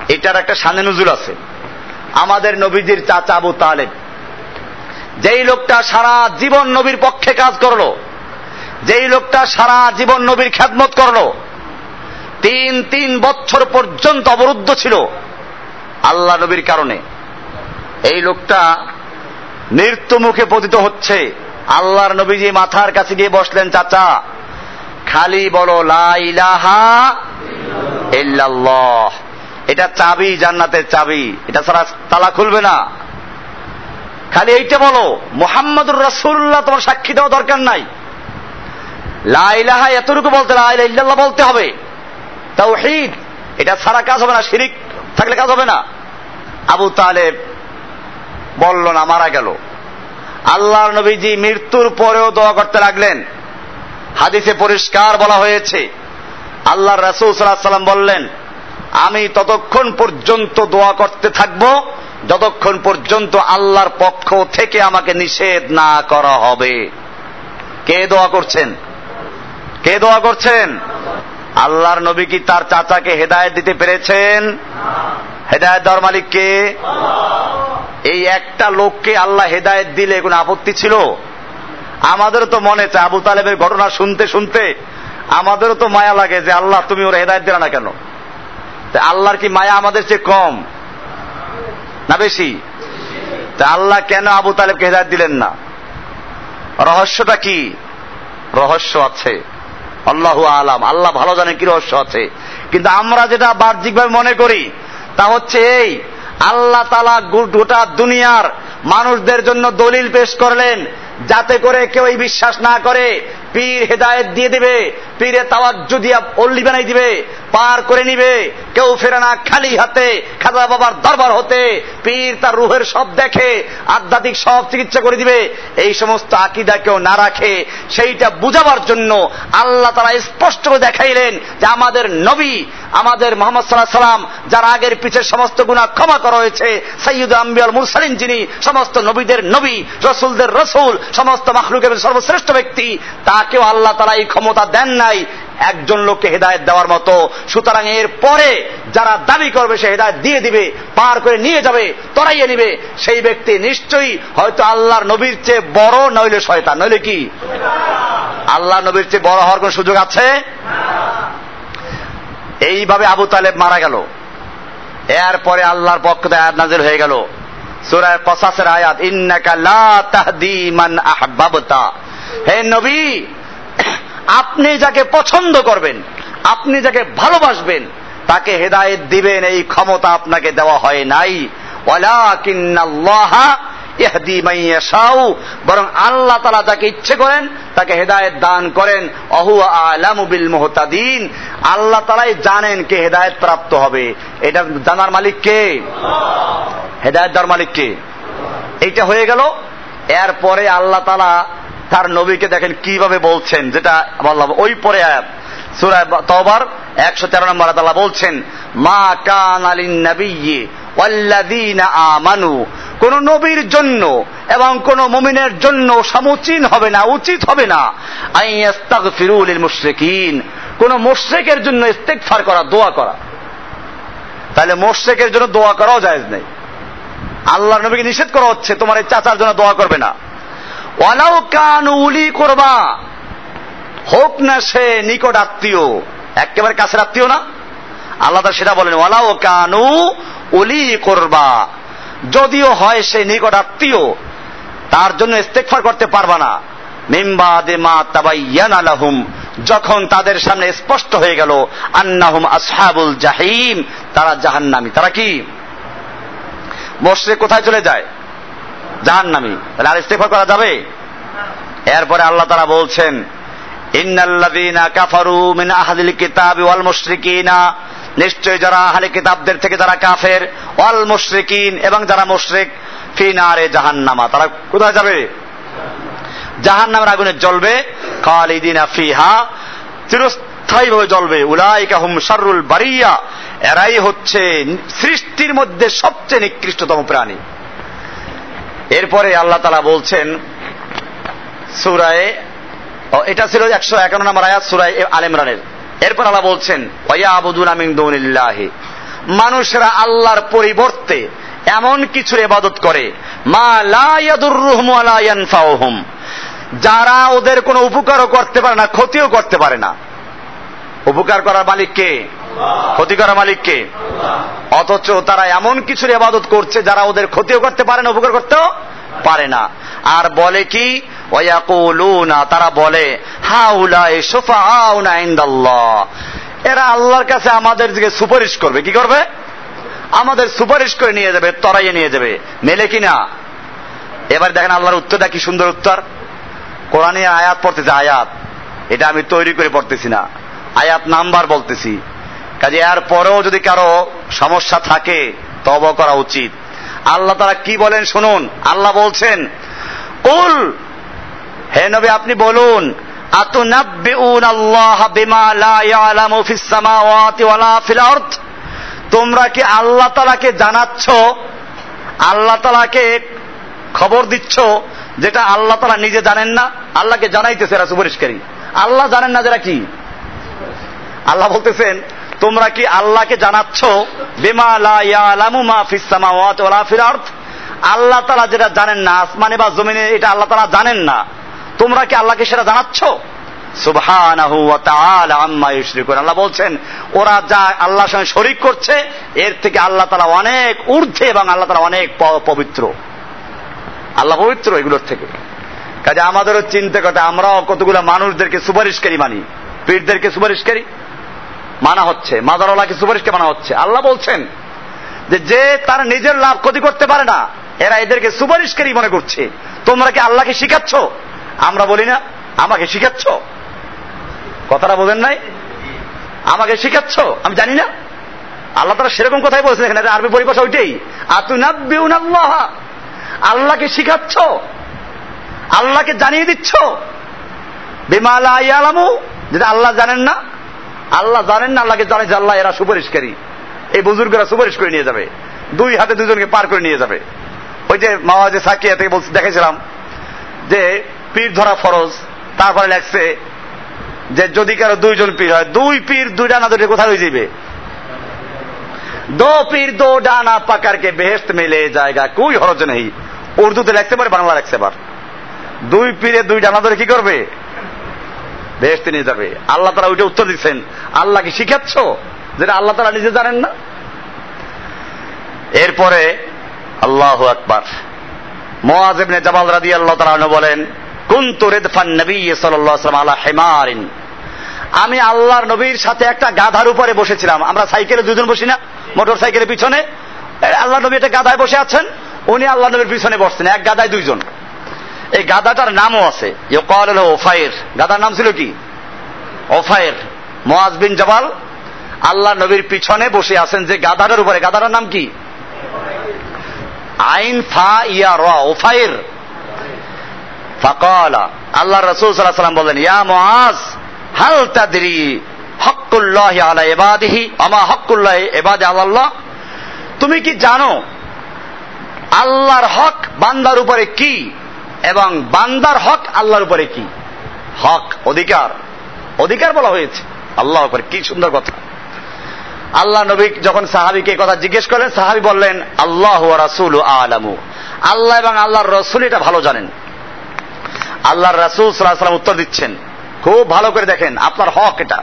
এটার একটা সানে নজুল আছে। আমাদের নবীজির চাচা আবু তালেব যেই লোকটা সারা জীবন নবীর পক্ষে কাজ করল, যেই লোকটা সারা জীবন নবীর খ্যাতমত করল, তিন তিন বছর পর্যন্ত অবরুদ্ধ ছিল আল্লাহ নবীর কারণে। এই লোকটা মৃত্যু মুখে পতিত হচ্ছে। আল্লাহর নবীজি মাথার কাছে গিয়ে বসলেন, চাচা, খালি বলো লাইলাহা এটা চাবি, জান্নাতের চাবি। এটা ছাড়া তালা খুলবে না। খালি এইটা বলো, মোহাম্মদুর রসুল্লাহ তোমার সাক্ষী দেওয়া দরকার নাই। লাইলাহা এতটুকু বলতে লাইলা ইল্লাল্লাহ বলতে হবে। তাও হিদ এটা ছাড়া কাজ হবে না, শিরিক থাকলে কাজ হবে না। আবু তালেব বলল না, মারা গেল। আল্লাহর নবীজি মৃত্যুর পরেও দোয়া করতে লাগলেন। হাদিসে পরিষ্কার বলা হয়েছে, আল্লাহ রাসুল সাল্লাম বললেন, আমি ততক্ষণ পর্যন্ত দোয়া করতে থাকব যতক্ষণ পর্যন্ত আল্লাহর পক্ষ থেকে আমাকে নিষেধ না করা হবে। কে দোয়া করছেন? কে দোয়া করছেন? আল্লাহর নবী কি তার চাচাকে হেদায়ত দিতে পেরেছেন? হেদায়ত দেওয়ার মালিক কে? এই একটা লোককে আল্লাহ হেদায়ত দিলে কোনো আপত্তি ছিল? আমাদেরও তো মনে চায় আবু তালেবের ঘটনা শুনতে শুনতে আমাদেরও তো মায়া লাগে যে আল্লাহ তুমি ওর হেদায়ত দিলে না কেন? আল্লাহর কি মায়া আমাদের চেয়ে কম? না বেশি? তা আল্লাহ কেন আবু তালেবকে হেদায়ত দিলেন না? রহস্যটা কি? রহস্য আছে। আল্লাহ আলাম। আল্লাহ ভালো জানে কি রহস্য আছে। কিন্তু আমরা যেটা বাহ্যিকভাবে মনে করি, তা হচ্ছে এই, আল্লাহ তালা গোটা দুনিয়ার মানুষদের জন্য দলিল পেশ করলেন, যাতে করে কেউ বিশ্বাস না করে, পীর হেদায়ত দিয়ে দিবে পীরে তাওয়াজ্জু দিয়া অল্লি বানাই দিবে, পার করে নিবে, কেউ ফেরে না খালি হাতে, খাজা বাবার দরবার হতে, পীর তার রুহের সব দেখে, আধ্যাত্মিক সব চিকিৎসা করে দিবে, এই সমস্ত আকিদা কেউ না রাখে। সেইটা বুঝাবার জন্য আল্লাহ তারা স্পষ্ট করে দেখাইলেন যে আমাদের নবী, আমাদের মোহাম্মদ সাল্লাহ সাল্লাম, যার আগের পিছের সমস্ত গুণা ক্ষমা করা হয়েছে সৈয়দ আম্বিয়াল মুরসালিন যিনি সমস্ত নবীদের নবী, রসুলদের রসুল, সমস্ত মাহলুকের সর্বশ্রেষ্ঠ ব্যক্তি, তাকেও আল্লাহ তারা এই ক্ষমতা দেন নাই, একজন লোককে হেদায়ত দেওয়ার মতো। সুতরাং এর পরে যারা দাবি করবে, সে হেদায়ত দিয়ে দিবে, পার করে নিয়ে যাবে, তরাইয়ে নিবে, সেই ব্যক্তি নিশ্চয়ই হয়তো আল্লাহর নবীর চেয়ে বড়, নইলে শয়তান। নইলে কি? আল্লাহ নবীর চেয়ে বড় হওয়ার কোন সুযোগ আছে? এইভাবে আবু তালেব মারা গেল। এরপরে আল্লাহর পক্ষ থেকে আয়াত নাজিল হয়ে গেল। সুরায় কসাসের আয়াত, ইন্নাকা লা তাহদি মান আহবাবতা। হে নবী আপনি যাকে পছন্দ করবেন, আপনি যাকে ভালোবাসবেন, তাকে হেদায়েত দিবেন, এই ক্ষমতা আপনাকে দেওয়া হয় নাই। বরং আল্লাহ তাআলা যাকে ইচ্ছে করেন, তাকে হেদায়েত দান করেন। অহু আলামু বিল মুহতাদিন। আল্লাহ তাআলাই জানেন কে হেদায়েত প্রাপ্ত হবে। এটা জানার মালিক কে? হেদায়েত দার মালিক কে? এইটা হয়ে গেল। এরপরে আল্লাহ তাআলা তার নবীকে দেখেন কীভাবে বলছেন, যেটা বললাম ওই পরে সুরায় তওবার, একশো তেরো নম্বর আল্লাহ বলছেন, মা কান আলিন নবী আমানু। কোন নবীর জন্য এবং কোন মুমিনের জন্য সমুচীন হবে না, উচিত হবে না। আইয়াস্তাগফিরু লিল মুশরিকিন কোন মুশরিকের জন্য ইস্তেগফার করা, দোয়া করা। তাহলে মুশরিকের জন্য দোয়া করাও জায়েজ নেই। আল্লাহর নবীকে নিষেধ করা হচ্ছে, তোমার এই চাচার জন্য দোয়া করবে না। ওয়ালাউ কান উলি করবা। হোক না সে নিকট আত্মীয়, একেবারে কাছের আত্মীয় না। আল্লাহ সেটা বলেন, ওয়ালাউ কানু উলি করবা। যদিও হয় সে নিকট আত্মীয়, তার জন্য ইস্তেকফার করতে পারবা না। মিম্বা দে মা তাবাইয়ান আলাহুম যখন তাদের সামনে স্পষ্ট হয়ে গেল, আন্নাহুম আসহাবুল জাহিম, তারা জাহান্নামি। তারা কি? মসজিদে কোথায় চলে যায়? জাহান্নামী। তাহলে আর ইস্তেকফার করা যাবে? এরপরে আল্লাহ তারা বলছেন নিশ্চয় যারা আহলে কিতাবদের থেকে যারা কাফের, ওয়াল মুশরিকিন এবং যারা মুশরিক, ফি নারে জাহান্নামা। তারা কোথায় যাবে? জাহান্নামের আগুনে জ্বলবে, খালিদিনা ফিহা। চিরস্থায়ীভাবে জ্বলবে। উলাইকা হুম শাররুল বারিয়া। এরাই হচ্ছে সৃষ্টির মধ্যে সবচেয়ে নিকৃষ্টতম প্রাণী। এরপরে আল্লাহ তালা বলছেন, সুরায় এটা ছিল একশো একান্ন নম্বর আয়াত, সুরায় আল ইমরানের। এরপর আল্লাহ বলছেন ওয়া আবুদুন আমিন দৌনিল্লাহি। মানুষেরা আল্লাহর পরিবর্তে এমন কিছু এবাদত করে, মা লা ইয়াদুররুহুম ওয়া যারা ওদের কোনো উপকারও করতে পারে না, ক্ষতিও করতে পারে না। উপকার করার মালিক কে? ক্ষতি করার মালিক কে অথচ তারা এমন কিছুর ইবাদত করছে, যারা ওদের ক্ষতিও করতে পারে না, উপকার করতেও পারে না। আর বলে কি? ওয়াকুলুনা তারা বলে এরা আল্লাহর কাছে আমাদের দিকে সুপারিশ করবে। কি করবে? আমাদের সুপারিশ করে নিয়ে যাবে, তরাইয়ে নিয়ে যাবে। মেলে কিনা এবার দেখেন আল্লাহর উত্তরটা কি সুন্দর উত্তর। কোরআনে আয়াত পড়তেছে, আয়াত। এটা আমি তৈরি করে পড়তেছি না। আয়াত নাম্বার বলতেছি। কাজে এর পরেও যদি কারও সমস্যা থাকে তব করা উচিত। আল্লাহ তারা কি বলেন শুনুন। আল্লাহ বলছেন, কুল, হে নবী আপনি বলুন আল্লাহ তোমরা কি আল্লাহ তালাকে জানাচ্ছ? আল্লাহ তালাকে খবর দিচ্ছ যেটা আল্লাহ তালা নিজে জানেন না? আল্লাহকে জানাইতেছে এরা সুপরিষ্কারী আল্লাহ জানেন না যারা কি? আল্লাহ বলতেছেন তোমরা কি আল্লাহকে জানাচ্ছ? আল্লাহ তারা যেটা জানেন না, আসমানে বা জমিনে এটা আল্লাহ তারা জানেন না। তোমরা কি আল্লাহকে সেটা জানাচ্ছ? আল্লাহ বলছেন, ওরা যা আল্লাহর সঙ্গে শরীক করছে, এর থেকে আল্লাহ তাআলা অনেক ঊর্ধ্বে এবং আল্লাহ তাআলা অনেক পবিত্র। আল্লাহ পবিত্র এগুলোর থেকে। কাজে আমাদেরও চিন্তা করতে আমরাও কতগুলো মানুষদেরকে সুপারিশকারী মানি। পীরদেরকে সুপারিশকারী। মানা হচ্ছে মাদারওয়ালাকে সুপারিশকে মানা হচ্ছে? আল্লাহ বলছেন যে যে তার নিজের লাভ ক্ষতি করতে পারে না, এরা এদেরকে সুপারিশকারী মনে করছে। তোমরা কি আল্লাহকে শিখাচ্ছ? আমরা বলি না, আমাকে শিখাচ্ছ? কথাটা বোঝেন নাই? আমাকে শিখাচ্ছ? আমি জানি না। আল্লাহ তারা সেরকম কথাই বলছেন এখানে আরবি পরিভাষা ওইটাই। আতুনাব্বিউন আল্লাহ আল্লাহকে শিখাচ্ছ? আল্লাহকে জানিয়ে দিচ্ছ? বিমালা ইয়ালামু। যেটা আল্লাহ জানেন না আল্লাহ জানেন না আল্লাহকে জানে যে আল্লাহ এরা সুপারিশকারী? এই বুজুর্গরা সুপারিশ করে নিয়ে যাবে। দুই হাতে দুজনকে পার করে নিয়ে যাবে। ওই যে মাওয়াজে সাকিয়া থেকে বলছে দেখেছিলাম যে পীর ধরা ফরজ, তারপরে লেখছে যে যদি কারও দুইজন পীর হয়, দুই পীর দুই ডানা ধরে কোথায় হয়ে যাবে দো পীর দো ডানা পাকারকে বেহেস্ত মেলে জায়গা কুই হরজ নেই। উর্দুতে লিখতে পারে বাংলা লিখতে পার দুই পীরে দুই ডানা ধরে কি করবে? বেহেস্তে নিয়ে যাবে। আল্লাহ তারা ওইটা উত্তর দিচ্ছেন। আল্লাহকে শিখাচ্ছ? যেটা আল্লাহ তারা নিজে জানেন না? এরপরে আল্লাহ আকবার। মোয়াজেবনে জামাল রাদি আল্লাহ বলেন রেদফান নবী সাল্লাম হেমারিন। আমি আল্লাহর নবীর সাথে একটা গাধার উপরে বসেছিলাম। আমরা সাইকেলে দুজন বসি না? মোটর সাইকেলের পিছনে? আল্লাহ নবী একটা গাধায় বসে আছেন? উনি আল্লাহ নবীর পিছনে বসছেন। এক গাদায় দুইজন। এই গাদাটার নামও আছে। ওফায়ের গাদার নাম ছিল কি? ওফায়ের মোয়াজ বিন জবাল আল্লাহ নবীর পিছনে বসে আছেন যে গাদাটার উপরে। গাদাটার নাম কি? আইন ফা ইয়া র ওফায়ের ফাকালা। আল্লাহ রসুল সাল্লাহ সাল্লাম বললেন, ইয়া মোয়াজ হাল তাদরি হকুল্লাহ আলা এবাদিহি আমা হকুল্লাহ এবাদে আল্লাহ? তুমি কি জানো, আল্লাহর হক বান্দার উপরে কি এবং বান্দার হক আল্লাহর উপরে কি? হক, অধিকার। অধিকার বলা হয়েছে। আল্লাহ উপরে কি সুন্দর কথা। আল্লাহ নবী যখন সাহাবিকে কথা জিজ্ঞেস করলেন, সাহাবি বললেন, আল্লাহ রাসুল আলামু। আল্লাহ এবং আল্লাহর রসুল এটা ভালো জানেন। আল্লাহর রাসুল সাল্লাম উত্তর দিচ্ছেন। খুব ভালো করে দেখেন, আপনার হক এটা।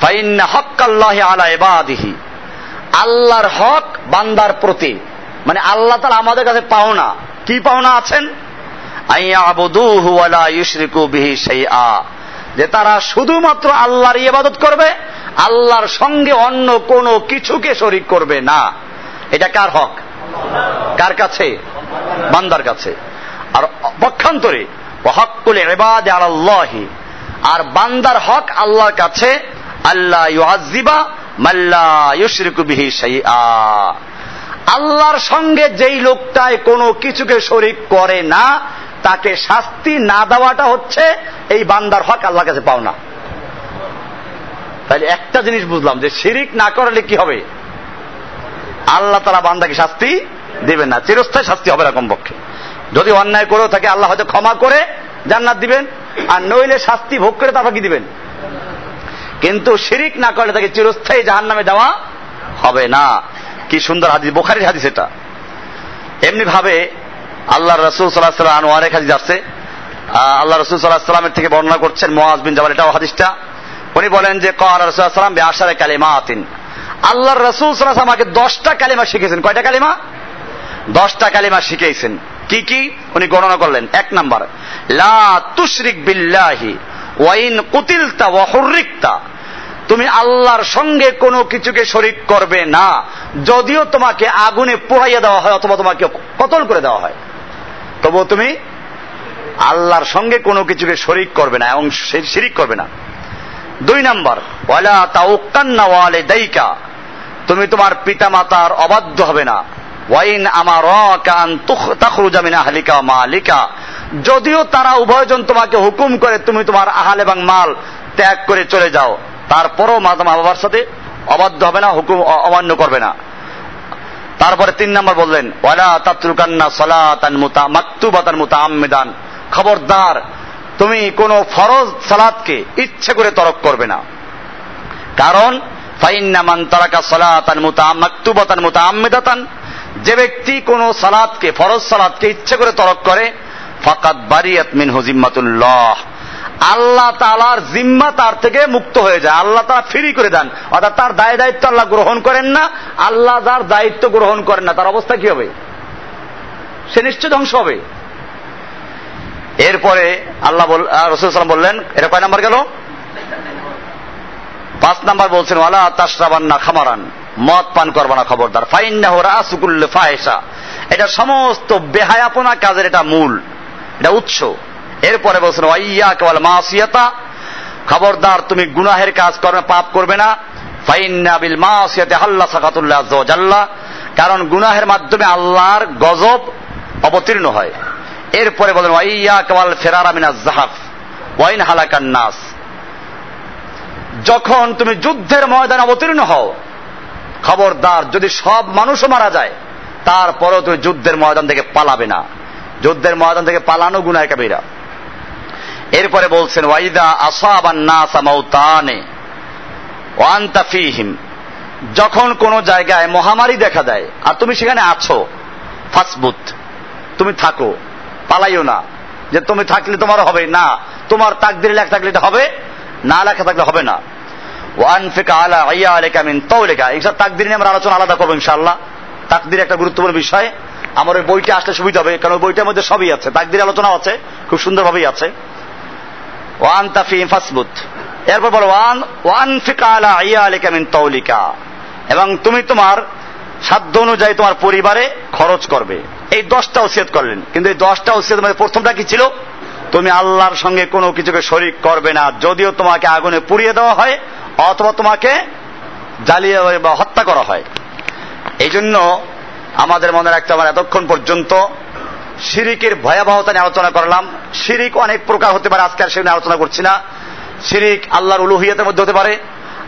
ফাইন্না হক আল্লাহ আলা এবাদিহি আল্লাহর হক বান্দার প্রতি। মানে আল্লাহ তালা আমাদের কাছে পাওনা। কি পাওনা আছেন? যে তারা শুধুমাত্র আল্লাহর ইবাদত করবে, আল্লাহর সঙ্গে অন্য কোনো কিছুকে শরিক করবে না। এটা কার হক? কার কাছে? বান্দার কাছে। আর পক্ষান্তরে হকুল এবাদ আল্লাহি। আর বান্দার হক আল্লাহর কাছে আল্লাহ ইউআজিবা মাল্লা ইউশরিকু শাইআ। আল্লাহর সঙ্গে যেই লোকটায় কোনো কিছুকে শরিক করে না তাকে শাস্তি না দেওয়াটা হচ্ছে এই বান্দার হক, আল্লাহর কাছে পাও না তাহলে একটা জিনিস বুঝলাম যে শিরিক না করলে কি হবে? আল্লাহ তারা বান্দাকে শাস্তি দেবেন না, চিরস্থায়ী শাস্তি হবে না কমপক্ষে। যদি অন্যায় করেও থাকে, আল্লাহ হয়তো ক্ষমা করে জান্নাত দিবেন, আর নইলে শাস্তি ভোগ করে তারপর কি দিবেন? কিন্তু শিরিক না করলে তাকে চিরস্থায়ী জাহান নামে দেওয়া হবে না। কি সুন্দর হাদিস, বোখারির হাদিস এটা। এমনি ভাবে আল্লাহ রসুল সাল্লাহ সাল্লাম অনেক হাদিস আল্লাহ রসুল সাল্লাহ সাল্লামের থেকে বর্ণনা করছেন মোয়াজ বিন জাবাল, এটাও হাদিসটা। উনি বলেন যে কর রসুলাম বেআসারে কালিমা আতিন আল্লাহ রসুল সাল্লাহ আমাকে দশটা কালিমা শিখেছেন। কয়টা কালিমা? দশটা কালিমা শিখেছেন। কি কি? উনি গণনা করলেন। এক নাম্বার, লা তুশরিক বিল্লাহি ওয়াইন কুতিলতা ওয়াহুরিকতা তুমি আল্লাহর সঙ্গে কোনো কিছুকে শরিক করবে না। যদিও তোমাকে আগুনে পোড়াইয়া দেওয়া হয় অথবা তোমাকে কতল করে দেওয়া হয়। তবুও তুমি আল্লাহর সঙ্গে কোনো কিছুকে শরিক করবে না এবং শিরিক করবে না। দুই নাম্বার, ওয়ালা তাউকান্না ওয়ালে দাইকা তুমি তোমার পিতা মাতার অবাধ্য হবে না। ওয়াইন আমার কান তাখরুজামিনা হালিকা মালিকা, যদিও তারা উভয়জন তোমাকে হুকুম করে তুমি তোমার আহাল এবং মাল ত্যাগ করে চলে যাও, তারপরও মা বাবার সাথে অবাধ্য হবে না, হুকুম অমান্য করবে না। তারপরে তিন নম্বর বললেন, ওয়ালা তাত্রুকান্না সলাতান মুতা, মাকতুবাতান মুতা আম্মেদান খবরদার, তুমি কোন ফরজ সালাদকে ইচ্ছে করে তরক করবে না। কারণ ফাইন্নামান তারাকা সলাতান মুতা, মাকতুবাতান মুতা আম্মেদাতান যে ব্যক্তি কোন সালাদকে ফরজ সালাদকে ইচ্ছে করে তরক করে ফাকাত বারিয়াত মিন হুজিম্মাতুল্লাহ আল্লাহ তালার জিম্মা তার থেকে মুক্ত হয়ে যায়। আল্লাহ তারা ফ্রি করে দেন। অর্থাৎ তার দায় দায়িত্ব আল্লাহ গ্রহণ করেন না, আল্লাহ যার দায়িত্ব গ্রহণ করেন না। তার অবস্থা কি হবে? সে নিশ্চয় ধ্বংস হবে। এরপরে আল্লাহ রসুলাম বললেন, এটা কয় নাম্বার গেল? পাঁচ নাম্বার বলছেন, ওয়ালা তাসরাবান না খামারান, মদ পান করবা না খবরদার। ফাইন্না হোরা সুকুল্লে ফাহেসা এটা সমস্ত বেহায়াপনা কাজের এটা মূল, এটা উৎস। এরপরে বলছেন ওয়াইয়া কেবল মাসিয়াতা। খবরদার, তুমি গুনাহের কাজ করবে, পাপ করবে না। ফাইন্না বিল মাসিয়াতে হাল্লা সাকাতুল্লাহ জাল্লা। কারণ গুনাহের মাধ্যমে আল্লাহর গজব অবতীর্ণ হয়। এরপরে বলেন ওয়াইয়া কেবল ফেরার আমিনা জাহাফ। ওয়াইন হালাকান নাস। যখন তুমি যুদ্ধের ময়দানে অবতীর্ণ হও, খবরদার, যদি সব মানুষও মারা যায়, তারপরেও তুমি যুদ্ধের ময়দান থেকে পালাবে না। যুদ্ধের ময়দান থেকে পালানো গুনায় কাবিরা এরপরে বলছেন, ওয়াইদা আসাবান নাসা মাউতানে ওয়ান্তা ফিহিম। যখন কোন জায়গায় মহামারী দেখা দেয়, আর তুমি সেখানে আছো, ফাসবুত, তুমি থাকো, পালাইও না। যে তুমি থাকলে তোমার হবে না, তোমার তাকদির লেখা থাকলে এটা হবে না, লেখা থাকলে হবে না। ওয়ান ফিকা আলা আইয়া আলেকা মিন তৌলেকা এইসব তাকদির নিয়ে আমরা আলোচনা আলাদা করব ইনশাআল্লাহ। তাকদির একটা গুরুত্বপূর্ণ বিষয়। আমার ওই বইটা আসলে সুবিধা হবে, কারণ ওই বইটার মধ্যে সবই আছে। তাকদির আলোচনা আছে, খুব সুন্দরভাবেই আছে। ওয়ান তাফি ফাসবুত। এরপর বলো, ওয়ান ওয়ান ফিকা আলা আইয়া আলেকা মিন তৌলিকা। এবং তুমি তোমার সাধ্য অনুযায়ী তোমার পরিবারে খরচ করবে। এই দশটা ওসিয়ত করলেন। কিন্তু এই দশটা ওসিয়ত মধ্যে প্রথমটা কি ছিল? তুমি আল্লাহর সঙ্গে কোনো কিছুকে শরিক করবে না। যদিও তোমাকে আগুনে পুড়িয়ে দেওয়া হয়, অথবা তোমাকে জ্বালিয়ে বা হত্যা করা হয়। এই জন্য আমাদের মনে রাখতে আমার এতক্ষণ পর্যন্ত শিরিকের ভয়াবহতা নিয়ে আলোচনা করলাম। শিরিক অনেক প্রকার হতে পারে, আজকে আর আলোচনা করছি না। শিরিক আল্লাহর উলুহিয়াতের মধ্যে হতে পারে,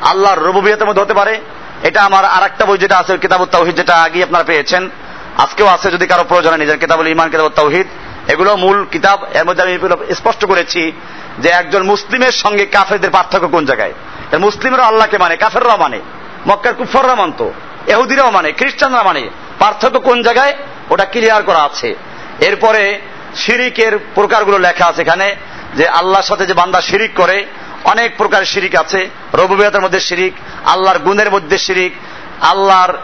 আল্লাহর রবুবিয়াতের মধ্যে হতে পারে। এটা আমার আর একটা বই যেটা আছে, কিতাবুত তাওহিদ, যেটা আগে আপনারা পেয়েছেন। আজকেও আছে, যদি কারও প্রয়োজন নিজের কিতাবুল ইমান কিতাবুত তাওহিদ, এগুলো মূল কিতাব। এর মধ্যে আমি স্পষ্ট করেছি যে একজন মুসলিমের সঙ্গে কাফেরদের পার্থক্য কোন জায়গায়? মুসলিমরা আল্লাহকে মানে কাফেররাও মানে মক্কার কুফররা মানত এহুদিরাও মানে খ্রিস্টানরা মানে। পার্থক্য কোন জায়গায়? ওটা ক্লিয়ার করা আছে। এরপরে শিরিকের প্রকারগুলো লেখা আছে এখানে, যে আল্লাহর সাথে যে বান্দা শিরিক করে, অনেক প্রকার শিরিক আছে। রবুবিয়াতের মধ্যে শিরিক, আল্লাহর গুণের মধ্যে শিরিক, আল্লাহর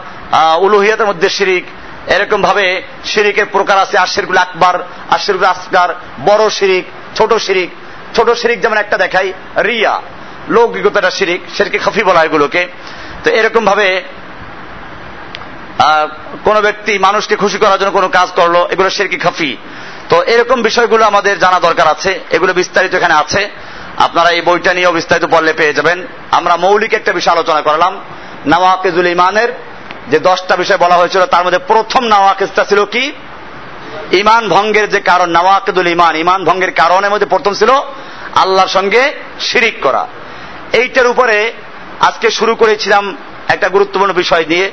উলুহিয়াতের মধ্যে শিরিক এরকম ভাবে শিরিকের প্রকার আছে। আশিরগুল আকবার আশিরগুল আসগার, বড় শিরিক, ছোট শিরিক। ছোট শিরিক যেমন একটা দেখাই, রিয়া। লৌকিকতাটা শিরিক সেরকে খফি বলা এগুলোকে। তো এরকম ভাবে কোন ব্যক্তি মানুষকে খুশি করার জন্য কোনো কাজ করল, এগুলো সেরকি খাফি। তো এরকম বিষয়গুলো আমাদের জানা দরকার আছে, এগুলো বিস্তারিত এখানে আছে। আপনারা এই বইটা নিয়েও বিস্তারিত পড়লে পেয়ে যাবেন। আমরা মৌলিক একটা বিষয় আলোচনা করলাম, নওয়াকেজুল ইমানের যে দশটা বিষয় বলা হয়েছিল, তার মধ্যে প্রথম নওয়াকেজটা ছিল কি? ইমান ভঙ্গের যে কারণ নওয়াকেদুল ইমান ইমান ভঙ্গের কারণের মধ্যে প্রথম ছিল আল্লাহর সঙ্গে শিরিক করা। এইটার উপরে আজকে শুরু করেছিলাম একটা গুরুত্বপূর্ণ বিষয় দিয়ে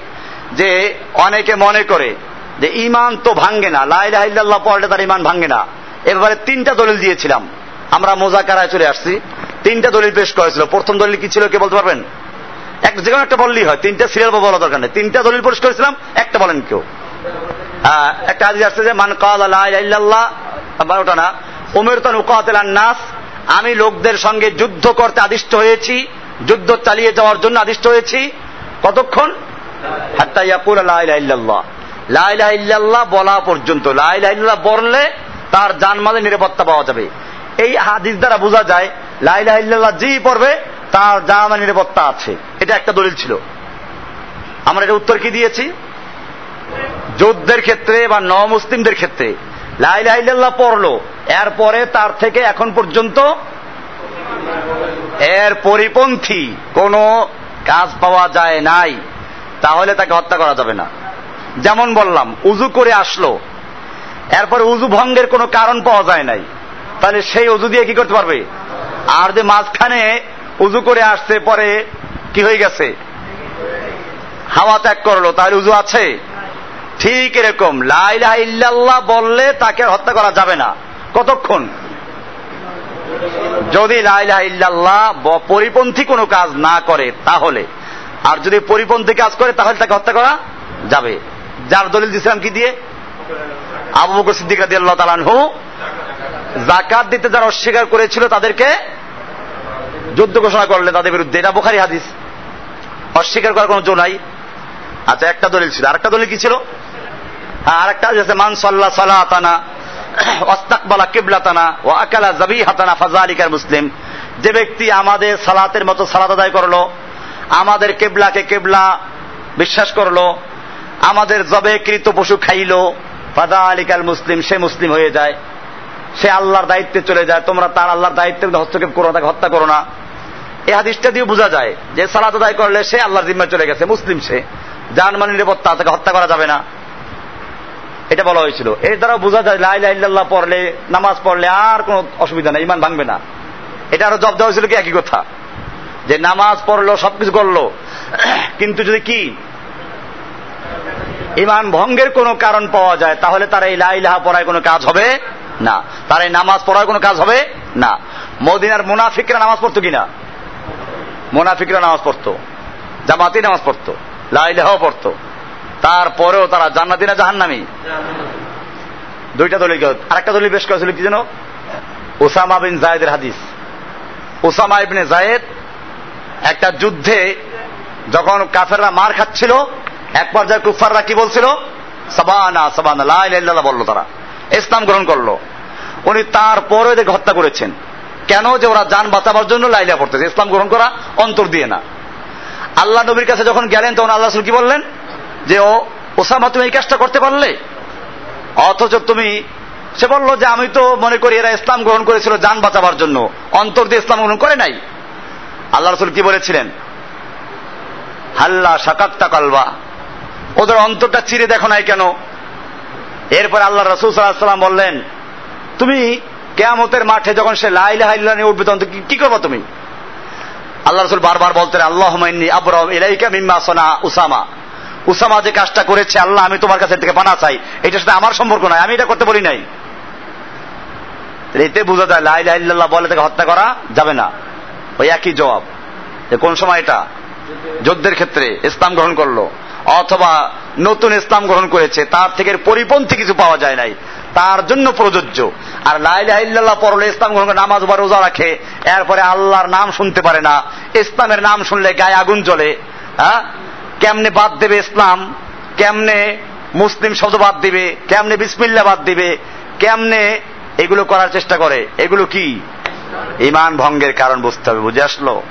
যে অনেকে মনে করে যে ইমান তো ভাঙ্গে না লাইল্লাহ পড়লে তার ইমান ভাঙ্গে না। এবারে তিনটা দলিল দিয়েছিলাম। আমরা মোজাকারায় চলে আসছি। তিনটা দলিল পেশ করেছিল। প্রথম দলিল কি ছিল কে বলতে পারবেন? একটা যে কোনো একটা বললেই হয়। তিনটা সিরিয়াল বলা দরকার নেই। তিনটা দলিল পেশ করেছিলাম, একটা বলেন কেউ। একটা আদি আসছে যে, মান কাল আল্লাহ ওটা না। উমের তান নাস আমি লোকদের সঙ্গে যুদ্ধ করতে আদিষ্ট হয়েছি, যুদ্ধ চালিয়ে যাওয়ার জন্য আদিষ্ট হয়েছি। কতক্ষণ? হাত্তা ইয়াকুল লাইল্লাহ লাইলাহ ইল্লাল্লাহ। বলা পর্যন্ত লাইলাহ ইল্লাল্লাহ বললে তার জানমালে নিরাপত্তা পাওয়া যাবে। এই হাদিস দ্বারা বোঝা যায় লাইলাহ ইল্লাল্লাহ যেই পড়বে, তার জানমাল নিরাপত্তা আছে। এটা একটা দলিল ছিল। আমরা এটা উত্তর কি দিয়েছি? যুদ্ধের ক্ষেত্রে বা ন মুসলিমদের ক্ষেত্রে লাইলাহ ইল্লাল্লাহ পড়ল, এরপরে তার থেকে এখন পর্যন্ত এর পরিপন্থী কোন কাজ পাওয়া যায় নাই। তাহলে তাকে হত্যা করা যাবে না। যেমন বললাম উজু করে আসলো। এরপরে উজু ভঙ্গের কোনো কারণ পাওয়া যায় নাই। তাহলে সেই উজু দিয়ে কি করতে পারবে? আর যে মাঝখানে উজু করে আসছে, পরে কি হয়ে গেছে? হাওয়া ত্যাগ করল, তাহলে উজু আছে? ঠিক এরকম। লাইলাহ ইল্লাল্লাহ বললে তাকে হত্যা করা যাবে না। কতক্ষণ? যদি লাইলাহ ইল্লাল্লাহ পরিপন্থী কোনো কাজ না করে, তাহলে। আর যদি পরিপন্থী কাজ করে, তাহলে তাকে হত্যা করা যাবে। যার দলিল দিয়েছিলাম কি দিয়ে? আবু বকর সিদ্দিক রাদি আল্লাহ তালানহু জাকাত দিতে যারা অস্বীকার করেছিল তাদেরকে যুদ্ধ ঘোষণা করলে তাদের বিরুদ্ধে। এটা বোখারি হাদিস। অস্বীকার করার কোনো জো নাই। আচ্ছা একটা দলিল ছিল। আরেকটা দলিল কি ছিল? হ্যাঁ আরেকটা আছে, মান সাল্লাহ সালাহ তানা অস্তাকবালা কিবলাতানা ও আকালা জাবি হাতানা ফাজা আলিকার মুসলিম। যে ব্যক্তি আমাদের সালাতের মতো সালাত আদায় করল আমাদের কেবলাকে কেবলা বিশ্বাস করল, আমাদের জবে কৃত পশু খাইলো ফাদা আলিকাল মুসলিম, সে মুসলিম হয়ে যায়, সে আল্লাহর দায়িত্বে চলে যায়, তোমরা তার আল্লাহর দায়িত্বে হস্তক্ষেপ করো তাকে হত্যা করো না। এই হাদিসটা দিয়ে বোঝা যায় যে সালাত আদায় করলে সে আল্লাহর জিম্মায় চলে গেছে, মুসলিম সে। জান মানে নিরাপত্তা, তাকে হত্যা করা যাবে না। এটা বলা হয়েছিল। এর দ্বারা বোঝা যায় লাই লাইল্লাহ পড়লে, নামাজ পড়লে আর কোনো অসুবিধা নেই, ইমান ভাঙবে না। এটা আরও জব দেওয়া হয়েছিল কি? একই কথা। যে নামাজ পড়ল, সবকিছু করল। কিন্তু যদি কি? ইমান ভঙ্গের কোনো কারণ পাওয়া যায়, তাহলে তার এই লাইলাহা পড়ায় কোনো কাজ হবে না। তার এই নামাজ পড়ায় কোনো কাজ হবে না। মদিনার মুনাফিকরা নামাজ পড়তো কিনা? মুনাফিকরা নামাজ পড়তো। জামাতি নামাজ পড়তো। লাইলাহাও পড়তো। তারপরেও তারা জান্নাতি না জাহান্নামি? দুইটা দলিল আরেকটা দলিল বেশ করেছিল কি যেন? ওসামা বিন জায়েদের হাদিস। ওসামা ইবনে জায়েদ একটা যুদ্ধে যখন কাফেররা মার খাচ্ছিল, এক পর্যায়ে কুফাররা কি বলছিল? সাবানা সাবানা লাইল্লাহ বলল তারা। ইসলাম গ্রহণ করল। উনি তারপরে এদেরকে হত্যা করেছেন। কেন যে ওরা যান বাঁচাবার জন্য লাইলা পড়তেছে? ইসলাম গ্রহণ করা অন্তর দিয়ে না। আল্লাহ নবীর কাছে যখন গেলেন, তখন আল্লাহ কি বললেন? যে, ও ওসামা, তুমি এই কাজটা করতে পারলে? অথচ তুমি, সে বলল যে, আমি তো মনে করি এরা ইসলাম গ্রহণ করেছিল যান বাঁচাবার জন্য। অন্তর দিয়ে ইসলাম গ্রহণ করে নাই। আল্লাহ রসুল কি বলেছিলেন? হাল্লা সাকাত্তা কালবা। ওদের অন্তরটা চিরে দেখো নাই কেন? এরপর আল্লাহ রসুল সাল্লাম বললেন, তুমি কেয়ামতের মাঠে যখন সে লাইলা নিয়ে উঠবে, তখন কি করব তুমি? আল্লাহ রসুল বারবার বলতেন আল্লাহ আবরাম ইলাইকা মিম্মা সোনা উসামা। উসামা যে কাজটা করেছে, আল্লাহ আমি তোমার কাছে থেকে পানা চাই। এটার সাথে আমার সম্পর্ক নাই, আমি এটা করতে বলি নাই। এতে বোঝা যায় লাই লাইল্লাহ বলে তাকে হত্যা করা যাবে না। ওই একই জবাব। যে কোন সময় এটা? যুদ্ধের ক্ষেত্রে ইসলাম গ্রহণ করল। অথবা নতুন ইসলাম গ্রহণ করেছে, তার থেকে পরিপন্থী কিছু পাওয়া যায় নাই। তার জন্য প্রযোজ্য। আর লাইল্লাহ পরলে ইসলাম গ্রহণ নামাজ বা রোজা রাখে, এরপরে আল্লাহর নাম শুনতে পারে না। ইসলামের নাম শুনলে গায়ে আগুন জ্বলে। হ্যাঁ? কেমনে বাদ দেবে ইসলাম? কেমনে মুসলিম শব্দ বাদ দিবে? কেমনে বিসমিল্লা বাদ দিবে? কেমনে এগুলো করার চেষ্টা করে? এগুলো কি? ইমান ভঙ্গের কারণ বুঝতে হবে, বুঝে আসলো?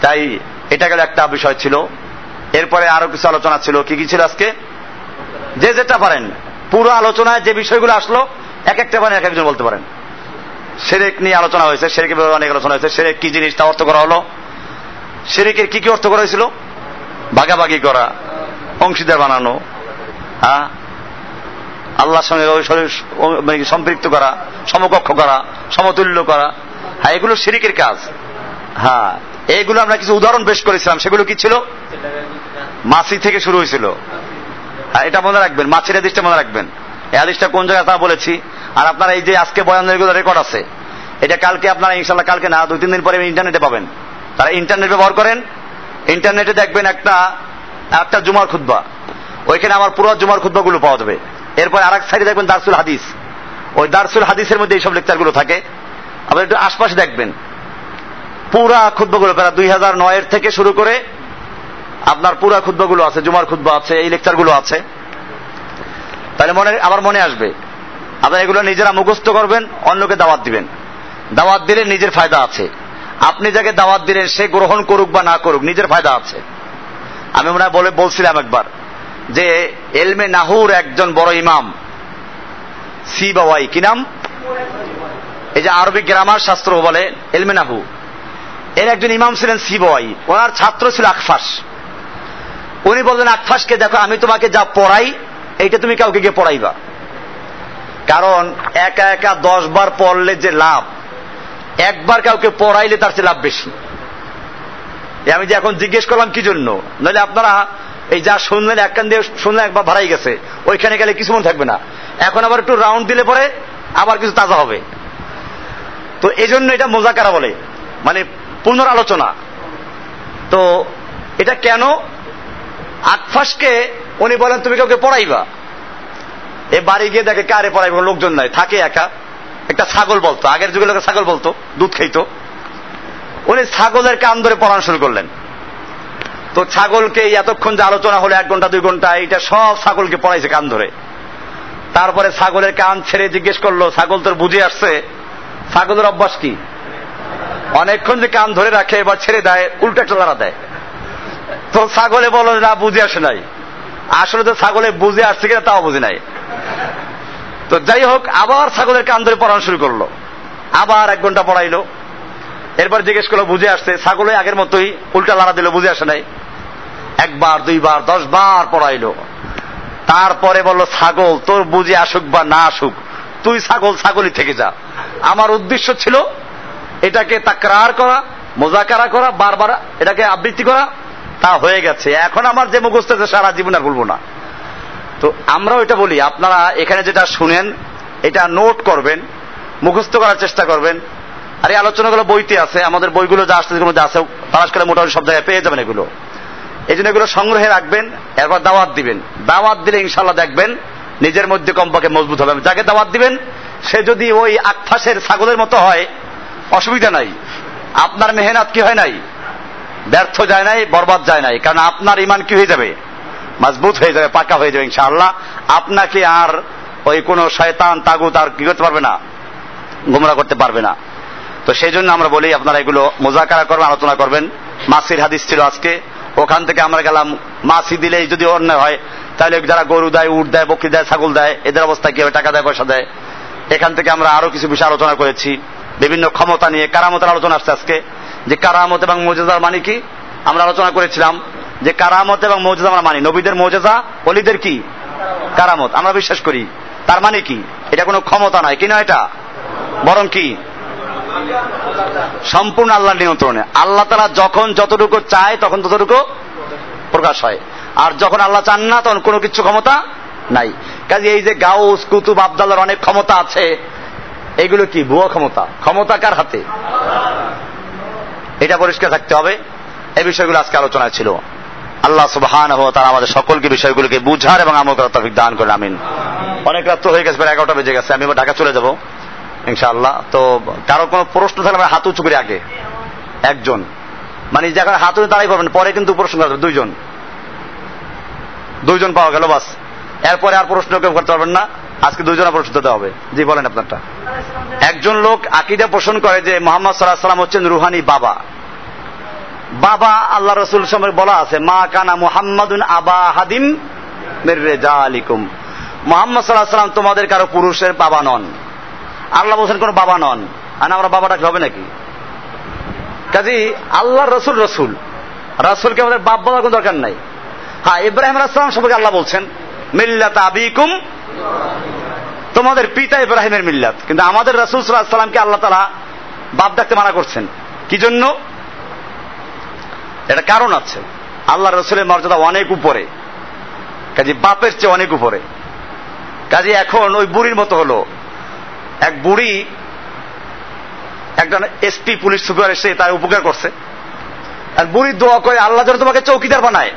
তাই এটা গেল একটা বিষয় ছিল। এরপরে আরও কিছু আলোচনা ছিল। কি কি ছিল আজকে? যে যেটা পারেন। পুরো আলোচনায় যে বিষয়গুলো আসলো এক একটা পারেন এক একজন বলতে পারেন। সেরেক নিয়ে আলোচনা হয়েছে ব্যাপারে অনেক আলোচনা হয়েছে। সেরেক কি জিনিস, তা অর্থ করা হলো। সেরেকের কি কি অর্থ করা হয়েছিল? ভাগাভাগি করা, অংশীদার বানানো হ্যাঁ? আল্লাহর সঙ্গে মানে সম্পৃক্ত করা, সমকক্ষ করা সমতুল্য করা। হ্যাঁ এগুলো শিরিকের কাজ। হ্যাঁ এইগুলো আমরা কিছু উদাহরণ পেশ করেছিলাম। সেগুলো কি ছিল? মাসি থেকে শুরু হয়েছিল। হ্যাঁ এটা মনে রাখবেন। মাছের হাদিসটা মনে রাখবেন। এই হাদিসটা কোন জায়গায় তা বলেছি। আর আপনার এই যে আজকে বয়ানগুলো রেকর্ড আছে, এটা কালকে আপনারা ইনশাল্লাহ কালকে না, দুই, তিন দিন পরে ইন্টারনেটে পাবেন। তারা ইন্টারনেট ব্যবহার করেন। ইন্টারনেটে দেখবেন একটা একটা জুমার খুদ্া ওইখানে আমার পুরো জুমার খুদ্বাগুলো পাওয়া যাবে। এরপর আর এক সাইডে দেখবেন দারসুল হাদিস। ওই দারসুল হাদিসের মধ্যে এইসব লেকচারগুলো থাকে। আবার একটু আশপাশে দেখবেন। পুরা খুদ্বাগুলো প্রায় দুই হাজার নয়ের থেকে শুরু করে আপনার পুরা খুদ্বাগুলো আছে, জুমার ক্ষুদ্র আছে, এই লেকচারগুলো আছে। তাহলে মনে, আবার মনে আসবে। আপনার এগুলো নিজেরা মুখস্থ করবেন, অন্যকে দাওয়াত দিবেন। দাওয়াত দিলে নিজের ফায়দা আছে। আপনি যাকে দাওয়াত দিলেন, সে গ্রহণ করুক বা না করুক, নিজের ফায়দা আছে। আমি মনে বলে বলছিলাম একবার যে, এলমে নাহুর একজন বড় ইমাম সি বাবাই কি নাম? এই যে আরবি গ্রামার শাস্ত্র বলে এলমে নাহু এর একজন ইমাম ছিলেন সি বাবাই ওনার ছাত্র ছিল আকফাস উনি বললেন আকফাসকে দেখো, আমি তোমাকে যা পড়াই, এইটা তুমি কাউকে গিয়ে পড়াইবা। কারণ একা একা দশ বার পড়লে যে লাভ, একবার কাউকে পড়াইলে তার চেয়ে লাভ বেশি। আমি যে এখন জিজ্ঞেস করলাম, কি জন্য? নইলে আপনারা এই যা শুনলেন এক কান দিয়ে শুনলেন, একবার ভাড়াই গেছে, ওইখানে গেলে কিছু মনে থাকবে না। এখন আবার একটু রাউন্ড দিলে পরে আবার কিছু তাজা হবে। তো এই জন্য এটা মোজাকারা বলে মানে পুনরালোচনা। তো এটা কেন? আকফাসকে উনি বলেন, তুমি কাউকে পড়াইবা? এ বাড়ি গিয়ে দেখে, কারে পড়াইবা? লোকজন নাই, থাকে একা। একটা ছাগল বলতো, আগের যুগে লোকে ছাগল বলতো, দুধ খাইতো। উনি ছাগলের কান ধরে পড়ানো শুরু করলেন। তো ছাগলকে এতক্ষণ যে আলোচনা হলো, এক ঘণ্টা, দুই ঘণ্টা এটা সব ছাগলকে পড়াইছে কান ধরে। তারপরে ছাগলের কান ছেড়ে জিজ্ঞেস করল, ছাগল তোর বুঝে আসছে? ছাগলের অভ্যাস কি? অনেকক্ষণ যে কান ধরে রাখে বা ছেড়ে দেয়, উল্টা চলারা দেয়। তো ছাগলে বলো না, বুঝে আসে নাই। আসলে তো ছাগলে বুঝে আসছে কিনা তাও বুঝে নাই। তো যাই হোক, আবার ছাগলের কান ধরে পড়ানো শুরু করল। আবার এক ঘণ্টা পড়াইলো। এরপর জিজ্ঞেস করল, বুঝে আসছে? ছাগলে আগের মতোই উল্টা লাড়া দিল, বুঝে আসে নাই। একবার, দুইবার দশ বার পড়াইলো। তারপরে বলল, ছাগল, তোর বুঝে আসুক বা না আসুক, তুই ছাগল, ছাগলই থেকে যা। আমার উদ্দেশ্য ছিল এটাকে তাকরার করা, মোজাকারা করা, বারবার এটাকে আবৃত্তি করা, তা হয়ে গেছে। এখন আমার যে মুখস্থ আছে, সারা জীবন আর বলব না। তো আমরাও এটা বলি, আপনারা এখানে যেটা শুনেন, এটা নোট করবেন, মুখস্থ করার চেষ্টা করবেন। আর এই আলোচনাগুলো বইতে আছে, আমাদের বইগুলো যা আসতে মধ্যে আছে, তালাশ করে মোটামুটি সব জায়গায় পেয়ে যাবেন এগুলো। এই জন্য এগুলো সংগ্রহে রাখবেন, এরপর দাওয়াত দিবেন। দাওয়াত দিলে ইনশাল্লাহ দেখবেন, নিজের মধ্যে কম্পাকে মজবুত হবে। যাকে দাওয়াত দিবেন, সে যদি ওই আকফাসের ছাগলের মতো হয়, অসুবিধা নাই। আপনার মেহনত কি হয় নাই? ব্যর্থ যায় নাই, বরবাদ যায় নাই। কারণ আপনার ইমান কি হয়ে যাবে? মজবুত হয়ে যাবে, পাকা হয়ে যাবে ইনশাআল্লাহ। আপনাকে আর ওই কোন শয়তান, তাগুত আর কি করতে পারবে না? গুমরা করতে পারবে না। তো সেই জন্য আমরা বলি, আপনারা এগুলো মোজাকারা করবেন, আলোচনা করবেন। মাসির হাদিস ছিল আজকে। ওখান থেকে আমরা গেলাম মাসি দিলেই যদি অন্যায় হয়, তাহলে যারা গরু দেয়, উট দেয়, বকরি দেয়, ছাগল দেয়, এদের অবস্থা কি হবে? টাকা দেয়, পয়সা দেয়। এখান থেকে আমরা আরও কিছু বিষয় আলোচনা করেছি। বিভিন্ন ক্ষমতা নিয়ে কারামতের আলোচনা আসছে আজকে। যে কারামত এবং মৌজাদার মানে কি? আমরা আলোচনা করেছিলাম যে কারামত এবং মৌজাদা আমরা মানি। নবীদের মৌজাদা অলিদের কি? কারামত। আমরা বিশ্বাস করি। তার মানে কি? এটা কোনো ক্ষমতা নয়। কি না এটা? বরং কি? সম্পূর্ণ আল্লাহর নিয়ন্ত্রণে। আল্লাহ তারা যখন যতটুকু চায় তখন ততটুকু প্রকাশ হয়। আর যখন আল্লাহ চান না তখন কোনো কিছু ক্ষমতা নাই। কাজে এই যে গাউস, কুতুব আবদাল্লার অনেক ক্ষমতা আছে, এগুলো কি ভুয়া ক্ষমতা? ক্ষমতা কার হাতে? এটা পরিষ্কার থাকতে হবে। এই বিষয়গুলো আজকে আলোচনায় ছিল। আল্লাহ সুবহান তারা আমাদের সকলকে বিষয়গুলোকে বুঝার এবং আমল তফিক দান করেন, আমিন। অনেক রাত্র হয়ে গেছে, প্রায় এগারোটা বেজে গেছে আমি ঢাকা চলে যাব। ইনশাআল্লাহ। তো কারও কোনো প্রশ্ন থাকলে আমরা হাত উঁচু করি আগে। একজন। মানে যখন হাত উঁচু তারাই পাবেন পরে কিন্তু প্রশ্ন করবে দুইজন। দুইজন পাওয়া গেল বাস। এরপরে আর প্রশ্ন কেউ করতে পারবেন না। আজকে দুইজনের প্রশ্ন দিতে হবে। জি, বলেন আপনারটা। একজন লোক আকিদা পোষণ করে যে মোহাম্মদ সাল্লাহ সাল্লাম হচ্ছেন রুহানি বাবা। বাবা আল্লাহ রসুল সময় বলা আছে, মা কানা মুহাম্মাদুন আবা হাদিম মোহাম্মদ সাল্লাহ সাল্লাম তোমাদের কারও পুরুষের বাবা নন। আল্লাহ বলছেন, কোন বাবা নন। আর আমরা বাবাটা হবে নাকি? কাজী, আল্লাহ রসুল রসুল। রসুলকে আমাদের বাপ বলার কোন দরকার নাই। হ্যাঁ ইব্রাহিম আসসালাম সম্পর্কে আল্লাহ বলছেন, মিল্লাত আবিকুম। তোমাদের পিতা ইব্রাহিমের মিল্লাত। কিন্তু আমাদের রসুল সাল্লাহ সাল্লামকে আল্লাহ তারা বাপ ডাকতে মানা করছেন। কি জন্য? এটা কারণ আছে। আল্লাহ রসুলের মর্যাদা অনেক উপরে। কাজে, বাপের চেয়ে অনেক উপরে। কাজে, এখন ওই বুড়ির মতো হলো। এক বুড়ি, একজন এসপি পুলিশ সুপার এসে তার উপকার করছে। আর বুড়ি দোয়া করে, আল্লাহ যেন তোমাকে চৌকিদার বানায়।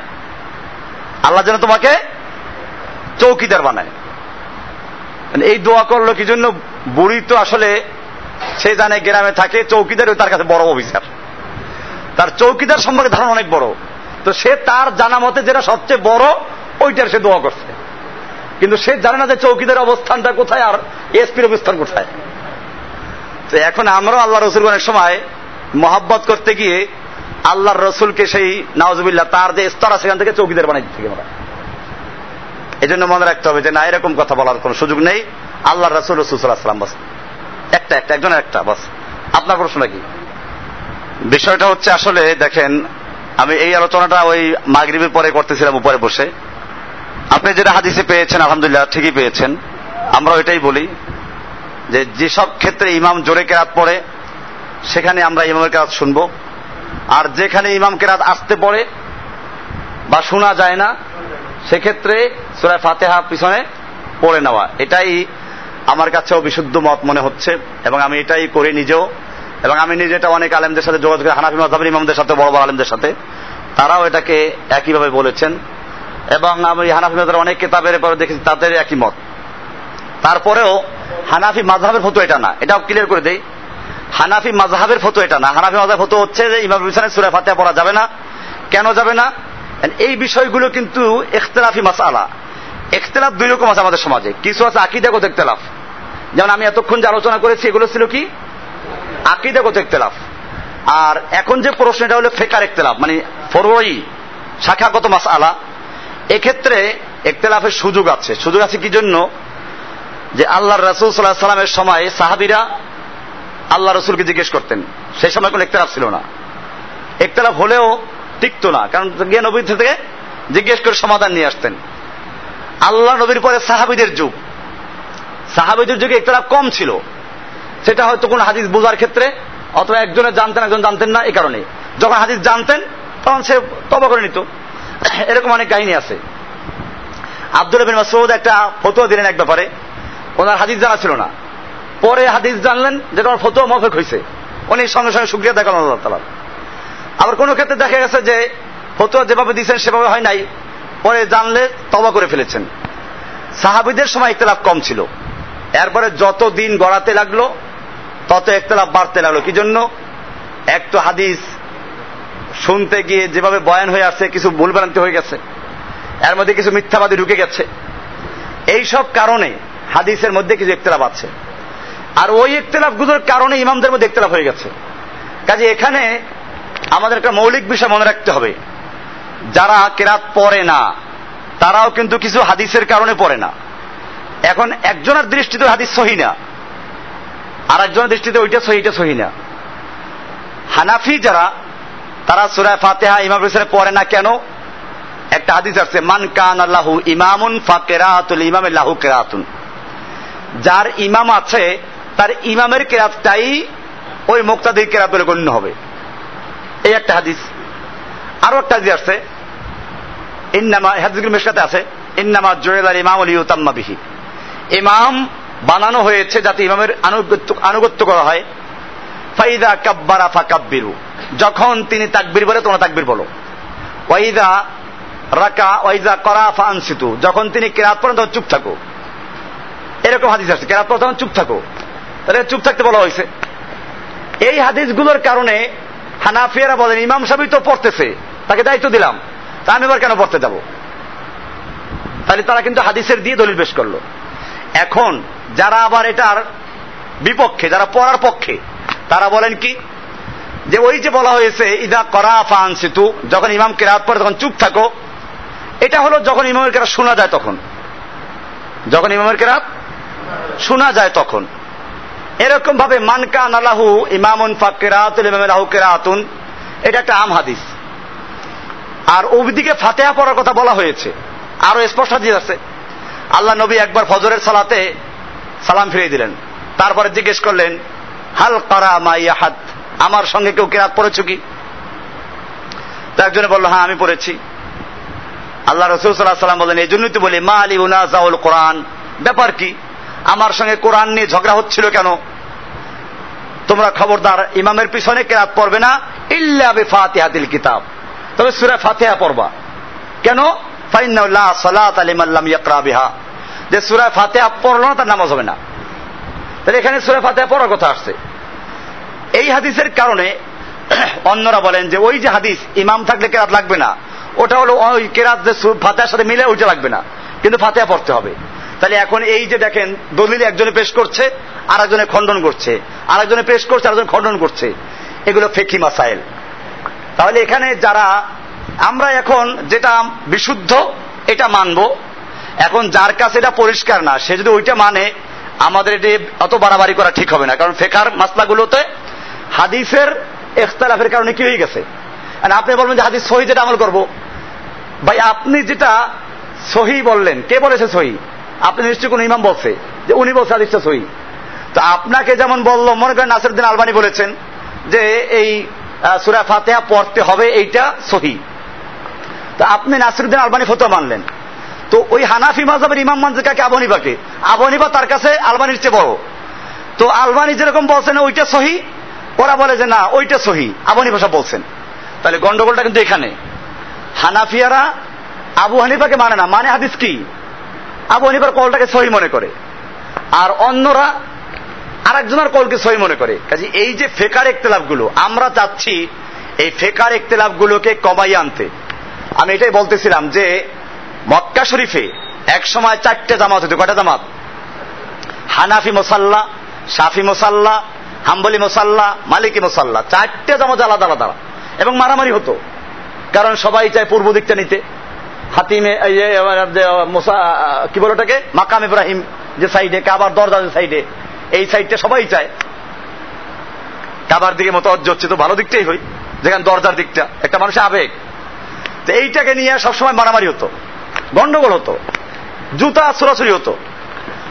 আল্লাহ যেন তোমাকে চৌকিদার বানায়। মানে এই দোয়া করল কি জন্য? বুড়ি তো আসলে সে জানে গ্রামে থাকে চৌকিদার তার কাছে বড় অফিসার। তার চৌকিদার সম্পর্কে ধারণা অনেক বড়। তো সে তার জানা মতে যেটা সবচেয়ে বড়, ওইটার সে দোয়া করছে। কিন্তু সে জানে না যে চৌকিদের অবস্থানটা কোথায় আর এসপির অবস্থান কোথায়। তো এখন আমরাও আল্লাহ রসুল অনেক সময় মহাব্বত করতে গিয়ে আল্লাহর রসুলকে সেই নওয়াজবিল্লা তার যে স্তর সেখান থেকে চৌকিদার বানাই দিচ্ছি আমরা। এই জন্য মনে রাখতে হবে যে, না, এরকম কথা বলার কোন সুযোগ নেই। আল্লাহ রসুল রসুলাম বাস। একটা একটা, একজনের একটা, বাস। আপনার প্রশ্ন কি? বিষয়টা হচ্ছে আসলে, দেখেন, আমি এই আলোচনাটা ওই মাগরিবের পরে করতেছিলাম, উপরে বসে। আপনি যেটা হাদিসে পেয়েছেন, আলহামদুলিল্লাহ ঠিকই পেয়েছেন। আমরা এটাই বলি যে যেসব ক্ষেত্রে ইমাম জোরে কেরাত পড়ে, সেখানে আমরা ইমামের কেরাত শুনব। আর যেখানে ইমাম কেরাত আসতে পড়ে বা শোনা যায় না, সেক্ষেত্রে সুরায় ফাতেহা পিছনে পড়ে নেওয়া। এটাই আমার কাছেও বিশুদ্ধ মত মনে হচ্ছে এবং আমি এটাই করি নিজেও। এবং আমি নিজে এটা অনেক আলেমদের সাথে যোগাযোগ হানাফি মজাবির ইমামদের সাথে, বড় বড় আলেমদের সাথে। তারাও এটাকে একইভাবে বলেছেন। এবং আমি হানাফি মজাবের অনেক কেতাবের পরে দেখেছি, তাদের একই মত। তারপরেও হানাফি মাঝহাবের ফটো এটা না। এটাও ক্লিয়ার করে দেই। হানাফি মাঝহাবের ফটো এটা না। হানাফি মাঝহাব ফটো হচ্ছে যে ইমাম বিছানে সুরা ফাতেহা পড়া যাবে না। কেন যাবে না? এই বিষয়গুলো কিন্তু ইখতলাফি মাসালা ইখতলাফ দুই রকম আছে আমাদের সমাজে। কিছু আছে আকিদাগত ইখতলাফ। যেমন আমি এতক্ষণ যে আলোচনা করেছি, এগুলো ছিল কি? আকিদাগত ইখতলাফ। আর এখন যে প্রশ্নটা হলো ফেকার ইখতলাফ মানে ফরোই শাখাগত মাসালা এক্ষেত্রে ইখতলাফের সুযোগ আছে। সুযোগ আছে কি জন্য? যে আল্লাহ রসুল সাল্লাহ সাল্লামের সময় সাহাবিরা আল্লাহ রসুলকে জিজ্ঞেস করতেন। সেই সময় কোনো ইখতলাফ ছিল না। ইখতলাফ হলেও টিকতো না। কারণ গিয়ে নবীর থেকে জিজ্ঞেস করে সমাধান নিয়ে আসতেন। আল্লাহ নবীর পরে সাহাবিদের যুগ। সাহাবিদের যুগে ইখতলাফ কম ছিল। সেটা হয়তো কোন হাদিস বোঝার ক্ষেত্রে অথবা একজনের জানতেন, একজন জানতেন না, এই কারণে। যখন হাদিস জানতেন, তখন সে তবা করে নিত। এরকম অনেক কাহিনী আছে। আব্দুল বিন মাসুদ একটা ফতুয়া দিলেন এক ব্যাপারে। ওনার হাদিস জানা ছিল না। পরে হাদিস জানলেন যেটা ওনার ফতুয়া মফেক হয়েছে উনি সঙ্গে সঙ্গে সুক্রিয়া দেখালেন আল্লাহ তালা আবার কোনো ক্ষেত্রে দেখা গেছে যে ফতুয়া যেভাবে দিয়েছেন সেভাবে হয় নাই। পরে জানলে তবা করে ফেলেছেন। সাহাবিদের সময় ইখতলাফ কম ছিল। এরপরে যত দিন গড়াতে লাগল, তত ইখতলাফ বাড়তে লাগল। কি জন্য? এক তো হাদিস শুনতে গিয়ে যেভাবে বয়ান হয়ে আসছে, কিছু ভুল ভুলভ্রান্তি হয়ে গেছে। এর মধ্যে কিছু মিথ্যাবাদী ঢুকে গেছে। এই সব কারণে হাদিসের মধ্যে কিছু ইখতলাফ আছে। আর ওই ইখতলাফগুলোর কারণে ইমামদের মধ্যে ইখতলাফ হয়ে গেছে। কাজে এখানে আমাদের একটা মৌলিক বিষয় মনে রাখতে হবে। যারা কেরাত পড়ে না, তারাও কিন্তু কিছু হাদিসের কারণে পড়ে না। এখন একজনের দৃষ্টিতে হাদিস সহি না আর একজনের দৃষ্টিতে ওইটা সহি সহি না। হানাফি যারা তারা সুরায় ফাতেহা ইমাম হোসেন পড়ে না কেন? একটা হাদিস আছে, মান কান আল্লাহু ইমামুন ফাকেরাতুল ইমাম লাহু কেরাতুন। যার ইমাম আছে, তার ইমামের কেরাতটাই ওই মুক্তাদির কেরাত বলে গণ্য হবে। এই একটা হাদিস। আরও একটা হাদিস আছে, ইন্নামা হাদিসগুলো মেশকাতে আছে, ইন্নামা জয়েলার ইমাম আলী ইউতাম্মা বিহি। ইমাম বানানো হয়েছে যাতে ইমামের আনুগত্য আনুগত্য করা হয়। ফাইদা কাব্বারা ফাকাব্বিরু। যখন তিনি তাকবির বলে, তোমরা তাকবির বলো। ওয়াইদা রাকা, ওয়াইদা করা ফানসিতু। যখন তিনি কেরাত পড়েন, তখন চুপ থাকো। এরকম হাদিস আছে, কেরাত পড়ে তখন চুপ থাকো। তাহলে চুপ থাকতে বলা হয়েছে। এই হাদিসগুলোর কারণে হানাফিয়ারা বলেন, ইমাম সাহেব তো পড়তেছে, তাকে দায়িত্ব দিলাম। তা আমি এবার কেন পড়তে যাব? তাহলে তারা কিন্তু হাদিসের দিয়ে দলিল পেশ করল। এখন যারা আবার এটার বিপক্ষে, যারা পড়ার পক্ষে, তারা বলেন কি যে ওই যে বলা হয়েছে, ইদা করা ফান সিতু যখন ইমাম কেরাত পরে তখন চুপ থাকো। এটা হলো যখন ইমামের কেরাত শোনা যায় তখন। যখন ইমামের কেরাত শোনা যায় তখন। এরকম ভাবে মানকা নালাহু ইমামুন ফাকেরাতুল ইমাম লাহু কেরাতুন, এটা একটা আম হাদিস। আর ওদিকে ফাতেহা পড়ার কথা বলা হয়েছে। আরও স্পষ্ট হাদিস আছে। আল্লাহ নবী একবার ফজরের সালাতে সালাম ফিরিয়ে দিলেন। তারপরে জিজ্ঞেস করলেন, হাল কারা মাইয়াহাত? আমার সঙ্গে কেউ কেরাত পড়েছ কি? তো একজনে বলল হ্যাঁ আমি পড়েছি। আল্লাহ রসুল সাল্লাহ সাল্লাম বললেন এই জন্যই তো বলি, মা আলী উনাজাউল কোরআন। ব্যাপার কি? আমার সঙ্গে কোরআন নিয়ে ঝগড়া হচ্ছিল কেন? তোমরা খবরদার, ইমামের পিছনে কেরাত পড়বে না, ইল্লা বে ফাতিহাতিল কিতাব। তবে সুরা ফাতিহা পড়বা। কেন? ফাইন্নাল্লাহ সালাত আলিমাল্লাম ইয়াকরা বিহা। যে সুরা ফাতিহা পড়ল না, তার নামাজ হবে না। তাহলে এখানে সুরা ফাতিহা পড়ার কথা আসছে। এই হাদিসের কারণে অন্যরা বলেন যে ওই যে হাদিস ইমাম থাকলে কেরাত লাগবে না, ওটা হলো ওই কেরাত যে ফাতেহার সাথে মিলে ওইটা লাগবে না, কিন্তু ফাতেহা পড়তে হবে। তাহলে এখন এই যে দেখেন, দলিল একজনে পেশ করছে আর একজনে খণ্ডন করছে আর একজনে পেশ করছে আর একজন খণ্ডন করছে, এগুলো ফেকি মাসাইল। তাহলে এখানে যারা, আমরা এখন যেটা বিশুদ্ধ, এটা মানব, এখন যার কাছে এটা পরিষ্কার না, সে যদি ওইটা মানে আমাদের এটি অত বাড়াবাড়ি করা ঠিক হবে না, কারণ ফেকার মাসলাগুলোতে হাদিসের এখতালাফের কারণে কি হয়ে গেছে? আপনি বলবেন যে হাদিস সহি যেটা আমল করব। ভাই, আপনি যেটা সহি বললেন, কে বলেছে সহি? আপনি নিশ্চয়ই কোন ইমাম বলছে, যে উনি বলছে হাদিসটা সহি। তো আপনাকে যেমন বলল, মনে করেন নাসিরুদ্দিন আলবানি বলেছেন যে এই সুরা ফাতেহা পড়তে হবে, এইটা সহি। তো আপনি নাসিরুদ্দিন আলবানি ফতো মানলেন। তো ওই হানাফি মাজহাবের ইমাম মানছে কাকে? আবনিবাকে আবনিবা তার কাছে আলবানির চেয়ে বড়। তো আলবানি যেরকম বলছেন, ওইটা সহি ওরা বলে যে, না, ওইটা সহি। আবু হানিফা বলছেন। তাহলে গন্ডগোলটা কিন্তু এখানে। হানাফিয়ারা আবু হানিফাকে মানে না। মানে হাদিস কি? আবু হানিফার কলটাকে সহি মনে করে। আর অন্যরা আর একজনের কলকে সহি মনে করে। কাজে এই যে ফেকারগুলো আমরা চাচ্ছি এই ফেকার গুলোকে কমাই আনতে। আমি এটাই বলতেছিলাম যে, মক্কা শরীফে এক সময় চারটে জামাত হতো কয়টা জামাত? হানাফি মোসাল্লা সাফি মোসাল্লা হাম্বলি মোসাল্লা, মালিকি মোসাল্লা, চারটে জামাত আলাদা আলাদা। এবং মারামারি হতো। কারণ সবাই চায় পূর্ব দিকটা নিতে। হাতিমে কি বলো ওটাকে? মাকাম ইব্রাহিম যে সাইডে, কাবার দরজা যে সাইডে, এই সাইডটা সবাই চায়। কাবার দিকে মতো অজ্জ হচ্ছে তো ভালো দিকটাই হই যেখানে দরজার দিকটা, একটা মানুষের আবেগ। তো এইটাকে নিয়ে সবসময় মারামারি হতো। গন্ডগোল হতো। জুতা ছোড়াছুরি হতো।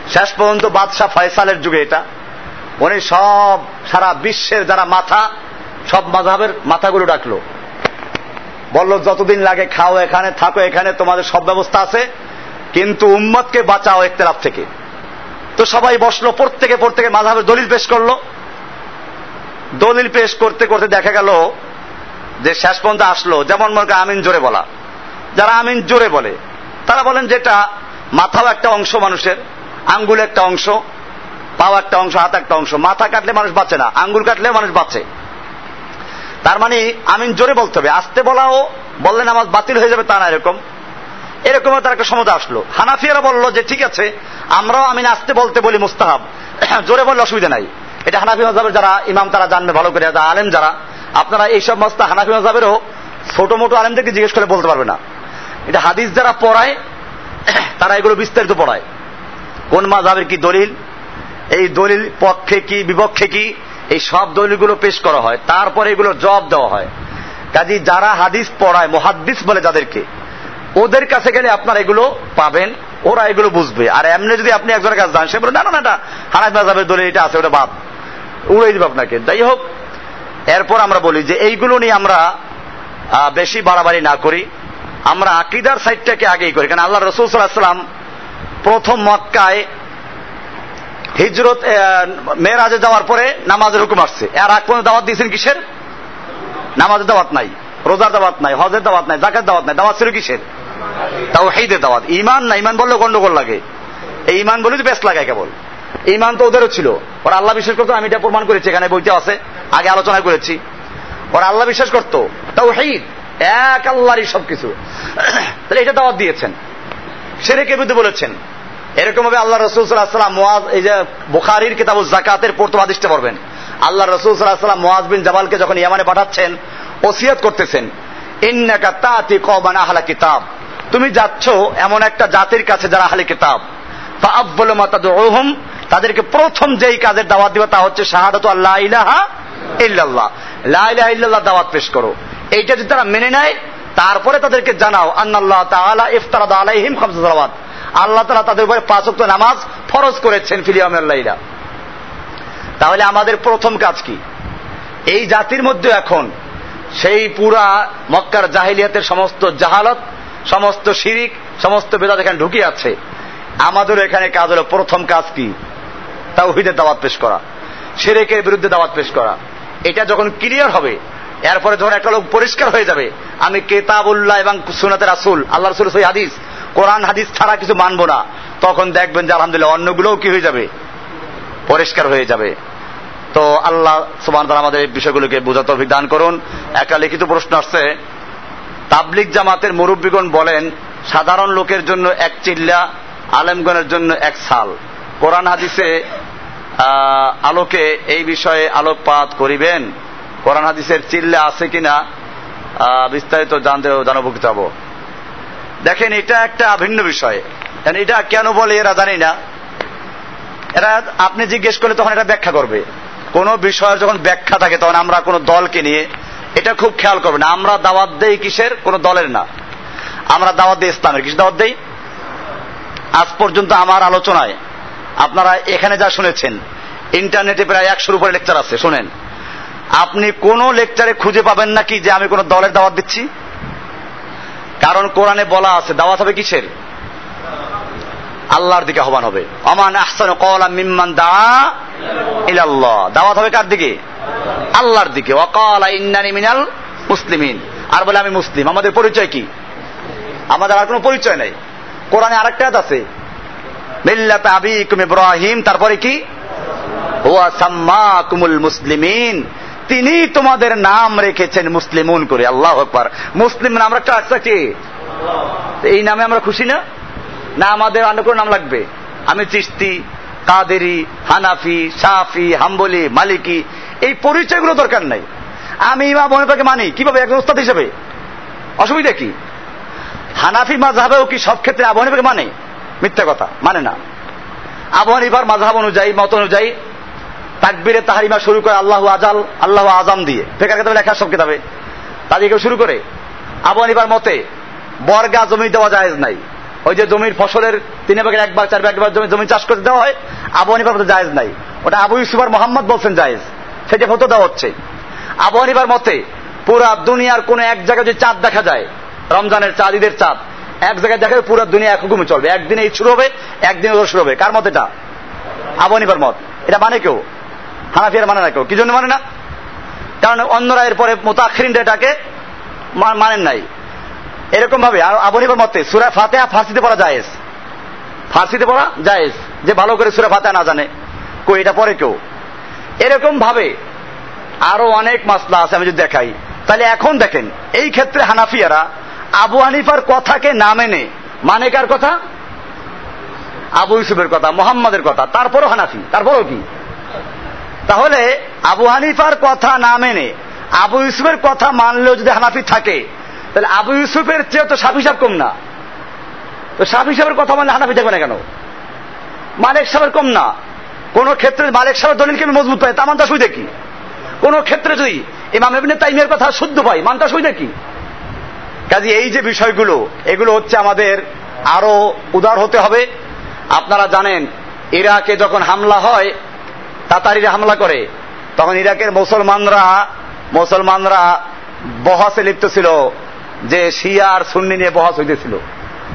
শেষ পর্যন্ত বাদশাহ ফয়সালের যুগে এটা। উনি সব সারা বিশ্বের যারা মাথা, সব মাঝাবের মাথাগুলো ডাকলো। বলল, যতদিন লাগে খাও এখানে, থাকো এখানে, তোমাদের সব ব্যবস্থা আছে, কিন্তু উম্মতকে বাঁচাও একতলাফ থেকে। তো সবাই বসল, প্রত্যেকে প্রত্যেকে মাঝাবের দলিল পেশ করল। দলিল পেশ করতে করতে দেখা গেল যে শেষ পর্যন্ত আসলো, যেমন মনে আমিন জোরে বলা। যারা আমিন জোরে বলে, তারা বলেন যেটা মাথাও একটা অংশ মানুষের আঙ্গুল একটা অংশ পাও একটা অংশ হাত একটা অংশ। মাথা কাটলে মানুষ বাঁচে না, আঙ্গুল কাটলে মানুষ বাঁচে। তার মানে আমিন জোরে বলতে হবে। আসতে বলাও বললেন আমার বাতিল হয়ে যাবে, তা না এরকম। এরকম তার একটা সমুদ্র আসলো। হানাফিয়ারা বলল যে, ঠিক আছে, আমরাও আমিন আসতে বলতে বলি মুস্তাহাব। জোরে বললে অসুবিধা নাই। এটা হানাফি মজাবের যারা ইমাম, তারা জানবে ভালো করে, যারা আলেম যারা। আপনারা এইসব মস্তা হানাফি মজাবেরও ছোট মোটো আলেমদেরকে জিজ্ঞেস করে বলতে পারবে না। এটা হাদিস যারা পড়ায়, তারা এগুলো বিস্তারিত পড়ায়। কোন মাঝাবের কি দলিল? এই দলিল পক্ষে কি, বিপক্ষে কি, এই সব দলিলগুলো পেশ করা হয়। তারপরে এগুলো জবাব দেওয়া হয়। কাজী যারা হাদিস পড়ায়, মহাদ্দিস বলে যাদেরকে, ওদের কাছে গেলে আপনারা এগুলো পাবেন, ওরা এগুলো বুঝবে। আর এমনি যদি আপনি একজনের কাছে যান, সে বলে, না না এটা হানাফি মাঝাবের দলিল, এটা আছে, ওটা বাদ। উড়াই দিব আপনাকে। যাই হোক, এরপর আমরা বলি যে এইগুলো নিয়ে আমরা বেশি বাড়াবাড়ি না করি। আমরা আকিদার সাইডটাকে আগেই করি। কারণ আল্লাহ রসুল সাল্লাম প্রথম মক্কায় হিজরত মেয়েরাজে যাওয়ার পরে নামাজের হুকুম আসছে। আর আগ পর্যন্ত দাওয়াত দিয়েছেন কিসের? নামাজের দাওয়াত নাই, রোজার দাওয়াত নাই, হজের দাওয়াত নাই জাকের দাওয়াত নাই, দাওয়াত ছিল কিসের? তাও হেইদের দাওয়াত। ইমান না ইমান বললে গন্ডগোল লাগে। এই ইমান বলে বেশ লাগায় কেবল। ইমান তো ওদেরও ছিল। ওরা আল্লাহ বিশ্বাস করতো, আমি এটা প্রমাণ করেছি, এখানে বইতে আছে, আগে আলোচনা করেছি। ওরা আল্লাহ বিশ্বাস করতো তাও হেইদ এক আল্লাহরই সবকিছু। তাহলে এটা দাওয়াত দিয়েছেন। সেরেকে বিরুদ্ধে বলেছেন। এরকম ভাবে আল্লাহ রসুল সাল্লাহাম মোয়াজ এই যে বুখারির কিতাব জাকাতের পড়তো আদিষ্টে পড়বেন। আল্লাহ রসুল সাল্লাহাম মোয়াজ বিন জাবালকে যখন ইয়ামানে পাঠাচ্ছেন, ওসিয়ত করতেছেন, ইন্নাকা তাতি আহলা কিতাব। তুমি যাচ্ছ এমন একটা জাতির কাছে যারা আহলে কিতাব। ফাআব্বুল মাতাদউহুম তাদেরকে প্রথম যেই কাজের দাওয়াত দিবা তা হচ্ছে শাহাদাতু আল্লাহ ইলাহা ইল্লাল্লাহ। লা ইল্লাল্লাহ দাওয়াত পেশ করো। এইটা যদি তারা মেনে নেয়, তারপরে তাদেরকে জানাও, আন্নাল্লাহ তাআলা ইফতারাদা আলাইহিম খামসা সালাওয়াত। আল্লাহ তাআলা তাদের উপরে পাঁচ ওয়াক্ত নামাজ ফরজ করেছেন ফিলিয়ামের লাইলা। তাহলে আমাদের প্রথম কাজ কি? এই জাতির মধ্যে এখন সেই পুরা মক্কার জাহিলিয়াতের সমস্ত জাহালত, সমস্ত শিরিক, সমস্ত বেদাত এখানে ঢুকে আছে। আমাদের এখানে কাজ হলো প্রথম কাজ কি? তা তাওহিদের দাওয়াত পেশ করা সেরেকের বিরুদ্ধে দাওয়াত পেশ করা। এটা যখন ক্লিয়ার হবে, এরপরে যখন একটা লোক পরিষ্কার হয়ে যাবে, আমি কেতাবুল্লাহ এবং সুনাতে রাসুল আল্লাহ রসুল হাদিস কোরআন, হাদিস ছাড়া কিছু মানবো না। তখন দেখবেন যে, আলহামদুলিল্লাহ, অন্যগুলোও কি হয়ে যাবে? পরিষ্কার হয়ে যাবে। তো আল্লাহ সুবান আমাদের এই বিষয়গুলোকে বোঝাতে অভিজ্ঞান করুন। একটা লিখিত প্রশ্ন আসছে তাবলিক জামাতের মুরব্বীগণ বলেন, সাধারণ লোকের জন্য এক চিল্লা, আলেমগণের জন্য এক সাল। কোরআন, হাদিসে আলোকে এই বিষয়ে আলোকপাত করিবেন। কোরআন, হাদিসের চিল্লা আছে কিনা বিস্তারিত জানতে জানাব যাব দেখেন, এটা একটা ভিন্ন বিষয়। এটা কেন বলে এরা জানি না। এরা আপনি জিজ্ঞেস করলে তখন এটা ব্যাখ্যা করবে। কোন বিষয়ের যখন ব্যাখ্যা থাকে, তখন আমরা কোন দলকে নিয়ে এটা খুব খেয়াল করবে না। আমরা দাওয়াত দেই কিসের? কোন দলের না। আমরা দাওয়াত দিই ইসলামের। কিসের দাওয়াত দেই? আজ পর্যন্ত আমার আলোচনায় আপনারা এখানে যা শুনেছেন, ইন্টারনেটে প্রায় একশোর উপরে লেকচার আছে। শোনেন, আপনি কোন লেকচারে খুঁজে পাবেন নাকি যে আমি কোন দলের দাওয়াত দিচ্ছি? কারণ কোরআনে বলা আছে, দাওয়াত হবে কিসের? আল্লাহর দিকে আহ্বান হবে। অমান আহসান কওলা মিম্মান দা ইলাল্লাহ। দাওয়াত হবে কার দিকে? আল্লাহর দিকে। ওয়াকালা ইন্নানি মিনাল মুসলিমিন। আর বলে, আমি মুসলিম। আমাদের পরিচয় কি? আমাদের আর কোনো পরিচয় নাই। কোরআনে আরেকটা আছে। মিল্লাত আবিকুম ইব্রাহিম। তারপরে কি? হুয়া সাম্মাকুমুল মুসলিমিন। তিনি তোমাদের নাম রেখেছেন মুসলিমুন করে। আল্লাহ আকবার। মুসলিম নাম একটা আছে কি? এই নামে আমরা খুশি না? না আমাদের অন্য কোনো নাম লাগবে? আমি চিস্তি কাদেরি, হানাফি সাফি হাম্বলি, মালিকি, এই পরিচয়গুলো দরকার নাই। আমি ইমাম মনিফাকে মানি। কীভাবে? একজন উস্তাদ হিসেবে। অসুবিধা কি? হানাফি মাঝহাবেও কি সব ক্ষেত্রে আবু হানিফাকে মানে? মিথ্যা কথা। মানে না। আবু হানিফার মাঝহাব অনুযায়ী, মত অনুযায়ী তাকবিরে তাহারিমা শুরু করে আল্লাহ আজাল, আল্লাহ আজাম দিয়ে। ফেকার কেতাবে লেখা সব কেতাবে। তাদেরকে শুরু করে? আবু হানিফার মতে, বর্গা জমি দেওয়া যায় নাই। ওই যে জমির ফসলের তিন ভাগের একবার চার ভাগ জমি জমি চাষ করতে দেওয়া হয়, আবু হানিফার মতে জায়েজ নাই। ওটা আবু ইউসুফার মোহাম্মদ বলছেন জায়েজ। সেটা ফটো দেওয়া হচ্ছে। আবু হানিফার মতে, পুরা দুনিয়ার কোন এক জায়গায় যদি চাঁদ দেখা যায়, রমজানের চাঁদ, ঈদের চাঁদ, এক জায়গায় দেখা পুরো দুনিয়া এক হুকুমে চলবে। একদিনে শুরু হবে একদিনে শুরু হবে। কার মত এটা? আবু হানিফার মত। এটা মানে কেউ? হানাফিয়ার মানে না কেউ। কি জন্য মানে না? কারণ অন্যরা এরপরে মোতাক্ষরিন এটাকে মানেন নাই। এরকম ভাবে আবু হানিফার মতে সুরা ফাতেহা ফার্সিতে পড়া জায়েজ। ফার্সিতে পড়া জায়েজ। যে ভালো করে সুরা ফাতেহা না জানে, কই এটা পরে কেউ? এরকম ভাবে আরও অনেক মাসলা আছে আমি যদি দেখাই। তাহলে এখন দেখেন, এই ক্ষেত্রে হানাফিয়ারা আবু হানিফার কথাকে না মেনে মানে কার কথা? আবু ইউসুফের কথা, মোহাম্মদের কথা, তারপরও হানাফি, তারপরও কি? তাহলে আবু হানিফার কথা না মেনে আবু ইউসুফের কথা মানলেও যদি হানাফি থাকে, তাহলে আবু ইউসুফের চেয়ে তো সাফ হিসাব কম না। তো সাহাবি সাহেবের কথা মানে হানাফি থাকবে না কেন? মালিক সাহেবের কম না। কোন ক্ষেত্রে মালিক সাহেবের দলিলকে আমি মজবুত পাই তা মানটা সুই দেখি কোন ক্ষেত্রে যদি ইমাম ইবনে তাইমের কথা শুদ্ধ পাই মানটা সুই দেখি কাজে এই যে বিষয়গুলো, এগুলো হচ্ছে আমাদের আরও উদার হতে হবে। আপনারা জানেন, ইরাকে যখন হামলা হয় তাতারিরা হামলা করে। তখন ইরাকের মুসলমানরা মুসলমানরা বহাসে লিপ্ত ছিল যে শিয়া আর সুন্নি নিয়ে বহাস হইতেছিল।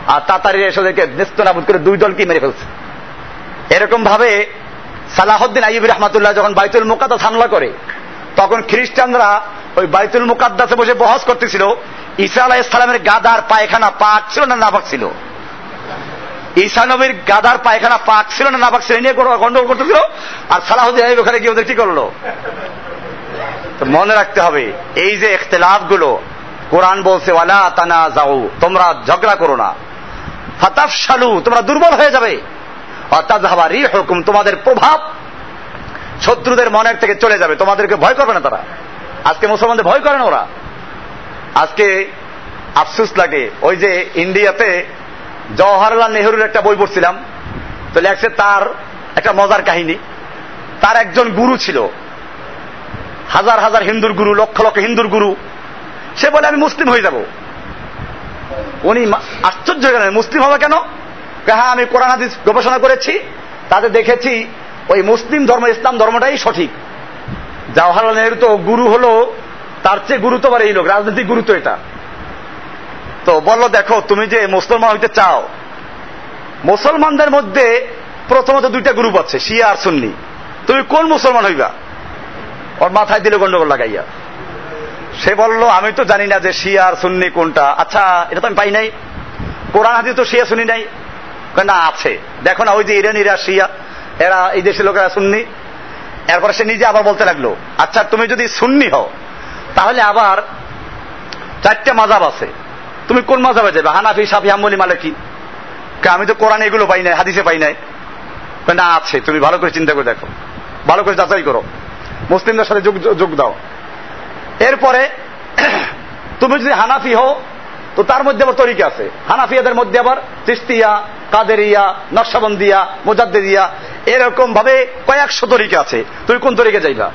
আর তাতারিরা এসে ওদেরকে নেস্তনাবুদ করে দুই দলকে মেরে ফেলছে। এরকম ভাবে সালাহদ্দিন আইব রহমাতুল্লাহ যখন বাইতুল মুকাদ্দাস হামলা করে, তখন খ্রিস্টানরা ওই বাইতুল মুকাদ্দাসে বসে বহস করতেছিল। ঈসা আলাহ ইসলামের গাদার পায়খানা পাক ছিল না নাপাক ছিল? ঈসা নবীর গাদার পায়খানা পাক ছিল না নাপাক ছিল নিয়ে গন্ডগোল করতেছিল। আর সালাহদ্দিন ওখানে গিয়ে ওদের কি করল? মনে রাখতে হবে, এই যে ইখতলাফগুলো কোরআন বলছে, ওয়ালা তানা যাও তোমরা ঝগড়া করো না। ফাতাফ সালু তোমরা দুর্বল হয়ে যাবে। অর্থাৎ রি হুকুম তোমাদের প্রভাব শত্রুদের মনের থেকে চলে যাবে। তোমাদেরকে ভয় করবে না তারা। আজকে মুসলমানদের ভয় করে না ওরা। আজকে আফসুস লাগে, ওই যে ইন্ডিয়াতে জওয়াহরলাল নেহরুর একটা বই পড়ছিলাম, তো লেখছে তার একটা মজার কাহিনী। তার একজন গুরু ছিল, হাজার হাজার হিন্দুর গুরু, লক্ষ লক্ষ হিন্দুর গুরু। সে বলে, আমি মুসলিম হয়ে যাব। উনি আশ্চর্য গেলেন, মুসলিম হবে কেন? হ্যাঁ আমি কোরআন, হাদিস গবেষণা করেছি, তাতে দেখেছি ওই মুসলিম ধর্ম, ইসলাম ধর্মটাই সঠিক। জওয়াহরলাল নেহরু তো গুরু হলো, তার চেয়ে গুরুত্ববার এই লোক, রাজনৈতিক গুরুত্ব এটা। তো বলল, দেখো, তুমি যে মুসলমান হইতে চাও, মুসলমানদের মধ্যে প্রথমত দুইটা গ্রুপ আছে, শিয়া আর সুন্নি। তুমি কোন মুসলমান হইবা? ওর মাথায় দিলে গন্ডগোল লাগাইয়া। সে বলল, আমি তো জানি না যে শিয়া আর সুন্নি কোনটা। আচ্ছা এটা তো আমি পাই নাই। কোরআন হাতি তো শিয়া শুনি নাই? না, আছে। দেখো না, ওই যে ইরানিরা শিয়া, এরা এই দেশের লোকেরা সুন্নি। এরপরে সে নিজে আবার বলতে লাগল আচ্ছা তুমি যদি সুন্নি হও, তাহলে আবার চারটে মাজাব আছে। তুমি কোন মাজাবে যাবে হানাফি, সাফি, হাম্বলি মালিকি আমি তো কোরআন এগুলো পাই নাই, হাদিসে পাই নাই। না, আছে, তুমি ভালো করে চিন্তা করে দেখো। ভালো করে যাচাই করো। মুসলিমদের সাথে যোগ দাও। এরপরে, তুমি যদি হানাফি হও, তো তার মধ্যে আবার তরিকা আছে। হানাফিয়াদের মধ্যে আবার তিস্তিয়া, কাদেরিয়া, নকশাবন্দিয়া মোজাদ্দিয়া এরকম ভাবে কয়েকশো তরিকা আছে। তুমি কোন তরিকা যাইবা?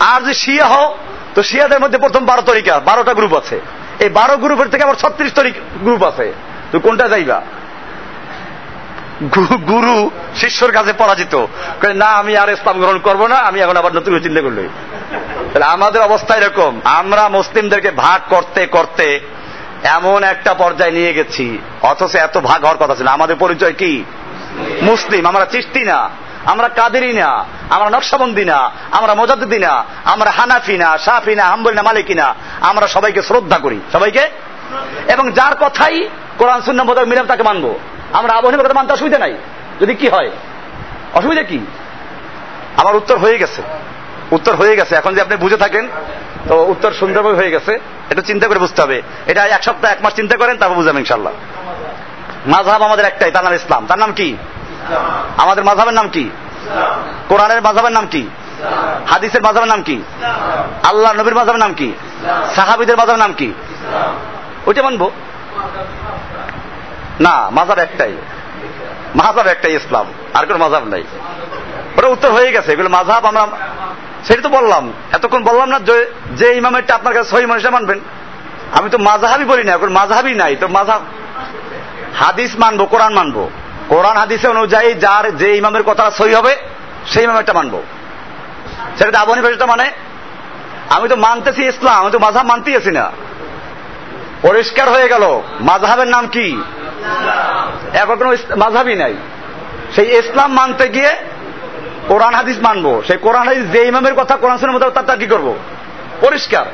আর যে শিয়া হও, তো শিয়াদের মধ্যে প্রথম বারো তরিকা, বারোটা গ্রুপ আছে। এই বারো গ্রুপের থেকে আবার ছত্রিশ তরিক গ্রুপ আছে। তুই কোনটা যাইবা? গুরু শিষ্যর কাছে পরাজিত। না, আমি আর ইসলাম গ্রহণ করব না, আমি এখন আবার নতুন চিন্তা করলি। তাহলে আমাদের অবস্থা এরকম। আমরা মুসলিমদেরকে ভাগ করতে করতে এমন একটা পর্যায়ে নিয়ে গেছি। অথচ এত ভাগ হওয়ার কথা ছিল। আমাদের পরিচয় কি? মুসলিম। আমরা চিস্তি না। আমরা কাদেরি না, আমরা নকশাবন্দি না, আমরা মোজাদ্দি না, আমরা হানাফি না সাফি না, হাম্বলি না, মালিকি না, আমরা সবাইকে শ্রদ্ধা করি। সবাইকে? এবং যার কথাই কোরআন শূন্য মোতাবেক মিলাম তাকে মানবো। আমরা আবহাওয়া কথা মানতে অসুবিধা নাই। যদি কি হয়? অসুবিধা কি? আমার উত্তর হয়ে গেছে। উত্তর হয়ে গেছে। এখন যে আপনি বুঝে থাকেন, তো উত্তর সুন্দরভাবে হয়ে গেছে। এটা চিন্তা করে বুঝতে হবে। এটা এক সপ্তাহ, এক মাস চিন্তা করেন, তারপর বুঝাবেন ইনশাল্লাহ মাঝহাব আমাদের একটাই, তার নাম ইসলাম। তার নাম কি? আমাদের মাঝহাবের নাম কি? কোরআনের মাঝাবের নাম কি? হাদিসের মাঝহাবের নাম কি? আল্লাহ নবীর মাঝহাবের নাম কি? সাহাবিদের মাঝহাবের নাম কি? ওইটা মানবো? না মাঝাব একটাই। মাঝাব একটাই ইসলাম, আর কোন মাঝাব নাই। ওটা উত্তর হয়ে গেছে, এগুলো মাঝাব আমরা সেটা তো বললাম। এতক্ষণ বললাম না যে ইমামেরটা আপনার কাছে সহি মানুষে মানবেন। আমি তো মাঝহাবি বলি না, এখন মাঝহাবি নাই, তো মাঝাব হাদিস মানবো, কোরআন মানবো। কোরআন হাদিসে অনুযায়ী যার যে ইমামের কথা সহি হবে, সেই ইমামেরটা মানবো। সেটা আবহানী ভাষাটা মানে আমি তো মানতেছি ইসলাম, আমি তো মাঝহাব মানতেই আছি না। পরিষ্কার হয়ে গেল, মাঝহাবের নাম কি? এখন কোনো নাই। সেই ইসলাম মানতে গিয়ে কোরআন হাদিস মানবো। সেই কোরআন হাদিস যে ইমামের কথা কোরআন শুনে মতো তার কি করব? পরিষ্কার।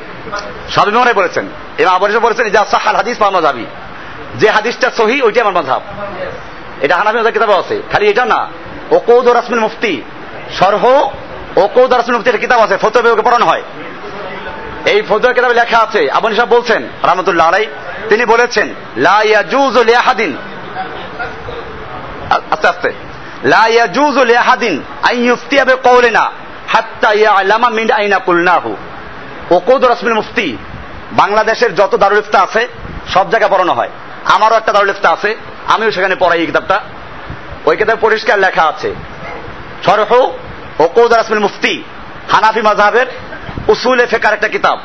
সব ইমামরাই বলেছেন। ইমাম আবার বলেছেন যা হাদিস পা মাঝাবি যে হাদিসটা সহি, ওইটাই আমার মাঝহাব। এটা হানাবি ওদের কিতাবে আছে। খালি এটা না। ওকৌদ রাসমিল মুফতি সরহ ওকৌদ রাসমিল মুফতি একটা কিতাব আছে ফতোবে ওকে পড়ানো হয়। এই ফতুয়া কিতাবে লেখা আছে আবনি সাহেব বলছেন, রহমতুল্লাহ আলাই তিনি বলেছেন, লা ইয়াজুজু লিআহাদিন। আস্তে আস্তে। লা ইয়াজুজু লিআহাদিন আন ইফতিয়া বিকাউলিনা হাত্তা ইয়ালামা মিন আইনা কুলনাহু। ওকুদ মুফতি, বাংলাদেশের যত দারুল ইফতা আছে, সব জায়গায় পড়ানো হয়। আমারও একটা দারুল ইফতা আছে আমিও সেখানে পড়াই এই কিতাবটা। ওই কিতাবে পরিষ্কার লেখা আছে সরহ ওকৌদ রাসমিল মুফতি, হানাফি মাযহাবের উসুলে ফেকার একটা কিতাব।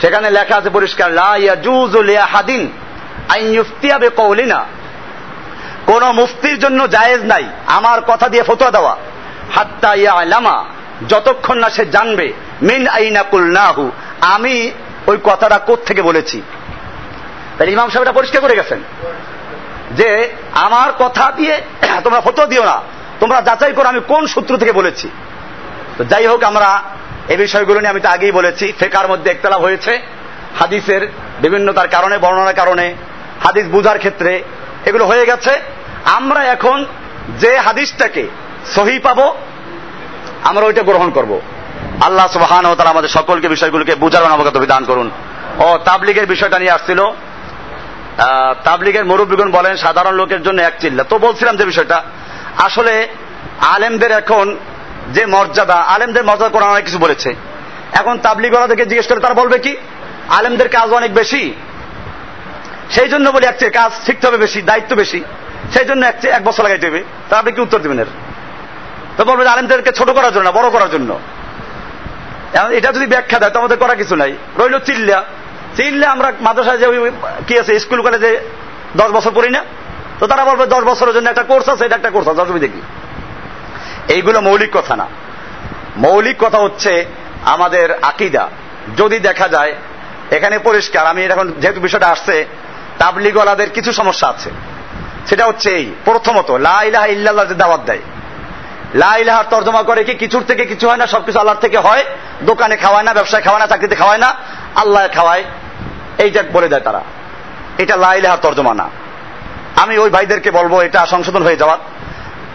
সেখানে লেখা আছে পরিষ্কার, লা ইয়াজুজু লিআহাদিন আন ইফতিয়া বিকৌলিনা। কোন মুফতির জন্য জায়েজ নাই, আমার কথা দিয়ে ফতোয়া দেওয়া। হাত্তা ইয়ালামা, যতক্ষণ না সে জানবে, মিন আইনা কুলনাহু? আমি ওই কথাটা থেকে বলেছি। তাহলে ইমাম সাহেবটা পরিষ্কার করে গেছেন। যে আমার কথা দিয়ে তোমরা ফটো দিও না। তোমরা যাচাই করো আমি কোন সূত্র থেকে বলেছি। তো যাই হোক, আমরা এই বিষয়গুলো নিয়ে আমি তো আগেই বলেছি। ফেকার মধ্যে একতলাপ হয়েছে। হাদিসের বিভিন্নতার কারণে, বর্ণনার কারণে, হাদিস বুঝার ক্ষেত্রে এগুলো হয়ে গেছে। আমরা এখন যে হাদিসটাকে সহি পাবো, আমরা ওইটা গ্রহণ করব। আল্লাহ সুবহান ও তারা আমাদের সকলকে বিষয়গুলোকে বুঝার অবগত বিধান করুন। ও তাবলিগের বিষয়টা নিয়ে আসছিল। তাবলিগের মুরব্বীগণ বলেন, সাধারণ লোকের জন্য এক চিল্লা। তো বলছিলাম যে বিষয়টা, আসলে আলেমদের এখন যে মর্যাদা, আলেমদের মর্যাদা কোরআন অনেক কিছু বলেছে। এখন তাবলিগওয়ালাদেরকে জিজ্ঞেস করে, তারা বলবে কি, আলেমদের কাজ অনেক বেশি? সেই জন্য বলি, এক চেয়ে কাজ শিখতে হবে বেশি, দায়িত্ব বেশি। সেই জন্য এক বছর লাগাইতে হবে। তা আপনি কি উত্তর দেবেন এর? তো বলবেন আলেমদেরকে ছোট করার জন্য বড় করার জন্য। এটা যদি ব্যাখ্যা দেয়, তো আমাদের করার কিছু নাই। রইল চিল্লা। চিল্লা আমরা মাদ্রাসায় যে কি আছে, স্কুল কলেজে দশ বছর পড়ি না, তো তারা বলবে দশ বছরের জন্য একটা কোর্স আছে, এটা একটা কোর্স আছে কি এইগুলো মৌলিক কথা না। মৌলিক কথা হচ্ছে আমাদের আকিদা। যদি দেখা যায়, এখানে পরিষ্কার, আমি এখন যেহেতু বিষয়টা আসছে, তাবলিগওয়ালাদের কিছু সমস্যা আছে। সেটা হচ্ছে এই, প্রথমত, লা ইলাহা ইল্লাল্লাহ যে দাওয়াত দেয়। লা ইলাহার তর্জমা করে কি কিছুর থেকে কিছু হয় না, সবকিছু আল্লাহর থেকে হয়? দোকানে খাওয়ায় না, ব্যবসায় খাওয়ায় না, চাকরিতে খাওয়ায় না, আল্লাহ খাওয়ায়। এইটা বলে দেয় তারা। এটা লা ইলাহার তর্জমা না আমি ওই ভাইদেরকে বলব, এটা সংশোধন হয়ে যাওয়ার।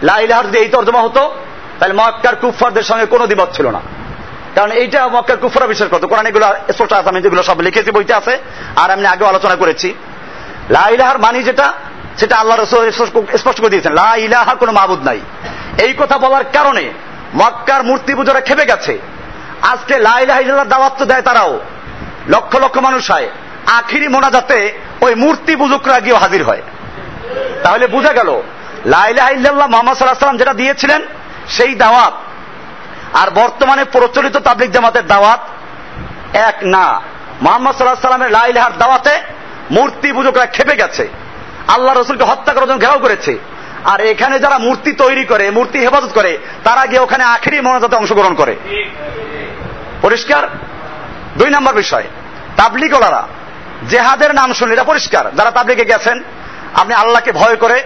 লা ইলাহার যদি এই তর্জমা হতো, তাহলে মক্কার কুফফারদের সঙ্গে কোনো দ্বিমত ছিল না। কারণ এইটা মক্কার কুফরা বিশ্বাস করতো। কোরআন এগুলো, স্পষ্ট আছে, আমি যেগুলো সব লিখেছি, বইতে আছে, আর আমি আগে আলোচনা করেছি। লা ইলাহার মানি যেটা, সেটা আল্লাহ রসুল স্পষ্ট করে দিয়েছেন, লা ইলাহা কোনো মাহবুদ নাই। এই কথা বলার কারণে মক্কার মূর্তি পুজোরা খেপে গেছে। আজকে লাইলাহিল্লাহ দাওয়াত তো দেয় তারাও। লক্ষ লক্ষ মানুষ হয়। আখিরি মোনাজাতে ওই মূর্তি বুজুকরা গিয়ে হাজির হয়। তাহলে বোঝা গেল লাইলাহিল্লাহ মোহাম্মদ সাল্লাহ সাল্লাম যেটা দিয়েছিলেন, সেই দাওয়াত। আর বর্তমানে প্রচলিত তাবলিক জামাতের দাওয়াত এক না। মোহাম্মদ সাল্লাহ সাল্লামের লাইলাহার দাওয়াতে মূর্তি পুজোকরা খেপে গেছে। আল্লাহ রসুলকে হত্যা করার জন্য ঘেরাও করেছে। আর এখানে যারা মূর্তি তৈরি করে, মূর্তি হেফাজত করে, তারা গিয়ে ওখানে আখেরি মনাজাতে অংশগ্রহণ করে। পরিষ্কার? দুই নম্বর বিষয় তাবলিগলারা জেহাদের নাম শুনলে এটা পরিষ্কার। যারা তাবলিগে গেছেন, আপনি আল্লাহকে ভয় করে,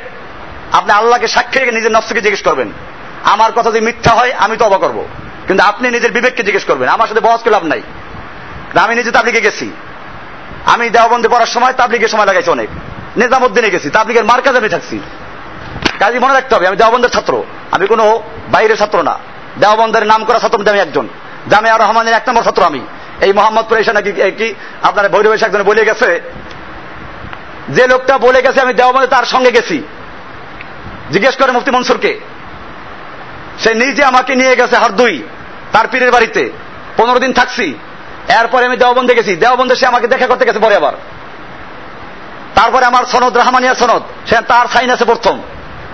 আপনি আল্লাহকে সাক্ষী রেখে নিজের নফসকে জিজ্ঞেস করবেন। আমার কথা যদি মিথ্যা হয়, আমি তো অবা করব। কিন্তু আপনি নিজের বিবেককে জিজ্ঞেস করবেন। আমার সাথে বহস লাভ নাই। আমি নিজে তাবলিগে গেছি। আমি দেওবন্দে পড়ার সময় তাবলিগের সময় লাগাইছি অনেক। নিজামুদ্দিনে গেছি। তাবলিগের মার কাজে আমি থাকছি। কাজে মনে রাখতে হবে, আমি দেওবন্দের ছাত্র। আমি কোনো বাইরের ছাত্র না। দেওবন্দের নাম করা ছাত্র আমি একজন। জামিয়া রহমানের এক নম্বর ছাত্র আমি। এই মোহাম্মদপুর এসে নাকি কি আপনার ভৈরব এসে একজন বলে গেছে? যে লোকটা বলে গেছে, আমি দেওবন্দে তার সঙ্গে গেছি। জিজ্ঞেস করে মুফতি মনসুরকে। সে নিজে আমাকে নিয়ে গেছে হরদুই, তার পীরের বাড়িতে। পনেরো দিন থাকছি। এরপরে আমি দেওবন্দে গেছি। দেওবন্দে সে আমাকে দেখা করতে গেছে পরে আবার। তারপরে আমার সনদ রাহমানিয়া সনদ, সে তার সাইন আছে প্রথম।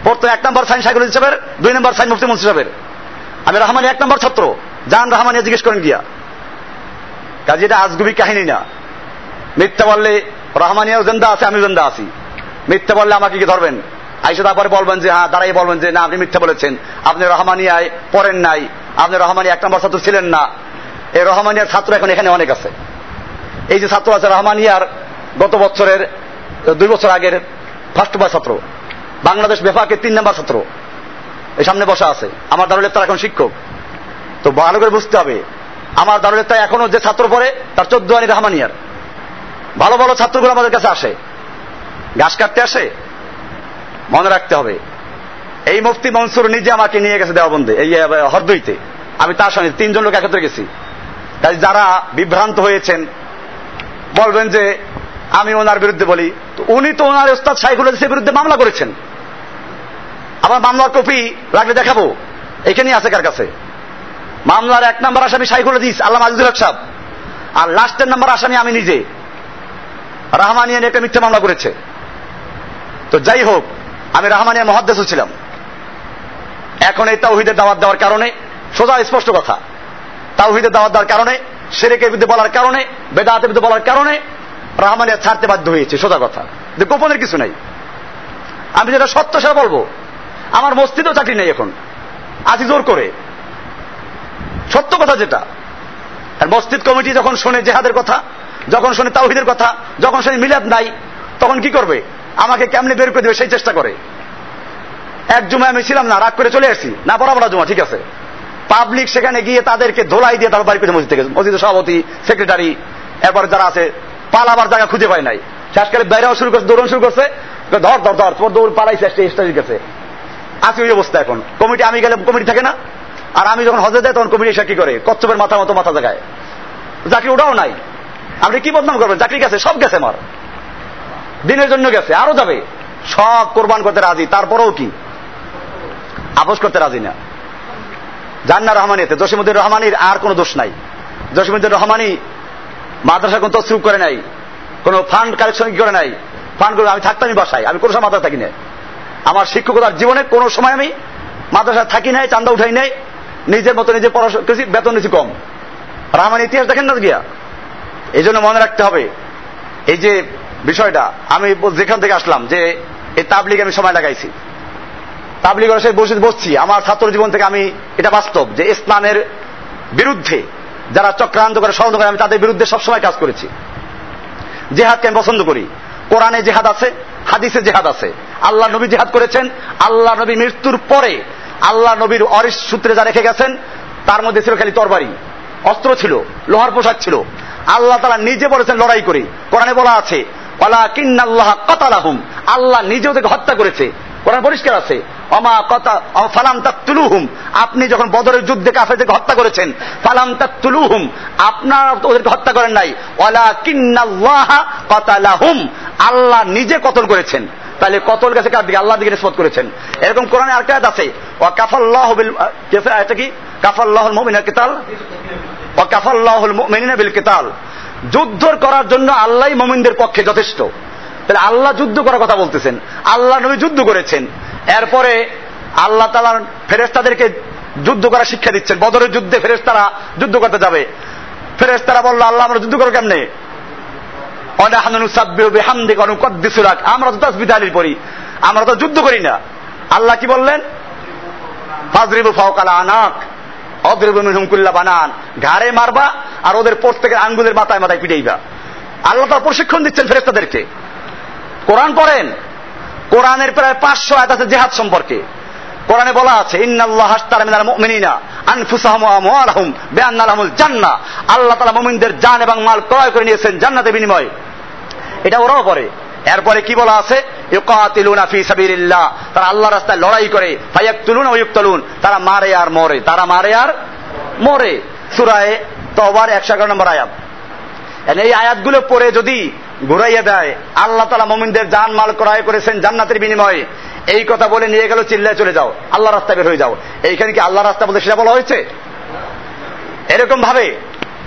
প্রথম এক নম্বর সাইন সাইকুল হিসাবের দুই নম্বর সাইন মুফতি মনসুর সাহেবের। আমি রহমানি এক নম্বর ছাত্র। জান রহমানিয়া জিজ্ঞেস করেন গিয়া। কাজে এটা আজগুবি কাহিনী না। মিথ্যা বললে রহমানিয়াও জেন্দা আছে আমি জেন্দা আছি। মিথ্যা বললে আমাকে কি ধরবেন? আইসা তারপরে বলবেন যে হ্যাঁ দাঁড়াই বলবেন যে, না, আপনি মিথ্যা বলেছেন। আপনি রহমানিয়ায় পড়েন নাই। আপনি রহমানিয়া এক নম্বর ছাত্র ছিলেন না। এই রহমানিয়ার ছাত্র এখন এখানে অনেক আছে। এই যে ছাত্র আছে রহমানিয়ার গত বছরের, দুই বছর আগের ফার্স্ট বার ছাত্র। বাংলাদেশ বেফাকে তিন নম্বর ছাত্র। এই সামনে বসা আছে। আমার দারুল এখন শিক্ষক। তো ভালো করে বুঝতে হবে। আমার দারুল তাই এখনও যে ছাত্র পড়ে, তার চোদ্দ আনি রহমানিয়ার। ভালো ভালো ছাত্রগুলো আমাদের কাছে আসে। ঘাস কাটতে আসে। মনে রাখতে হবে। এই মুফতি মনসুর নিজে আমাকে নিয়ে গেছে দেওয়াবন্দে এই হরদইতে। আমি তার সঙ্গে তিনজন লোক একত্রে গেছি। তাই যারা বিভ্রান্ত হয়েছেন, বলবেন যে, আমি ওনার বিরুদ্ধে বলি। উনি তো ওনার ওস্তাদ সাইকুল হাদিসের বিরুদ্ধে মামলা করেছেন। আবার মামলার কপি লাগলে দেখাবো। এখানেই আছে কার কাছে? মামলার এক নম্বর আসামি সাইকুল হাদিস, আল্লাহ আজিজুল হক সাহেব। আর লাস্টের নম্বর আসামি আমি নিজে। রাহমানিয়ান একটা মিথ্যা মামলা করেছে। তো যাই হোক, আমি রাহমানিয়া মহাদ্দেশ ছিলাম। এখন এই তাওহিদের দাওয়াত দেওয়ার কারণে সোজা স্পষ্ট কথা। তাওহিদের দাওয়াত দেওয়ার কারণে সেরেকের বিরুদ্ধে বলার কারণে, বেদাতের বিরুদ্ধে বলার কারণে রাহমানিয়া ছাড়তে বাধ্য হয়েছে, সোজা কথা। যে গোপনের কিছু নাই। আমি যেটা সত্য সেটা বলব। আমার মসজিদেও চাকরি নেই এখন। আজি জোর করে। সত্য কথা যেটা। আর মসজিদ কমিটি যখন শোনে জেহাদের কথা, যখন শোনে তাওহিদের কথা, যখন শোনে মিলাদ নাই, তখন কি করবে? আমাকে কেমনে বের করে দেবে সেই চেষ্টা করে। এক জুমায় আমি ছিলাম না, রাগ করে চলে আসছি। না, বরাবর জমা, ঠিক আছে। পাবলিক সেখানে গিয়ে তাদেরকে ধোলাই দিয়ে তারপর বাড়ি করে মসজিদ থেকে মসজিদের সভাপতি, সেক্রেটারি, এরপর যারা আছে, পালাবার জায়গা খুঁজে পায় নাই। শেষকালে বাইরেও শুরু করছে, দৌড়ন শুরু করছে। ধর ধর ধর তোর দৌড় পালাইছে স্টেজের কাছে আছে ওই অবস্থা এখন। কমিটি, আমি গেলে কমিটি থাকে না? আর আমি যখন হজে যাই, তখন কমিটি এসে কি করে? কচ্ছপের মাথা মতো মাথা জায়গায় চাকরি ওটাও নাই। আপনি কি বদনাম করবেন? চাকরি গেছে, সব গেছে আমার। দিনের জন্য গেছে, আরও যাবে। সব কোরবান করতে রাজি, তারপরেও কি? আপোষ করতে রাজি না। জান্না রহমানিতে জসিমুদ্দিন রহমানির আর কোনো দোষ নাই। জসিমুদ্দিন রহমানি মাদ্রাসা কোন তসরুপ করে নাই, কোন ফান্ড কালেকশন করে নাই। ফান্ড করে আমি থাকতামই বাসায়, আমি কোনো সময় মাদ্রাসা থাকি না আমার শিক্ষকতার জীবনে কোনো সময় আমি মাদ্রাসা থাকি নাই, চান্দা উঠাই নাই। নিজের মতো নিজে পড়াশোনা বেতন নিয়েছি কম। রহমান ইতিহাস দেখেন না গিয়া? এই জন্য মনে রাখতে হবে, এই যে বিষয়টা, আমি যেখান থেকে আসলাম যে এই তাবলিগ আমি সময় লাগাইছি তাবলিগ বসে বসছি, আমার ছাত্র জীবন থেকে আমি এটা বাস্তব যে ইসলামের বিরুদ্ধে যারা চক্রান্ত করে, ষড়যন্ত্র করে, আমি তাদের বিরুদ্ধে সবসময় কাজ করেছি। জেহাদকে আমি পছন্দ করি। কোরআনে জেহাদ আছে, হাদিসে জেহাদ আছে। আল্লাহ নবী জেহাদ করেছেন, আল্লাহ নবী মৃত্যুর পরে আল্লাহ নবীর অরিস সূত্রে যা রেখে গেছেন, তার মধ্যে ছিল খালি তরবারি। অস্ত্র ছিল, লোহার পোশাক ছিল। আল্লাহ তারা নিজে বলেছেন লড়াই করে। কোরআনে বলা আছে কাতালাহুম। আল্লাহ নিজে ওদেরকে হত্যা করেছে। কোরআন পরিষ্কার আছে অমা কথা ফালাম তাকতুলুহুম। আপনি যখন বদরের যুদ্ধে কাফেরদেরকে হত্যা করেছেন, ফালাম তাকতুলুহুম। আপনার ওদেরকে হত্যা করেন নাই ওয়ালা কিন্নাল্লাহ কাতালাহুম। আল্লাহ নিজে কতল করেছেন। তাহলে কতল গেছে কার দিকে? আল্লাহ দিকে নিষ্পত করেছেন। এরকম কোরআনে আর আয়াত আছে, ওয়া কাফাল্লাহু এটা কি? কাফাল্লাহুল মুমিনা কিতাল ওয়া কাফাল্লাহুল মুমিনিনা বিল কিতাল যুদ্ধ করার জন্য আল্লাহ মুমিনদের পক্ষে যথেষ্ট। তাহলে আল্লাহ যুদ্ধ করার কথা বলতেছেন। আল্লাহ নবী যুদ্ধ করেছেন। এরপরে আল্লাহ তালার ফেরেস্তাদেরকে যুদ্ধ করার শিক্ষা দিচ্ছেন। বদরের যুদ্ধে ফেরেস্তারা যুদ্ধ করতে যাবে। ফেরেস্তারা বলল, আল্লাহ আমরা যুদ্ধ করো কেমনে? আমরা তো তাসবিদালির পড়ি। আমরা তো যুদ্ধ করি না। আল্লাহ কি বললেন? ফাজরিবু ফাওকালা আনাক অদ্রিবু মিনহুমকুল্লা বানান। ঘাড়ে মারবা আর ওদের প্রত্যেকের আঙ্গুলের মাথায় মাথায় পিটাইবা। আল্লাহ তার প্রশিক্ষণ দিচ্ছেন ফেরেস্তাদেরকে কোরআন পড়েন। কোরআনের প্রায় পাঁচশো আয়াত আছে জেহাদ সম্পর্কে। কোরআনে বলা আছে, ইন্নাল্লাহ হাসতারা মিনাল মুমিনিনা আনফুসাহুম ওয়া আমওয়ালাহুম বিআন্না লাহুমুল জান্নাহ। আল্লাহ তাআলা মুমিনদের জান এবং মাল ক্রয় করে নিয়েছেন জান্নাতের বিনিময়ে। এটা ওরাও পড়ে এরপরে কি বলা আছে? তারা আল্লাহ রাস্তায় লড়াই করে। ফায়াকতুলুনা ওয়া ইউকতালুন। তারা মারে আর মরে। তারা মারে আর মরে। সূরায়ে তওবার 111 নম্বর আয়াত। এই আয়াতগুলো পড়ে যদি ঘুরাইয়া দেয়, আল্লাহ তালা মোমিনদের জান মাল ক্রয় করেছেন জান্নাতের বিনিময়ে। এই কথা বলে নিয়ে গেল, চিল্লায় চলে যাও। আল্লাহ রাস্তা বের হয়ে যাও। এইখানে কি আল্লাহ রাস্তা বলতে সেটা বলা হয়েছে? এরকম ভাবে।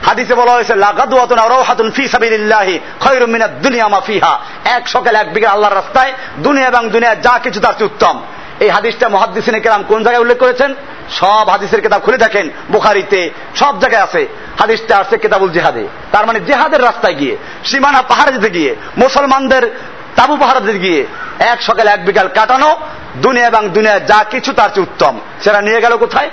হাদিসে বলা হয়েছে লাগাদুয়াতুন রাওহাতুন ফি সাবিলিল্লাহি খায়রুম মিনাদ দুনিয়া মা ফিহা। এক সকালে এক বিঘা আল্লাহর রাস্তায় দুনিয়া এবং দুনিয়া যা কিছু তার উত্তম। এই হাদিসটা মহাদ্দিসিনে কেরাম কোন জায়গায় উল্লেখ করেছেন? সব হাদিসের কিতাব খুলে দেখেন, বুখারিতে সব জায়গায় আছে। হাদিসটা আছে কেতাবুল জেহাদে। তার মানে জেহাদের রাস্তায় গিয়ে, সীমানা পাহাড় দিতে গিয়ে, মুসলমানদের তাবু পাহাড় গিয়ে, এক সকালে এক বিকাল কাটানো, দুনিয়া এবং দুনিয়া যা কিছু তার চেয়ে উত্তম। সেটা নিয়ে গেল কোথায়?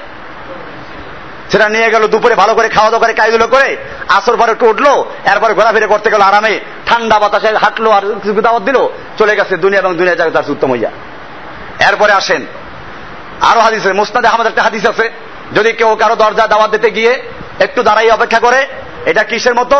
সেটা নিয়ে গেল দুপুরে ভালো করে খাওয়া দাওয়া করে কাজগুলো করে আসর পরে একটু উঠল, এরপরে ঘোরাফেরা করতে গেল আরামে। ঠান্ডা বাতাসে হাঁটলো আর দাওয়াত দিল, চলে গেছে দুনিয়া এবং দুনিয়া জায়গা তার উত্তম হইয়া এরপরে আসেন। আরও হাদিস মুস্তাদ আহমদ একটা হাদিস আছে, যদি কেউ কারও দরজা দাওয়াত দিতে গিয়ে একটু দাঁড়াই অপেক্ষা করে, এটা কিসের মতো?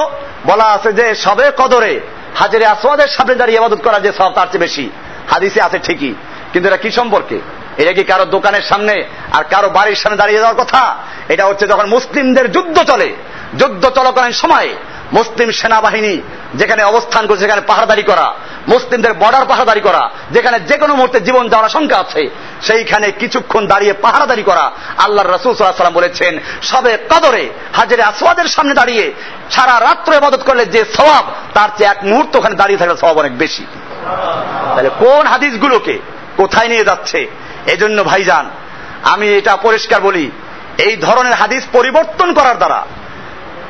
বলা আছে যে সবে কদরে হাজারে আসওয়াদের সামনে দাঁড়িয়ে ইবাদত করা যে সব তার চেয়ে বেশি। হাদিসে আছে ঠিকই, কিন্তু এটা কি সম্পর্কে? এটা কি কারও দোকানের সামনে আর কারও বাড়ির সামনে দাঁড়িয়ে যাওয়ার কথা? এটা হচ্ছে যখন মুসলিমদের যুদ্ধ চলে, যুদ্ধ চলাকালীন সময় মুসলিম সেনাবাহিনী যেখানে অবস্থান করছে সেখানে পাহাড়দারি করা, মুসলিমদের বর্ডার পাহাড়দারি করা, যেখানে যে কোনো মুহূর্তে জীবন যাওয়ার আশঙ্কা আছে, সেইখানে কিছুক্ষণ দাঁড়িয়ে পাহাড়াদারি করা আল্লাহ রসুল সাল্লাম বলেছেন, সবে কদরে হাজারে আসওয়াদের সামনে দাঁড়িয়ে সারা রাত্র ইবাদত করলে যে স্বভাব তার চেয়ে এক মুহূর্ত ওখানে দাঁড়িয়ে থাকলে স্বভাব অনেক বেশি। তাহলে কোন হাদিসগুলোকে কোথায় নিয়ে যাচ্ছে? এজন্য ভাইজান, আমি এটা পরিষ্কার বলি, এই ধরনের হাদিস পরিবর্তন করার দ্বারা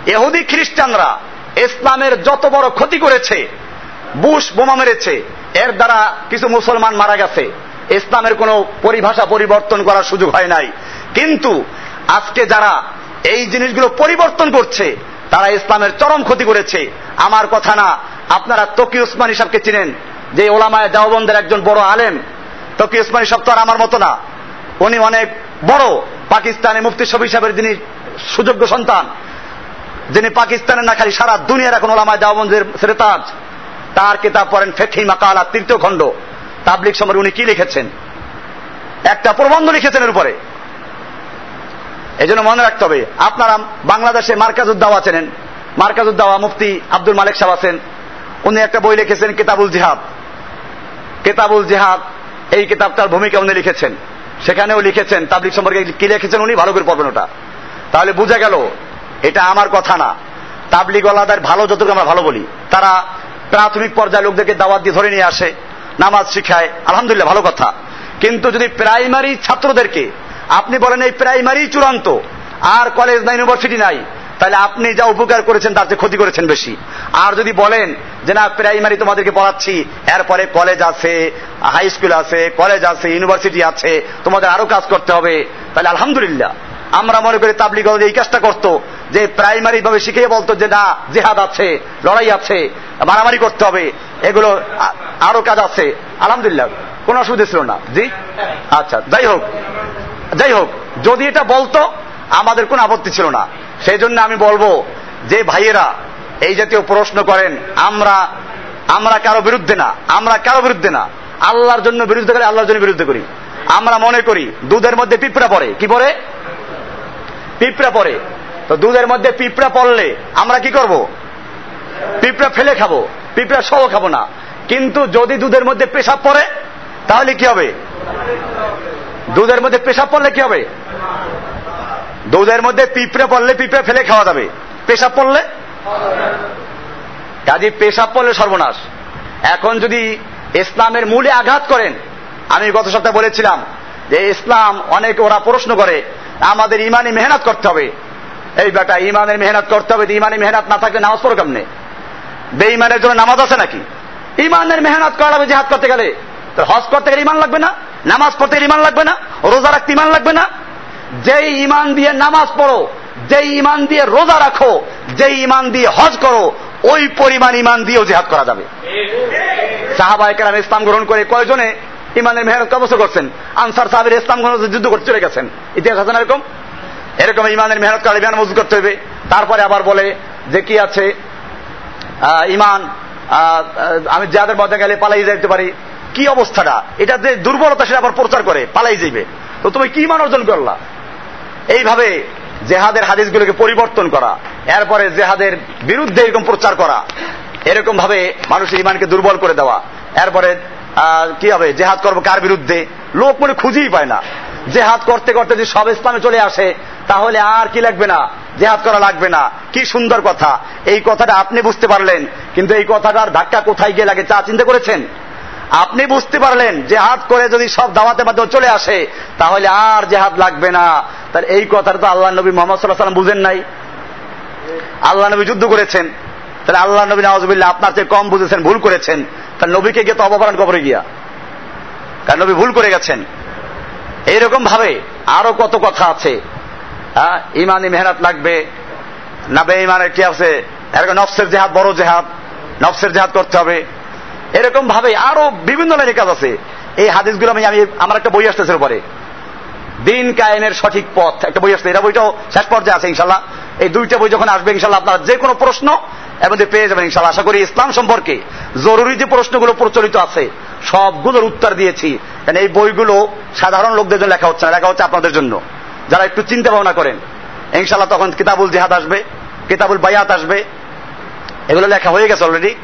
এহুদি খ্রিস্টানরা ইসলামের যত বড় ক্ষতি করেছে, বুশ বোমা মেরেছে, এর দ্বারা কিছু মুসলমান মারা গেছে, ইসলামের কোনো পরিভাষা পরিবর্তন করার সুযোগ হয় নাই। কিন্তু আজকে যারা এই জিনিসগুলো পরিবর্তন করছে, তারা ইসলামের চরম ক্ষতি করেছে। আমার কথা না, আপনারা তকি উসমানী সাহেবকে চিনেন, যে ওলামায় দেওবন্দের একজন বড় আলেম তকি উসমানী সাহেব তো আর আমার মতো না। উনি অনেক বড় পাকিস্তানে মুফতি শফি সাহেবের যিনি সুযোগ্য সন্তান, যিনি পাকিস্তানের না খালি সারা দুনিয়ার এখন ওলামায় দেওবন্দের সেরেতাজ, তার কিতাব পড়েন ফেথি মাকালা, তৃতীয় খণ্ড। তাবলিক সময় উনি কি লিখেছেন? একটা প্রবন্ধ লিখেছেন এর উপরে। এই জন্য মনে রাখতে হবে, আপনারা বাংলাদেশে মার্কাজুদ্দাওয়া চেনেন মার্কাজুদ্দাওয়া মুফতি আব্দুল মালিক সাহেব আছেন, উনি একটা বই লিখেছেন কিতাবুল জিহাদ। কেতাবুল জিহাদ এই কিতাবটার ভূমিকা উনি লিখেছেন। সেখানেও লিখেছেন তাবলিক সম্পর্কে কি লিখেছেন উনি? ভালো করে পড়বেন ওটা তাহলে বুঝা গেল, এটা আমার কথা না। তাবলিগওয়ালাদের ভালো যতটুকু আমরা ভালো বলি। তারা প্রাথমিক পর্যায়ে লোকদেরকে দাওয়াত দিয়ে ধরে নিয়ে আসে, নামাজ শিখায়, আলহামদুলিল্লাহ, ভালো কথা। কিন্তু যদি প্রাইমারি ছাত্রদেরকে, আপনি বলেন এই প্রাইমারি চূড়ান্ত, আর কলেজ না ইউনিভার্সিটি নাই, তাহলে আপনি যা উপকার করেছেন তার চেয়ে ক্ষতি করেছেন বেশি। আর যদি বলেন যে না প্রাইমারি তোমাদেরকে পড়াচ্ছি। এরপরে কলেজ আছে হাই স্কুল আছে কলেজ আছে ইউনিভার্সিটি আছে। তোমাদের আরও কাজ করতে হবে। তাহলে আলহামদুলিল্লাহ, আমরা মনে করি তাবলিগ এই কাজটা করতো। যে প্রাইমারি ভাবে শিখিয়ে বলতো যে না, জেহাদ আছে, লড়াই আছে, মারামারি করতে হবে। এগুলো আরও কাজ আছে। আলহামদুলিল্লাহ, কোনো অসুবিধা ছিল না। জি? আচ্ছা যাই হোক যাই হোক, যদি এটা বলতো, আমাদের কোনো আপত্তি ছিল না। সেই জন্য আমি বলব যে ভাইয়েরা এই জাতীয় প্রশ্ন করেন, আমরা আমরা কারও বিরুদ্ধে না, আমরা কারও বিরুদ্ধে না। আল্লাহর জন্য বিরুদ্ধে করি, আল্লাহর জন্য বিরুদ্ধে করি। আমরা মনে করি, দুধের মধ্যে পিঁপড়া পড়ে, কি পড়ে? পিঁপড়া পড়ে। তো দুধের মধ্যে পিঁপড়া পড়লে আমরা কি করব? পিঁপড়া ফেলে খাব, পিঁপড়া সহ খাব না। কিন্তু যদি দুধের মধ্যে পেশাব পড়ে, তাহলে কি হবে? দুধের মধ্যে পেশাব পড়লে কি হবে? দুধের মধ্যে পিঁপড়ে পড়লে পিঁপড়ে ফেলে খাওয়া যাবে। পেশাব পড়লে কাজী পেশাব পড়লে সর্বনাশ। এখন যদি ইসলামের মূলে আঘাত করেন, আমি গত সপ্তাহে বলেছিলাম যে ইসলাম অনেক ওরা প্রশ্ন করে, আমাদের ইমানি মেহনত করতে হবে। এই বেটা, ইমানের মেহনত করতে হবে, ইমানি মেহনত না থাকলে নামাজ পড়ো কেমনে? বেঈমানের জন্য নামাজ আছে নাকি? ইমানের মেহনত করা লাগবে জেহাদ করতে গেলে হজ করতে গেলে ইমান লাগবে না? নামাজ পড়তে গেলে ইমান লাগবে না? রোজা রাখতে ইমান লাগবে না? যেই ইমান দিয়ে নামাজ পড়ো যেই ইমান দিয়ে রোজা রাখো যেই ইমান দিয়ে হজ করো, ওই পরিমাণ ইমান দিয়েও জেহাদ করা যাবে। সাহাবাহিকেরাম ইসলাম গ্রহণ করে কয়জনে ইমানের মেহনত অবস্থা করছেন? আনসার সাহেবের ইসলাম গ্রহণ যুদ্ধ করতে চলে গেছেন। ইতিহাস আছে না এরকম? এরকম ইমানের মেহনত করে ইমান মজুদ করতে হবে। তারপরে আবার বলে যে কি আছে? ইমান আমি যাদের মধ্যে গেলে পালাই যাইতে পারি। কি অবস্থাটা? এটা যে দুর্বলতা সেটা আবার প্রচার করে, পালাই যাইবে। তো তুমি কি মান অর্জন করলা? এইভাবে জেহাদের হাদিসগুলোকে পরিবর্তন করা, এরপরে জেহাদের বিরুদ্ধে এরকম প্রচার করা, এরকম ভাবে মানুষের ইমানকে দুর্বল করে দেওয়া, এরপরে কি হবে, জেহাদ করব কার বিরুদ্ধে? লোক মনে খুঁজেই পায় না। জেহাদ করতে করতে যদি সব স্থানে চলে আসে, তাহলে আর কি লাগবে না? জেহাদ করা লাগবে না। কি সুন্দর কথা। এই কথাটা আপনি বুঝতে পারলেন, কিন্তু এই কথাটার ধাক্কা কোথায় গিয়ে লাগে চা চিন্তা করেছেন? আপনি বুঝতে পারলেন, জেহাদ করে যদি সব দাওয়াতে মাধ্যমে চলে আসে, তাহলে আর জেহাদ লাগবে না। তার এই কথাটা তো আল্লাহ নবী মোহাম্মদ সাল্লাহ সাল্লাম বুঝেন নাই। আল্লাহ নবী যুদ্ধ করেছেন। তাহলে আল্লাহ নবী নওয়াজবিল্লাহ আপনার চেয়ে কম বুঝেছেন, ভুল করেছেন। তার নবীকে গিয়ে তো অপহরণ কবরে গিয়া। কারণ নবী ভুল করে গেছেন। এইরকম ভাবে আরও কত কথা আছে। হ্যাঁ ইমানি মেহনত লাগবে। না বে ইমানের কি আছে? নফসের জেহাদ, বড় জেহাদ। নফসের জেহাদ করতে হবে। এরকম ভাবে আরও বিভিন্ন লাইনে কাজ আছে। এই হাদিসগুলো আমি আমি আমার একটা বই আসতেছে পরে দিন কায়েমের সঠিক পথ। একটা বই আসছে। এটা বইটাও শেষ পর্যায়ে আছে ইনশাল্লাহ এই দুইটা বই যখন আসবে ইনশাল্লাহ আপনারা যে কোনো প্রশ্ন মধ্যে পেয়ে যাবেন ইনশাল্লাহ আশা করি ইসলাম সম্পর্কে জরুরি যে প্রশ্নগুলো প্রচলিত আছে, সবগুলোর উত্তর দিয়েছি। কারণ এই বইগুলো সাধারণ লোকদের জন্য লেখা হচ্ছে না। লেখা হচ্ছে আপনাদের জন্য। যারা একটু চিন্তা ভাবনা করেন ইনশাল্লাহ তখন কিতাবুল জেহাদ আসবে, কিতাবুল বায়াত আসবে। এগুলো লেখা হয়ে গেছে অলরেডি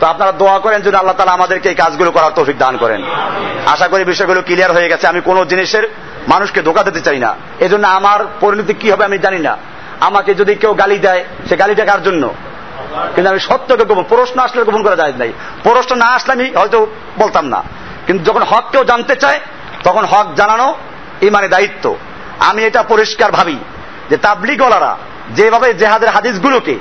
তো আপনারা দোয়া করেন যদি আল্লাহ তালা আমাদেরকে এই কাজগুলো করার তৌফিক দান করেন। আশা করি বিষয়গুলো ক্লিয়ার হয়ে গেছে। আমি কোনো জিনিসের মানুষকে ধোকা দিতে চাই না। এজন্য আমার পরিণতি কি হবে আমি জানি না। আমাকে যদি কেউ গালি দেয়, সে গালিটা কার জন্য? কিন্তু আমি সত্যকে গোপন প্রশ্ন আসলে গোপন করা যায় নাই। প্রশ্ন না আসলে আমি হয়তো বলতাম না। কিন্তু যখন হক কেউ জানতে চায়, তখন হক জানানো ইমানে দায়িত্ব। আমি এটা পরিষ্কার ভাবি যে তাবলিগলারা যেভাবে জেহাদের হাদিসগুলোকে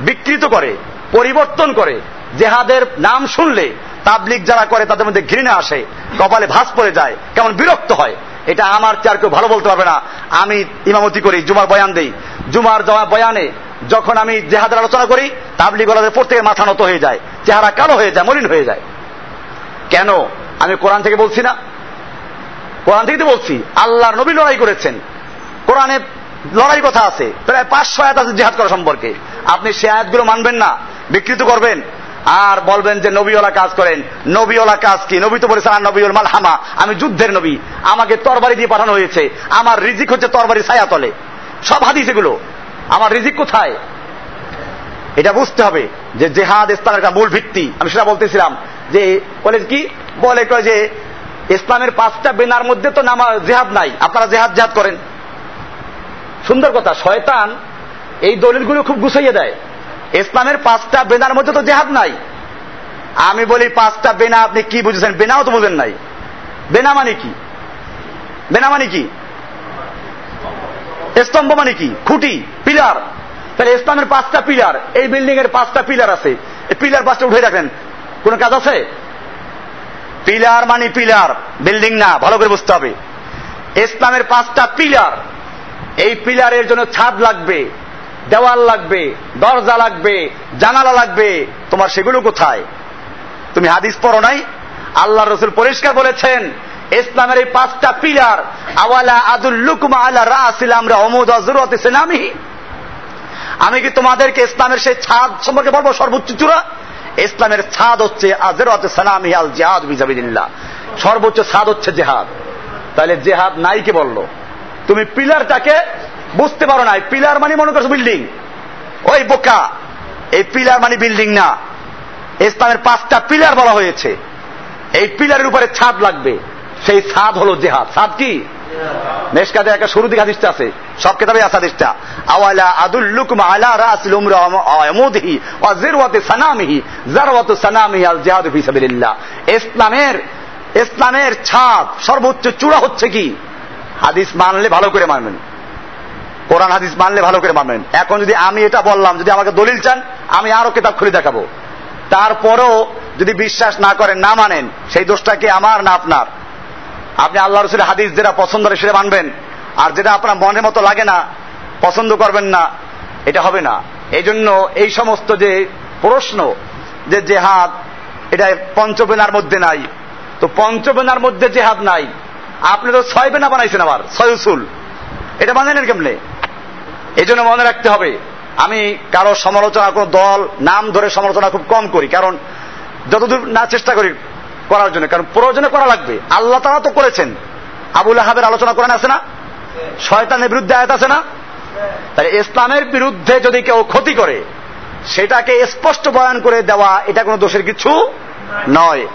বিকৃত করে, পরিবর্তন করে জেহাদের নাম শুনলে তাবলিগ যারা করে তাদের মধ্যে ঘৃণা আসে, কপালে ভাস পড়ে যায়, কেমন বিরক্ত হয়। এটা আমার চার কেউ ভালো বলতে পারবে না। আমি ইমামতি করি, জুমার বয়ান দেই। জুমার জমা বয়ানে যখন আমি জেহাদের আলোচনা করি তাবলিগ ওলাদের প্রত্যেকে মাথা নত হয়ে যায়, চেহারা কালো হয়ে যায়, মলিন হয়ে যায়। কেন? আমি কোরআন থেকে বলছি না। কোরআন থেকে তো বলছি, আল্লাহর নবী লড়াই করেছেন। কোরআনে লড়াই কথা আছে। প্রায় পাঁচশো আয়াত আছে জেহাদ করা সম্পর্কে। আপনি সে আয়াতগুলো মানবেন না, বিকৃত করবেন। আর বলবেন যে নবীওয়ালা কাজ করেন। নবীওয়ালা কাজ কি? নবী তো বলেছেন, আর নবীল মালহামা, আমি যুদ্ধের নবী। আমাকে তরবারি দিয়ে পাঠানো হয়েছে। আমার রিজিক হচ্ছে তরবারি ছায়া তলে সব হাদিস এগুলো। আমার রিজিক কোথায়? এটা বুঝতে হবে যে জেহাদ ইসলামের একটা মূল ভিত্তি। আমি সেটা বলতেছিলাম যে, বলে কি? বলে যে, ইসলামের পাঁচটা বেনার মধ্যে তো নামা জেহাদ নাই। আপনারা জেহাদ জেহাদ করেন। সুন্দর কথা, শয়তান এই দলিলগুলো খুব গুছাইয়ে দেয়। ইসলামের পাঁচটা বেনার মধ্যে তো জেহাদ নাই। আমি বলি পাঁচটা বেনা আপনি কি বুঝেছেন? বেনাও তো বুঝেন নাই। বেনা মানে কি? বেনা মানে কি? স্তম্ভ মানে কি? খুঁটি, পিলার। তাহলে ইসলামের পাঁচটা পিলার, এই বিল্ডিং এর পাঁচটা পিলার আছে। এই পিলার পাঁচটা উঠে রাখেন কোন কাজ আছে? পিলার মানে পিলার, বিল্ডিং না, ভালো করে বুঝতে হবে। ইসলামের পাঁচটা পিলার, এই পিলারের জন্য ছাদ লাগবে। দেওয়াল লাগবে, দরজা লাগবে, জানালা লাগবে, তোমার সেগুলো কোথায়? তুমি হাদিস পড়ো নাই? আল্লাহ রসুল পরিষ্কার বলেছেন, ইসলামের এই পাঁচটা পিলার, আওয়ালা আদুল্লুকুমা আলা রাসিল আমরা অমুদ হজরত সেনামি আমি কি তোমাদেরকে ইসলামের সেই ছাদ সম্পর্কে বলব সর্বোচ্চ চূড়া? ইসলামের ছাদ হচ্ছে আজরত সানামি আল জেহাদ বিজাবিদিল্লাহ সর্বোচ্চ ছাদ হচ্ছে জেহাদ। তাহলে জেহাদ নাই কে বলল? তুমি পিলারটাকে বুঝতে পারো না পিলার মানে মনে করছ বিল্ডিং? ওই বোকা, এই পিলার মানে বিল্ডিং না। ইসলামের পাঁচটা পিলার বলা হয়েছে। এই পিলারের উপরে ছাদ লাগবে। সেই ছাদ হলো জেহাদ। ছাদ কি? মেশকাতে একটা শুরু দিকে হাদিসটা আছে। সব কেতাবে আছে হাদিসটা। আওয়ালা আদুল্লুকুম আলা রাসিল উমরা আমুদিহি ওয়া জিরওয়াতি সানামিহি, জারওয়াতু সানামিহি আল জিহাদু ফি সাবিলিল্লাহ। ইসলামের ইসলামের ছাদ সর্বোচ্চ চূড়া হচ্ছে কি? হাদিস মানলে ভালো করে মানবেন। কোরআন হাদিস মানলে ভালো করে মানবেন এখন যদি আমি এটা বললাম, যদি আমাকে দলিল চান, আমি আরও কিতাব খুলে দেখাবো। তারপরও যদি বিশ্বাস না করেন, না মানেন, সেই দোষটা কি আমার না আপনার? আপনি আল্লাহ রসুলের হাদিস যেটা পছন্দ করে সেটা মানবেন। আর যেটা আপনার মনের মতো লাগে না, পছন্দ করবেন না, এটা হবে না। এই জন্য এই সমস্ত যে প্রশ্ন, যে জেহাদ, এটা পঞ্চবেনার মধ্যে নাই। তো পঞ্চবেনার মধ্যে জেহাদ নাই। আপনি তো ছয় বেনা বানাইছেন আবার, ছয় উসুল। এটা বানালেন কেমনে? এই জন্য মনে রাখতে হবে, আমি কারও সমালোচনা, কোনো দল, নাম ধরে সমালোচনা খুব কম করি, কারণ যতদূর না চেষ্টা করি করার জন্য, কারণ প্রয়োজনে করা লাগবে। আল্লাহ তারা তো করেছেন। আবুল আহাবের আলোচনা করেন আছে না? শয়তানের বিরুদ্ধে আয়াত আছে না? তাই ইসলামের বিরুদ্ধে যদি কেউ ক্ষতি করে, সেটাকে স্পষ্ট বয়ান করে দেওয়া, এটা কোনো দোষের কিছু নয়।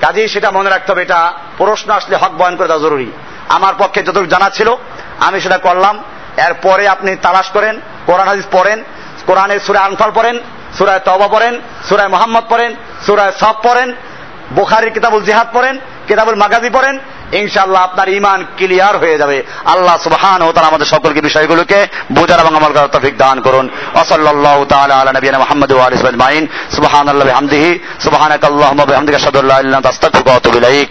কাজেই সেটা মনে রাখতে হবে, এটা প্রশ্ন আসলে হক বয়ান করে দেওয়া জরুরি। আমার পক্ষে যতটুকু জানা ছিল, আমি সেটা করলাম। এরপরে আপনি তালাশ করেন, কোরআন হাদিস পড়েন, কোরআনের সুরায় আনফাল পড়েন, সুরায় তবা পড়েন, সুরায় মোহাম্মদ পড়েন, সুরায় সব পড়েন, বোখারির কিতাবুল জিহাদ পড়েন, কিতাবুল মাগাজি পড়েন, ইনশাআল্লাহ আপনার ইমান ক্লিয়ার হয়ে যাবে। আল্লাহ সুবহান ও তাআলা আমাদের সকলকে বিষয়গুলোকে বোঝার এবং আমল করার তৌফিক দান করুন। ওয়া সাল্লাল্লাহু তাআলা আলা নবিয়িনা মুহাম্মদ ওয়া আলিহি ওয়া সাহবিহি সুবহানাল্লাহি ওয়া বিহামদিহি। সুবহানাকাল্লাহুম্মা, বিহামদিকা, আশহাদু আল্লা ইল্লা আনতা, আস্তাগফিরুকা ওয়া আতুবু ইলাইক।